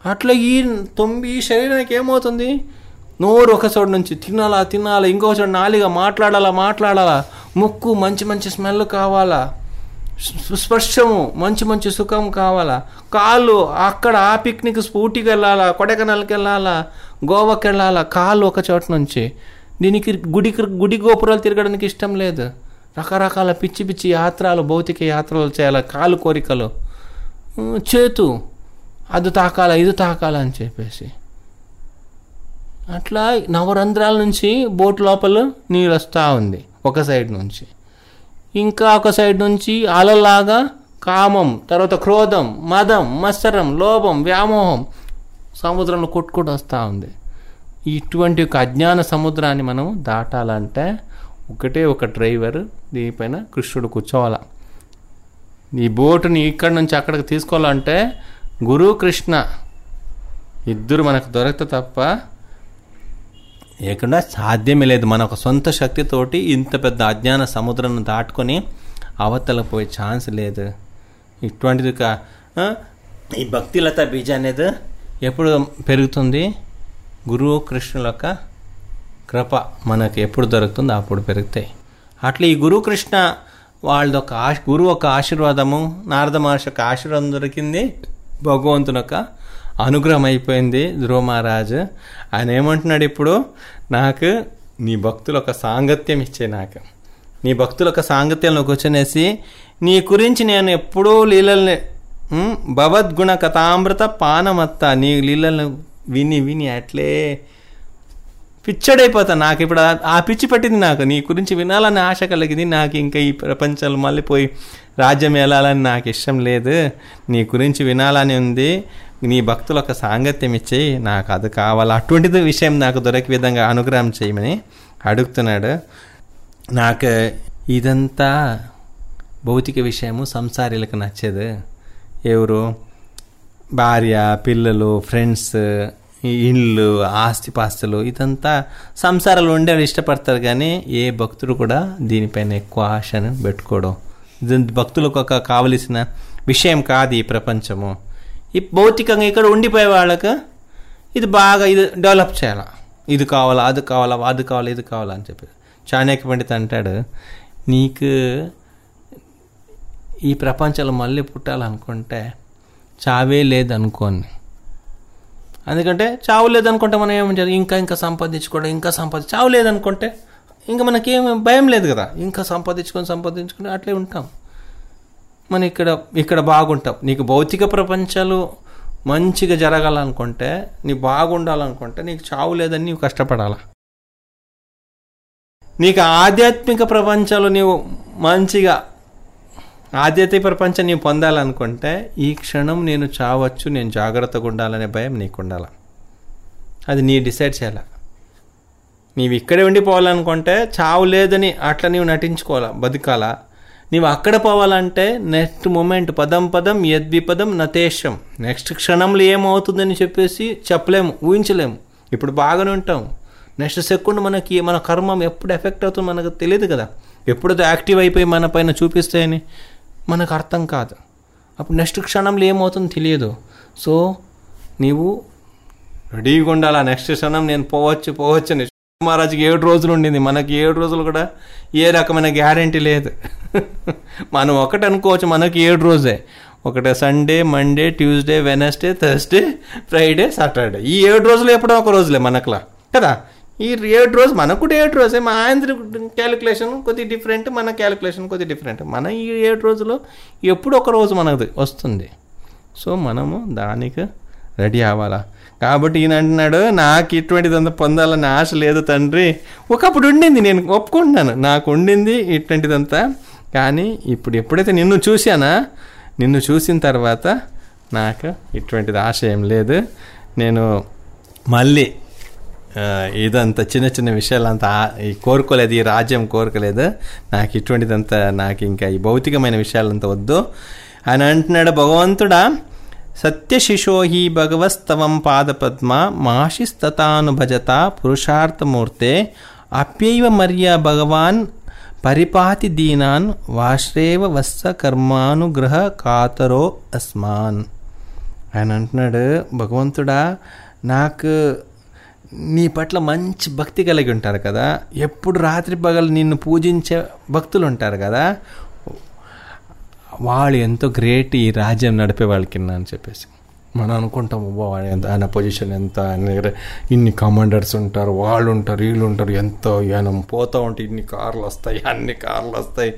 అట్లా ఈ తొమ్మిది ఈ శరీరానికి ఏమవుతుంది? నోరు ఒక చోటు నుంచి తినాలా తినాలా ఇంకో చోటు నాలిగా మాట్లాడాలా మాట్లాడాలా. ముక్కు మంచి మంచి స్మెల్ కావాలా. స్- స్పర్శము మంచి మంచి సుఖం కావాలా. కాళ్ళు అక్కడ ఆ పిక్నిక్ స్కూటీకి వెళ్ళాలా కొడైకెనాల్కి వెళ్ళాలా గోవాకి వెళ్ళాలా కాళ్ళు ఒక చోట నుంచి. దీనికి గుడికి గుడి గోపురాలు తిరగడానికి ఇష్టం లేదు. రకరకాల పిచ్చి పిచ్చి యాత్రలు భౌతిక యాత్రలు చేయాలి కాలు కోరికలు. చేతు. అది తాకాల ఇది తాకాల అని చెప్పేసి. అట్లా నవరంధ్రాల నుంచి బోట్ లోపల నీరు వస్తూ ఉంది ఒక సైడ్ నుంచి. ఇంకా ఒక సైడ్ నుంచి అలలాగా కామం తర్వాత క్రోధం మదం మత్సరం లోభం వ్యామోహం సముద్రంలో కొట్టుకుంటూ వస్తూ ఉంది. ఇటువంటి ఒక అజ్ఞాన సముద్రాన్ని మనం దాటాలంటే ఒకటే ఒక డ్రైవర్ దీనిపైన కృష్ణుడు కూర్చోవాల. ఈ బోటుని ఇక్కడి నుంచి అక్కడికి తీసుకోవాలంటే గురు కృష్ణ ఇద్దరు మనకు దొరకత తప్ప లేకుండా సాధ్యమే లేదు. మన ఒక సొంత శక్తితోటి ఇంత పెద్ద అజ్ఞాన సముద్రం దాటుకొని అవతల పోయే ఛాన్స్ లేదు. ఇటువంటిది ఒక ఈ భక్తిలత బీజ అనేది ఎప్పుడు పెరుగుతుంది? గురువు కృష్ణుల యొక్క కృప మనకు ఎప్పుడు దొరుకుతుందో అప్పుడు పెరుగుతాయి. అట్లా ఈ గురువు కృష్ణ వాళ్ళది ఒక ఆశ గురువు ఒక ఆశీర్వాదము నారద మహర్షి యొక్క ఆశీర్వాదం దొరికింది. భగవంతుని యొక్క అనుగ్రహం అయిపోయింది ధ్రువమహారాజు ఆయన ఏమంటున్నాడు ఇప్పుడు? నాకు నీ భక్తుల ఒక సాంగత్యం ఇచ్చే నాకు. నీ భక్తుల ఒక సాంగత్యంలోకి వచ్చనేసి నీ గురించి నేను ఎప్పుడూ లీలల్ని ఉమ్, భవద్గుణ కథామృత పానమత్త నీ లీలలను విని విని అట్లే పిచ్చడైపోతా. నాకు ఇప్పుడు ఆ- ఆ పిచ్చి పట్టింది నాకు. నీ గురించి వినాలని ఆశ కలిగింది. నాకు ఇంకా ఈ ప్రపంచంలో మళ్ళీ పోయి రాజ్యం వెళ్ళాలని నాకు ఇష్టం లేదు. నీ గురించి వినాలని ఉంది. నీ భక్తుల ఒక సాంగత్యం ఇచ్చేయి నాకు అది కావాలి అటువంటిది విషయం నాకు దొరికే విధంగా అనుగ్రహం చేయమని అడుగుతున్నాడు. నాకు ఇదంతా భౌతిక విషయము సంసారీలకు నచ్చేది. ఎవరు? భార్య పిల్లలు ఫ్రెండ్స్ ఇళ్ళు ఆస్తిపాస్తులు ఇదంతా సంసారాలు ఉండే ఇష్టపడతారు కానీ ఏ భక్తుడు కూడా దీనిపైన ఎక్కువ ఆశను పెట్టుకోవడం భక్తులకు ఒక కావలసిన విషయం కాదు ఈ ప్రపంచము. ఈ భౌతికంగా ఇక్కడ ఉండిపోయే వాళ్ళకు ఇది బాగా ఇది డెవలప్ చేయాలి. ఇది కావాలా అది కావాలా అది కావాలా ఇది కావాలా అని చెప్పి. చాణక్య పండిత అంటాడు నీకు ఈ ప్రపంచంలో మళ్ళీ పుట్టాలనుకుంటే చావే లేదనుకోని. ఎందుకంటే చావు లేదనుకుంటే మనం ఏమని చేయాలి? ఇంకా ఇంకా సంపాదించుకోవడం ఇంకా సంపాది చావు లేదనుకుంటే ఇంకా మనకేం భయం లేదు కదా. ఇంకా సంపాదించుకొని సంపాదించుకొని అట్లే ఉంటాం. మన ఇక్కడ ఇక్కడ బాగుంటాం. నీకు భౌతిక ప్రపంచాలు మంచిగా జరగాలనుకుంటే నీ బాగుండాలనుకుంటే నీకు చావు లేదని నీవు కష్టపడాలా? నీకు ఆధ్యాత్మిక ప్రపంచాలు నీవు మంచిగా ఆధ్యాత్మిక ప్రపంచం నీవు పొందాలనుకుంటే ఈ క్షణం నేను చావచ్చు నేను జాగ్రత్తగా ఉండాలనే భయం నీకు ఉండాల అది నీ డిసైడ్ చేయాలి. నీవు ఇక్కడే ఉండిపోవాలనుకుంటే చావు లేదని అట్లా నీవు నటించుకోవాలా? బతకాలా? నీవు అక్కడ పోవాలంటే నెక్స్ట్ మూమెంట్ పదం పదం యద్విపదం నతేషం. నెక్స్ట్ క్షణంలో ఏమవుతుందని చెప్పేసి చెప్పలేము ఊహించలేము. ఇప్పుడు బాగానే ఉంటాం. నెక్స్ట్ సెకండ్ మనకి మన కర్మం ఎప్పుడు ఎఫెక్ట్ అవుతుందో మనకు తెలియదు కదా. ఎప్పుడైతే యాక్టివ్ అయిపోయి మన పైన చూపిస్తాయని మనకు అర్థం కాదు. అప్పుడు నెక్స్ట్ క్షణంలో ఏమవుతుందో తెలియదు. సో నీవు రెడీగా ఉండాలా? నెక్స్ట్ క్షణం నేను పోవచ్చు పోవచ్చు అని మహారాజుకి ఏడు రోజులు ఉండింది. మనకి ఏడు రోజులు కూడా ఏ రకమైన గ్యారంటీ లేదు. మనం ఒకటి అనుకోవచ్చు మనకి ఏడు రోజే. ఒకటే Sunday Monday Tuesday Wednesday Thursday Friday Saturday. ఈ ఏడు రోజులు ఎప్పుడో ఒక రోజులే మనకులా. కదా? ఈ ఏడు రోజు మనకు కూడా ఏడు రోజే. మా ఆయన క్యాలిక్యులేషన్ కొద్దిగా డిఫరెంట్ మన క్యాలిక్యులేషన్ కొద్దిగా డిఫరెంట్ మన ఈ ఏడు రోజులు ఎప్పుడు ఒక రోజు మనది వస్తుంది. సో మనము దానికి రెడీ అవ్వాలా? కాబట్టి ఈయన అంటున్నాడు నాకు ఇటువంటిదంతా పొందాలని ఆశ లేదు తండ్రి. ఒకప్పుడు ఉండింది నేను ఒప్పుకుంటున్నాను. నాకు ఉండింది ఇటువంటిదంతా కానీ ఇప్పుడు ఎప్పుడైతే నిన్ను చూశానా నిన్ను చూసిన తర్వాత నాకు ఇటువంటిది ఆశ ఏం లేదు. నేను మళ్ళీ ఇదంతా చిన్న చిన్న విషయాలంతా ఈ కోరుకోలేదు ఈ రాజ్యం కోరుకోలేదు. నాకు ఇటువంటిదంతా నాకు ఇంకా ఈ భౌతికమైన విషయాలంతా వద్దు. అని అంటున్నాడు భగవంతుడా సత్యశిశో హి భగవస్తవం పాదపద్మ మాషిస్తతానుభజత పురుషార్థమూర్తే అప్యైవ మర్య భగవాన్ పరిపాతి దీనాన్ వాశ్రేవ వత్స కర్మానుగ్రహ కాతరో అస్మాన్. ఆయన అంటున్నాడు భగవంతుడా నాకు నీ పట్ల మంచి భక్తి కలిగి ఉంటారు కదా. ఎప్పుడు రాత్రి పగలు నిన్ను పూజించే భక్తులు ఉంటారు కదా. వాళ్ళు ఎంతో గ్రేట్ ఈ రాజ్యం నడిపే వాళ్ళకి అని చెప్పేసి. మనం అనుకుంటాం "అబ్బా, ఎంత ఆయన పొజిషన్ ఎంత ఆయన దగ్గర ఇన్ని కమాండర్స్ ఉంటారు వాళ్ళు ఉంటారు వీళ్ళు ఉంటారు ఎంతో ఆయన పోతూ ఉంటే ఇన్ని కార్లు వస్తాయి అన్ని కార్లు వస్తాయి.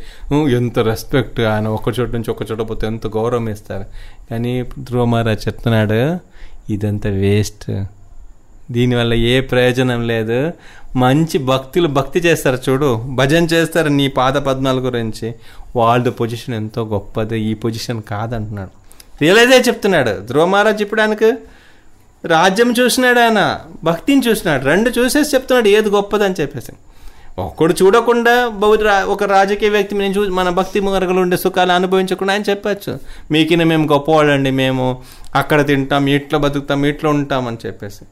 ఎంత రెస్పెక్ట్ ఆయన ఒక చోట నుంచి ఒక చోట పోతే ఎంత గౌరవం ఇస్తారు. కానీ ధ్రువ మహారాజ్ చెప్తున్నాడు ఇదంతా వేస్ట్ దీనివల్ల ఏ ప్రయోజనం లేదు. మంచి భక్తులు భక్తి చేస్తారు చూడు. భజన చేస్తారు నీ పాద పద్మాల గురించి. వాళ్ళ పొజిషన్ ఎంతో గొప్పది. ఈ పొజిషన్ కాదంటున్నాడు. రియలైజే చెప్తున్నాడు? ధ్రువ మహారాజ్ చెప్పడానికి రాజ్యం చూసినాడు ఆయన. భక్తిని చూసినాడు. రెండు చూసేసి చెప్తున్నాడు ఏది గొప్పదని చెప్పేసి. ఒక్కడు చూడకుండా బౌద్ధ ఒక రాజకీయ వ్యక్తి నేను చూ మన భక్తి మార్గంలో ఉండే సుఖాలు అనుభవించకుండా ఆయన చెప్పచ్చు. మీకిన మేము గొప్పవాళ్ళండి మేము. అక్కడ తింటాం ఇట్లా బతుకుతాం ఇట్లా ఉంటాం అని చెప్పేసి.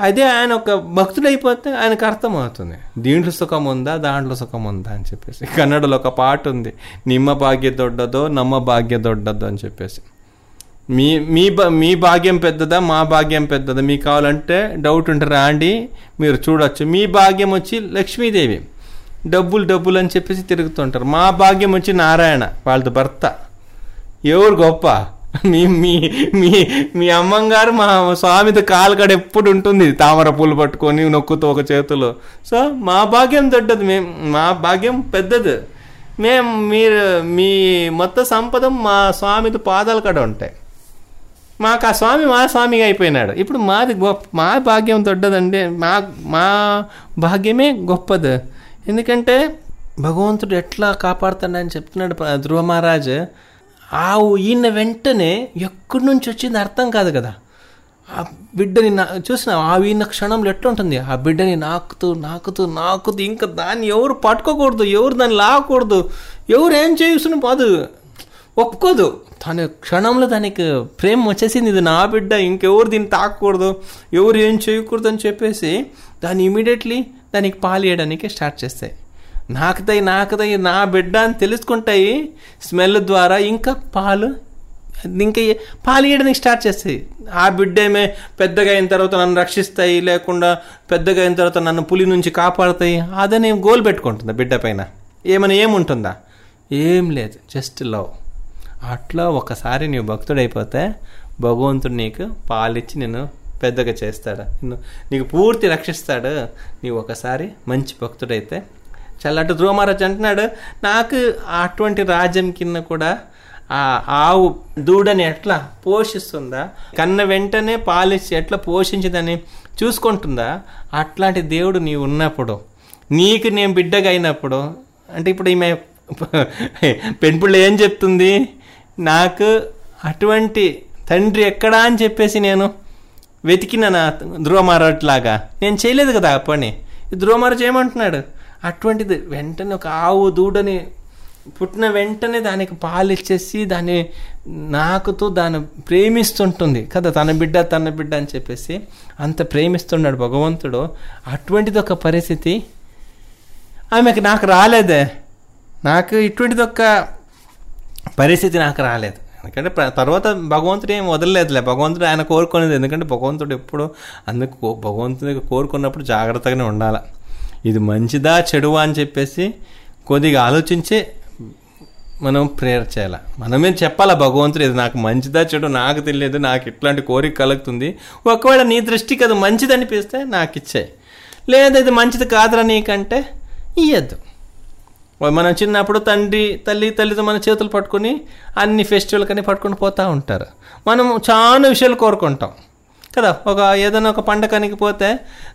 అదే ఆయన ఒక భక్తుడు అయిపోతే ఆయనకు అర్థమవుతుంది. దీంట్లో సుఖం ఉందా? దాంట్లో సుఖం ఉందా? అని చెప్పేసి. కన్నడలో ఒక పాట ఉంది. నిమ్మ భాగ్య దొడ్డదో నమ్మ భాగ్య దొడ్డదో అని చెప్పేసి. మీ మీ మీ భాగ్యం పెద్దదా? మా భాగ్యం పెద్దదా? మీకు కావాలంటే డౌట్ ఉంటే రాండి. మీరు చూడొచ్చు. మీ భాగ్యం వచ్చి లక్ష్మీదేవి. డబ్బులు డబ్బులు అని చెప్పేసి తిరుగుతుంటారు. మా భాగ్యం వచ్చి నారాయణ వాళ్ళది భర్త. ఎవరు గొప్ప? మీ మీ మీ మీ అమ్మంగారు మా స్వామితో కాలు కాడ ఎప్పుడు ఉంటుంది తామర పూలు పట్టుకొని నొక్కుతూ ఒక చేతిలో. సో మా భాగ్యం దొడ్డది. మేము మా భాగ్యం పెద్దది. మేము మీరు మీ మొత్తం సంపద మా స్వామితో పాదాల కాడ ఉంటాయి. మాకు ఆ స్వామి మా స్వామిగా అయిపోయినాడు. ఇప్పుడు మాది గొప్ప మా భాగ్యం దొడ్డదండి. మా మా భాగ్యమే గొప్పది. ఎందుకంటే భగవంతుడు ఎట్లా కాపాడుతాడని చెప్తున్నాడు ధ్రువ మహారాజ్. ఆ ఈయన వెంటనే ఎక్కడి నుంచి వచ్చింది అర్థం కాదు కదా. ఆ బిడ్డని నా చూసిన ఆ ఈయన క్షణంలో ఎట్లా ఉంటుంది? ఆ బిడ్డని నాకుతూ నాకుతూ నాకుతూ ఇంకా దాన్ని ఎవరు పట్టుకోకూడదు ఎవరు దాన్ని లాగకూడదు ఎవరు ఏం చేస్తున్న పాదు ఒప్పుకోదు. తన క్షణంలో దానికి ప్రేమ వచ్చేసింది ఇది నా బిడ్డ ఇంకెవరు దీన్ని తాకకూడదు ఎవరు ఏం చేయకూడదు అని చెప్పేసి దాన్ని ఇమీడియట్లీ దానికి పాలు స్టార్ట్ చేస్తాయి. నాకుతాయి నాకుతాయి నా బిడ్డ అని తెలుసుకుంటాయి. స్మెల్ ద్వారా ఇంకా పాలు ఇంకా పాలు ఇవ్వడానికి స్టార్ట్ చేస్తాయి. ఆ బిడ్డేమే పెద్దగా అయిన తర్వాత నన్ను రక్షిస్తాయి లేకుండా పెద్దగా అయిన తర్వాత నన్ను పులి నుంచి కాపాడుతాయి. అదని గోల్ పెట్టుకుంటుందా బిడ్డ పైన? ఏమైనా ఏముంటుందా? ఏం లేదు జస్ట్ లవ్ అట్లా ఒకసారి నీవు భక్తుడైపోతే భగవంతుడు నీకు పాలిచ్చి నేను పెద్దగా చేస్తాడు. నిన్ను నీకు పూర్తి రక్షిస్తాడు. నీవు ఒకసారి మంచి భక్తుడైతే చల్లటి అటు ధ్రువ అంటున్నాడు. నాకు అటువంటి రాజ్యం కింద కూడా ఆ ఆవు దూడని ఎట్లా పోషిస్తుందా? కన్న వెంటనే పాలిచ్చి ఎట్లా పోషించదని చూసుకుంటుందా? అట్లాంటి దేవుడు నీవు ఉన్నప్పుడు నీకు నేను బిడ్డగా అయినప్పుడు అంటే ఇప్పుడు ఈమె పెంపుళ్ళు ఏం చెప్తుంది? నాకు అటువంటి తండ్రి ఎక్కడా అని చెప్పేసి నేను వెతికిన నా ధ్రువమారాట్ లాగా. నేను చేయలేదు కదా ఆ పని. ధ్రువమారాజు ఏమంటున్నాడు? అటువంటిది. వెంటనే ఒక ఆవు దూడని పుట్టిన వెంటనే దానికి పాలు ఇచ్చేసి దాన్ని నాకుతూ దాన్ని ప్రేమిస్తుంటుంది. కదా తన బిడ్డ తన బిడ్డ అని చెప్పేసి అంత ప్రేమిస్తున్నాడు భగవంతుడు. అటువంటిది ఒక పరిస్థితి. ఆమెకు నాకు రాలేదే. నాకు ఇటువంటిది ఒక పరిస్థితి నాకు రాలేదు. ఎందుకంటే తర్వాత భగవంతుడు ఏం వదలలేదులే. భగవంతుడు ఆయన కోరుకునేది ఎందుకంటే భగవంతుడు ఎప్పుడు అందుకు కో- కోరుకున్నప్పుడు జాగ్రత్తగానే ఉండాలి. ఇది మంచిదా చెడువా అని చెప్పేసి కొద్దిగా ఆలోచించే మనం ప్రేయర్ చేయాలి. మనమే చెప్పాలా భగవంతుడు ఇది నాకు మంచిదా చెడు నాకు తెలియదు నాకు ఇట్లాంటి కోరిక కలుగుతుంది. ఒకవేళ నీ దృష్టికి అది మంచిది అనిపిస్తే నాకు ఇచ్చే. లేదా ఇది మంచిది కాదురా నీకంటే ఇయ్యద్దు. మనం చిన్నప్పుడు తండ్రి తల్లి తల్లితో మన చేతులు పట్టుకొని అన్ని ఫెస్టివల్ కానీ పట్టుకుని పోతూ ఉంటారు. మనం చాలా విషయాలు కోరుకుంటాం. కదా ఒక ఏదైనా ఒక పండగనికి పోతే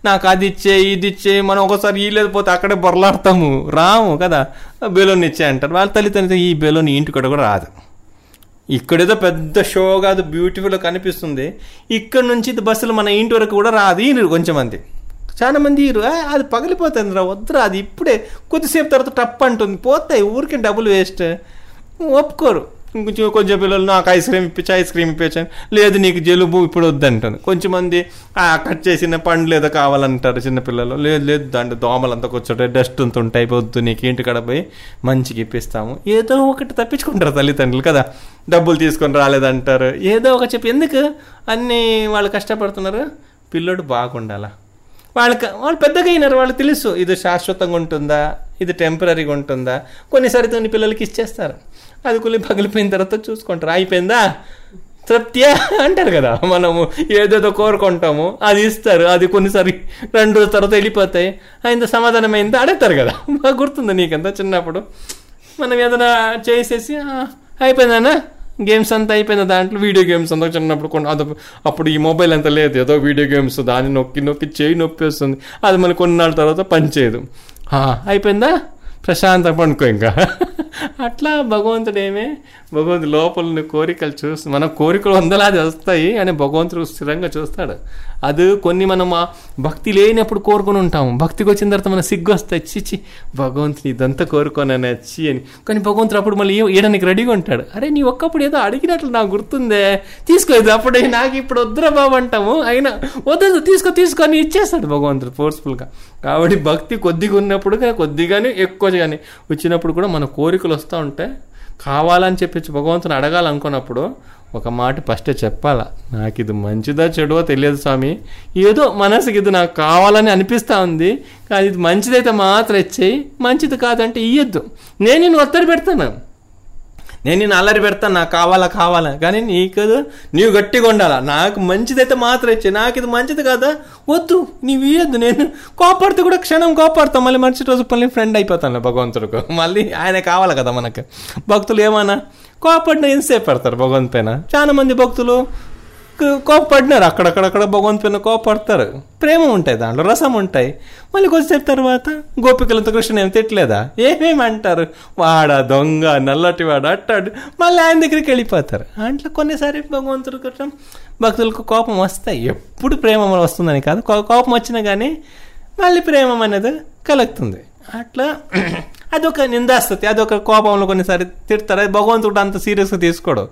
నాకు అది ఇచ్చే ఇది ఇచ్చే మనం ఒకసారి ఈ లేదు పోతే అక్కడే బొరలాడతాము. రాము కదా బెలూన్ ఇచ్చే అంటారు. వాళ్ళ తల్లిదండ్రులు ఈ బెలూన్ ఇంటికడ కూడా రాదు. ఇక్కడేదో పెద్ద షో కాదు బ్యూటిఫుల్ కనిపిస్తుంది. ఇక్కడ నుంచి ఇది బస్సులు మన ఇంటి వరకు కూడా రాదు. ఈరు కొంచెం మంది చాలా మంది ఈరు అది పగిలిపోతుంది రా వద్దురా అది ఇప్పుడే కొద్దిసేపు తర్వాత టప్ అంటుంది. పోతాయి ఊరికి డబ్బులు వేస్ట్. ఒప్పుకోరు. కొంచెం కొంచెం పిల్లలు నాకు ఐస్ క్రీమ్ ఇప్పించి ఐస్ క్రీమ్ ఇప్పించాను లేదు నీకు జలుబు ఇప్పుడు వద్దంటాను కొంచెం మంది "ఆ, కట్ చేసిన పండ్లు ఏదో కావాలంటారు చిన్నపిల్లలు లేదు లేదు దాంట్లో దోమలంతా కూర్చోటే డస్ట్ అంత ఉంటాయి వద్దు నీకు ఇంటికాడ పోయి మంచిగా ఇప్పిస్తాము. ఏదో ఒకటి తప్పించుకుంటారు తల్లిదండ్రులు కదా. డబ్బులు తీసుకొని రాలేదంటారు. ఏదో ఒక చెప్పి ఎందుకు? అన్నీ వాళ్ళు కష్టపడుతున్నారు. పిల్లోడు బాగుండాలా? వాళ్ళకి వాళ్ళు పెద్దగా అయినారు వాళ్ళు తెలుసు. ఇది శాశ్వతంగా ఉంటుందా? ఇది టెంపరీగా ఉంటుందా? కొన్నిసారి కొన్ని పిల్లలకి ఇచ్చేస్తారు. అది కులి పగిలిపోయిన తర్వాత చూసుకుంటారు. అయిపోయిందా? తృప్తియా అంటారు కదా. మనము ఏదేదో కోరుకుంటాము అది ఇస్తారు అది కొన్నిసారి రెండు రోజుల తర్వాత వెళ్ళిపోతాయి. అయింత సమాధానమైందో? అడుగుతారు కదా. బాగా గుర్తుంది నీకంతా చిన్నప్పుడు. మనం ఏదైనా చేసేసి అయిపోయిందానా? గేమ్స్ అంతా అయిపోయిందా దాంట్లో? వీడియో గేమ్స్ అంతా చిన్నప్పుడు కొన్ని అది అప్పుడు ఈ మొబైల్ అంత లేదు. ఏదో వీడియో గేమ్స్ దాన్ని నొక్కి నొక్కి చేయి నొప్పి వస్తుంది అది మళ్ళీ కొన్నాళ్ళ తర్వాత పనిచేయదు. అయిపోయిందా? ప్రశాంత పండుకో ఇంకా. అట్లా భగవంతుడు ఏమే భగవంతుడు లోపల కోరికలు చూసి మన కోరికలు వందలాది వస్తాయి అని భగవంతుడు స్థిరంగా చూస్తాడు. అది కొన్ని మనం భక్తి లేనప్పుడు కోరుకొని ఉంటాము. భక్తికి వచ్చిన తర్వాత మన సిగ్గు వస్తాయి. చిచి భగవంతుని ఇదంతా కోరుకోనని వచ్చి అని. కానీ భగవంతుడు అప్పుడు మళ్ళీ ఇయడానికి రెడీగా ఉంటాడు. అరే నీ ఒక్కప్పుడు ఏదో అడిగినట్లు నాకు గుర్తుందే. తీసుకోదు అప్పుడే నాకు ఇప్పుడు వద్దురా బాబు అంటాము. అయినా వద్దు తీసుకో తీసుకొని ఇచ్చేస్తాడు భగవంతుడు ఫోర్స్ఫుల్గా కాబట్టి భక్తి కొద్దిగా ఉన్నప్పుడు కొద్దిగానే ఎక్కువ కానీ వచ్చినప్పుడు కూడా మన కోరికలు వస్తూ ఉంటాయి. కావాలని చెప్పి భగవంతుని అడగాలనుకున్నప్పుడు ఒక మాట ఫస్టే చెప్పాలా. నాకు ఇది మంచిదా చెడువో తెలియదు స్వామి. ఏదో మనసుకి ఇది నాకు కావాలని అనిపిస్తూ ఉంది. కానీ ఇది మంచిదైతే మాత్రం ఇచ్చేయి. మంచిది కాదంటే ఇయ్యొద్దు. నేను నేను ఒత్తిడి పెడతాను నేను నేను అల్లరి పెడతాను నాకు కావాలా కావాలా. కానీ నీకు నీవు గట్టిగా ఉండాలా. నాకు మంచిదైతే మాత్రం ఇచ్చే నాకు ఇది మంచిది కదా? వద్దు. నీవు ఇవ్వద్దు నేను కోపడితే కూడా క్షణం కోపాడతాం. మళ్ళీ మరుసటి రోజు మళ్ళీ ఫ్రెండ్ అయిపోతాను భగవంతుడికి మళ్ళీ ఆయన కావాలి కదా మనకు? భక్తులు ఏమన్నా కోపడిన ఎంతసేపు పెడతారు భగవంతు పైన? చాలా మంది భక్తులు కోపడినారు కోపపడినారు. అక్కడక్కడక్కడ భగవంతు పైన కోపడతారు ప్రేమ ఉంటాయి దాంట్లో రసం ఉంటాయి. మళ్ళీ కొద్దిసేపు తర్వాత గోపికలతో కృష్ణ ఏం తిట్టలేదా? ఏమేమి అంటారు వాడ దొంగ నల్లటి వాడు అట్టాడు. మళ్ళీ ఆయన దగ్గరికి వెళ్ళిపోతారు. అంట్లో కొన్నిసారి భగవంతుడు కృష్ణ భక్తులకు కోపం వస్తాయి. ఎప్పుడు ప్రేమ వస్తుందని కాదు. కో- కోపం వచ్చినా కానీ మళ్ళీ ప్రేమ అనేది కలుగుతుంది. అట్లా అదొక నిందాస్తుంది అదొక కోపంలో కొన్నిసారి తిడతారు. అది భగవంతుడు అంత సీరియస్గా తీసుకోడు.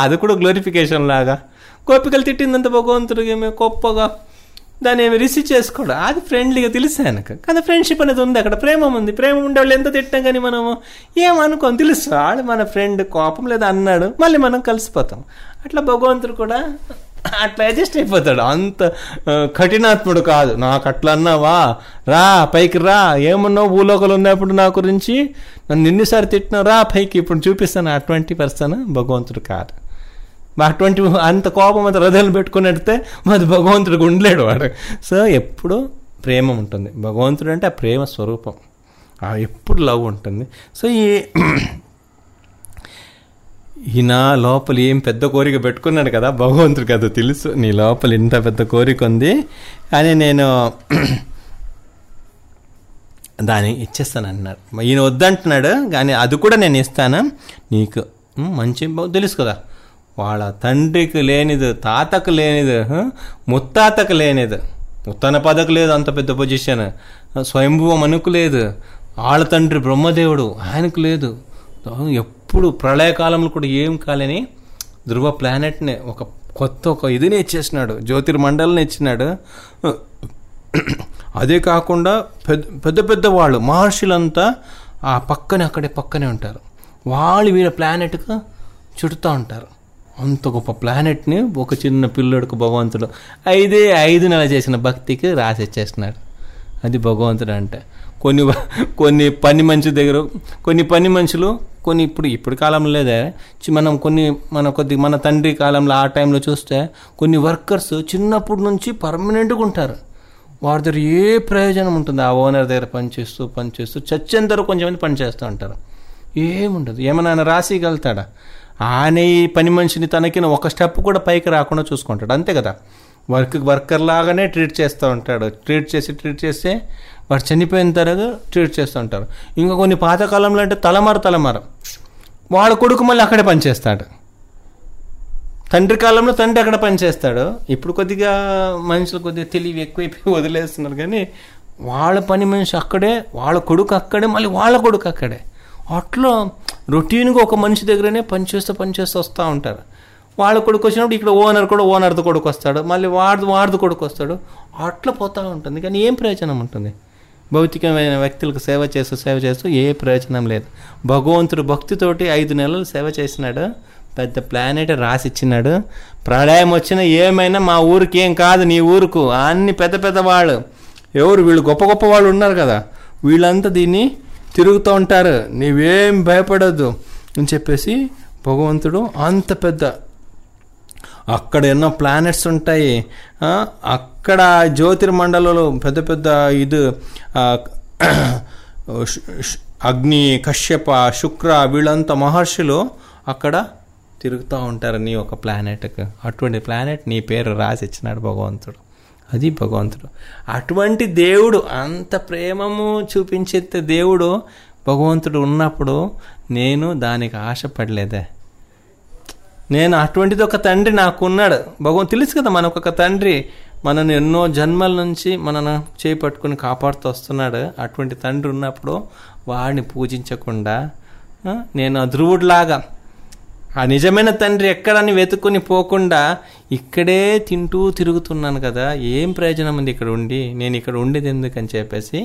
అది కూడా గ్లోరిఫికేషన్ లాగా. గోపికలు తిట్టిందంత భగవంతుడికి ఏమి గొప్పగా? దాన్ని ఏమి రిసీవ్ చేసుకోడు? అది ఫ్రెండ్లీగా తెలుసు ఆయనకు కానీ ఫ్రెండ్షిప్ అనేది ఉంది అక్కడ. ప్రేమ ఉంది. ప్రేమ ఉండే వాళ్ళు ఎంత తిట్టాం కానీ మనము ఏమనుకోని తెలుసు. వాళ్ళు మన ఫ్రెండ్ కోపం లేదా అన్నాడు మళ్ళీ మనం కలిసిపోతాం. అట్లా భగవంతుడు కూడా అట్లా అడ్జస్ట్ అయిపోతాడు. అంత కఠినాత్ముడు కాదు. నాకు అట్లా అన్నావా? రా పైకి రా. ఏమన్నావు భూలోకలు ఉన్నప్పుడు నా గురించి నన్ను ఎన్నిసార్లు తిట్టినావు రా పైకి ఇప్పుడు చూపిస్తాను. అటువంటి పర్సన్ భగవంతుడు కాదు. అటువంటి అంత కోపం అంత హృదయం పెట్టుకున్నట్టే మాది భగవంతుడికి ఉండలేడు వాడు. సో ఎప్పుడు ప్రేమ ఉంటుంది. భగవంతుడు అంటే ఆ ప్రేమ స్వరూపం. ఆ ఎప్పుడు లవ్ ఉంటుంది. సో ఈ ఈయన లోపల ఏం పెద్ద కోరిక పెట్టుకున్నాడు కదా భగవంతుడికి అది తెలుసు. నీ లోపల ఇంత పెద్ద కోరిక ఉంది కానీ నేను దాన్ని ఇచ్చేస్తాను అన్నాడు. ఈయన వద్దంటున్నాడు కానీ అది కూడా నేను ఇస్తాను. నీకు మంచి తెలుసు కదా. వాళ్ళ తండ్రికి లేనిది తాతకు లేనిది ముత్తాతకు లేనిది. ముత్తన పదకు లేదు అంత పెద్ద పొజిషన్ స్వయంభువ అనుకు లేదు. వాళ్ళ తండ్రి బ్రహ్మదేవుడు ఆయనకు లేదు. ఎప్పుడు ప్రళయకాలంలో కూడా ఏం కాలేని ధ్రువ ప్లానెట్ని ఒక కొత్త ఒక ఇదిని ఇచ్చేసినాడు. జ్యోతిర్మండలిని ఇచ్చినాడు. అదే కాకుండా పెద్ద పెద్ద పెద్ద వాళ్ళు మహర్షులంతా ఆ పక్కనే అక్కడే పక్కనే ఉంటారు. వాళ్ళు వీళ్ళ ప్లానెట్కు చుడుతూ ఉంటారు. అంత గొప్ప ప్లానెట్ని ఒక చిన్న పిల్లడికి భగవంతుడు ఐదే ఐదు నెల చేసిన భక్తికి రాసిచ్చేస్తున్నాడు అది భగవంతుడు అంటే. కొన్ని కొన్ని పని మనిషి దగ్గర కొన్ని పని మనుషులు కొన్ని ఇప్పుడు ఇప్పుడు కాలంలో లేదే? చి- మనం కొన్ని మన కొద్ది మన తండ్రి కాలంలో ఆ టైంలో చూస్తే కొన్ని వర్కర్స్ చిన్నప్పటి నుంచి పర్మనెంట్గా ఉంటారు. వారి దగ్గర ఏ ప్రయోజనం ఉంటుంది? ఆ ఓనర్ దగ్గర పనిచేస్తూ పనిచేస్తూ చచ్చేంత వరకు కొంచెం మంది పనిచేస్తూ ఉంటారు. ఏముండదు. ఏమన్నా ఆయన రాసిగలుగుతాడా ఆనే ఈ పని మనిషిని తనకిన ఒక స్టెప్ కూడా పైకి రాకుండా చూసుకుంటాడు. అంతే కదా. వర్క్ వర్కర్ లాగానే ట్రీట్ చేస్తూ ఉంటాడు. ట్రీట్ చేసి ట్రీట్ చేస్తే వాడు చనిపోయిన తర్వాత ట్రీట్ చేస్తూ ఉంటారు ఇంకా కొన్ని పాతకాలంలో అంటే తలమారు తలమారు. వాళ్ళ కొడుకు మళ్ళీ అక్కడే పనిచేస్తాడు తండ్రి కాలంలో తండ్రి అక్కడ పనిచేస్తాడు ఇప్పుడు కొద్దిగా మనుషులు కొద్దిగా తెలివి ఎక్కువైపోయి వదిలేస్తున్నారు కానీ వాళ్ళ పని మనిషి అక్కడే వాళ్ళ కొడుకు అక్కడే మళ్ళీ వాళ్ళ కొడుకు అక్కడే. అట్లా రొటీన్గా ఒక మనిషి దగ్గరనే పనిచేస్తూ పనిచేస్తూ వస్తూ ఉంటారు. వాళ్ళ కొడుకు వచ్చినప్పుడు ఇక్కడ ఓనర్ కూడా ఓనర్ది కొడుకు వస్తాడు మళ్ళీ వాడిది వాడిది కొడుకు వస్తాడు. అట్లా పోతూ ఉంటుంది. కానీ ఏం ప్రయోజనం ఉంటుంది? భౌతికమైన వ్యక్తులకు సేవ చేస్తూ సేవ చేస్తూ ఏ ప్రయోజనం లేదు. భగవంతుడు భక్తితోటి ఐదు నెలలు సేవ చేసినాడు. పెద్ద ప్లానెట్ రాసిచ్చినాడు. ప్రళయం వచ్చినా ఏమైనా మా ఊరికి ఏం కాదు నీ ఊరుకు. అన్ని పెద్ద పెద్ద వాళ్ళు. ఎవరు వీళ్ళు గొప్ప గొప్ప వాళ్ళు ఉన్నారు కదా. వీళ్ళంతా దీన్ని తిరుగుతూ ఉంటారు. నీవేం భయపడద్దు అని చెప్పేసి భగవంతుడు అంత పెద్ద అక్కడ ఎన్నో ప్లానెట్స్ ఉంటాయి. అక్కడ జ్యోతిర్మండలంలో పెద్ద పెద్ద ఇది అగ్ని కశ్యప శుక్ర వీళ్ళంతా మహర్షులు అక్కడ తిరుగుతూ ఉంటారు నీ ఒక ప్లానెట్కి అటువంటి ప్లానెట్ నీ పేరు రాసి ఇచ్చినాడు భగవంతుడు. అది భగవంతుడు. అటువంటి దేవుడు అంత ప్రేమము చూపించే దేవుడు భగవంతుడు ఉన్నప్పుడు నేను దానికి ఆశపడలేదే. నేను అటువంటిది ఒక తండ్రి నాకు ఉన్నాడు భగవంతు తెలుసు కదా మనకు ఒక తండ్రి మనను ఎన్నో జన్మల నుంచి మనను చేయి కాపాడుతూ వస్తున్నాడు. అటువంటి తండ్రి ఉన్నప్పుడు వాడిని పూజించకుండా నేను ఆ ధ్రువుడిలాగా ఆ నిజమైన తండ్రి ఎక్కడని వెతుక్కుని పోకుండా ఇక్కడే తింటూ తిరుగుతున్నాను కదా ఏం ప్రయోజనం ఉంది ఇక్కడ ఉండి? నేను ఇక్కడ ఉండేది ఎందుకని చెప్పేసి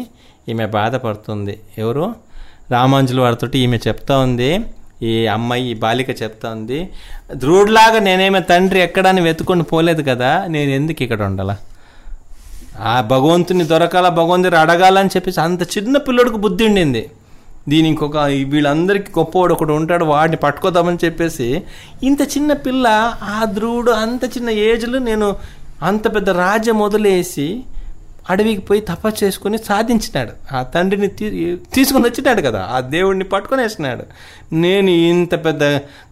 ఈమె బాధపడుతుంది. ఎవరు? రామాంజులు వారితోటి ఈమె చెప్తా ఉంది. ఈ అమ్మాయి ఈ బాలిక చెప్తా ఉంది. ధ్రువుడిలాగా నేనేమే తండ్రి ఎక్కడని వెతుకొని పోలేదు కదా నేను ఎందుకు ఇక్కడ ఉండాలా? ఆ భగవంతుని దొరకాల భగవంతుని అడగాలని చెప్పేసి అంత చిన్న పిల్లడికి బుద్ధి ఉండింది. దీని ఇంకొక వీళ్ళందరికీ గొప్పవాడు ఒకడు ఉంటాడు వాడిని పట్టుకోదామని చెప్పేసి ఇంత చిన్న పిల్ల ఆ ధ్రువుడు అంత చిన్న ఏజ్లో నేను అంత పెద్ద రాజ్యం వదిలేసి అడవికి పోయి తపస్సు చేసుకుని సాధించినాడు. ఆ తండ్రిని తీ తీసుకుని వచ్చినాడు కదా ఆ దేవుడిని పట్టుకొని వేసినాడు నేను ఇంత పెద్ద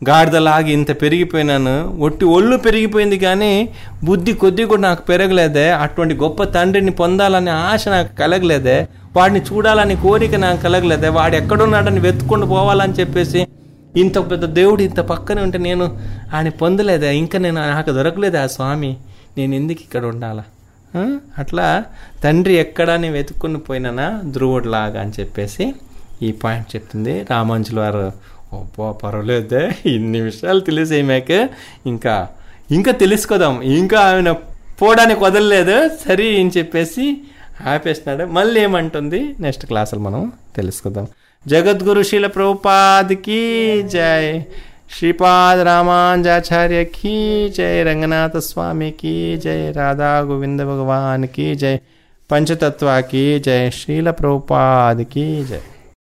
గాడిదలాగి ఇంత పెరిగిపోయినాను ఒట్టి ఒళ్ళు పెరిగిపోయింది కానీ బుద్ధి కొద్ది కూడా నాకు పెరగలేదే అటువంటి గొప్ప తండ్రిని పొందాలనే ఆశ నాకు కలగలేదే వాడిని చూడాలని కోరిక నాకు కలగలేదే. వాడు ఎక్కడున్నాడని వెతుక్ಕೊಂಡು పోవాలని చెప్పేసి ఇంత పెద్ద దేవుడు ఇంత పక్కనే ఉంటే నేను ఆయన పొందలేదే. ఇంకా నేను నాకు దొరకలేదే ఆ స్వామి. నేను ఎందుకు ఇక్కడ ఉండాలా? అట్లా తండ్రి ఎక్కడని వెతుక్కుని పోయినానా? ధ్రువుడిలాగా అని చెప్పేసి ఈ పాయింట్ చెప్తుంది. రామాంజుల వారు ఓపో పర్వాలేదే. ఇన్ని విషయాలు తెలిసేమాక ఇంకా ఇంకా తెలుసుకోదాం. ఇంకా ఆయన పోవడానికి వదలలేదు. సరే అని చెప్పేసి ఆపేస్తున్నాడు మళ్ళీ ఏమంటుంది? నెక్స్ట్ క్లాసులు మనం తెలుసుకుందాం. జగద్గురు శీల ప్రభుపాదికి జై. శ్రీపాద రామాంజాచార్యకి జై. రంగనాథ స్వామికి జై. రాధా గోవింద భగవాన్కి జై. పంచతత్వాకి జై. శ్రీల ప్రభుపాదికి జై.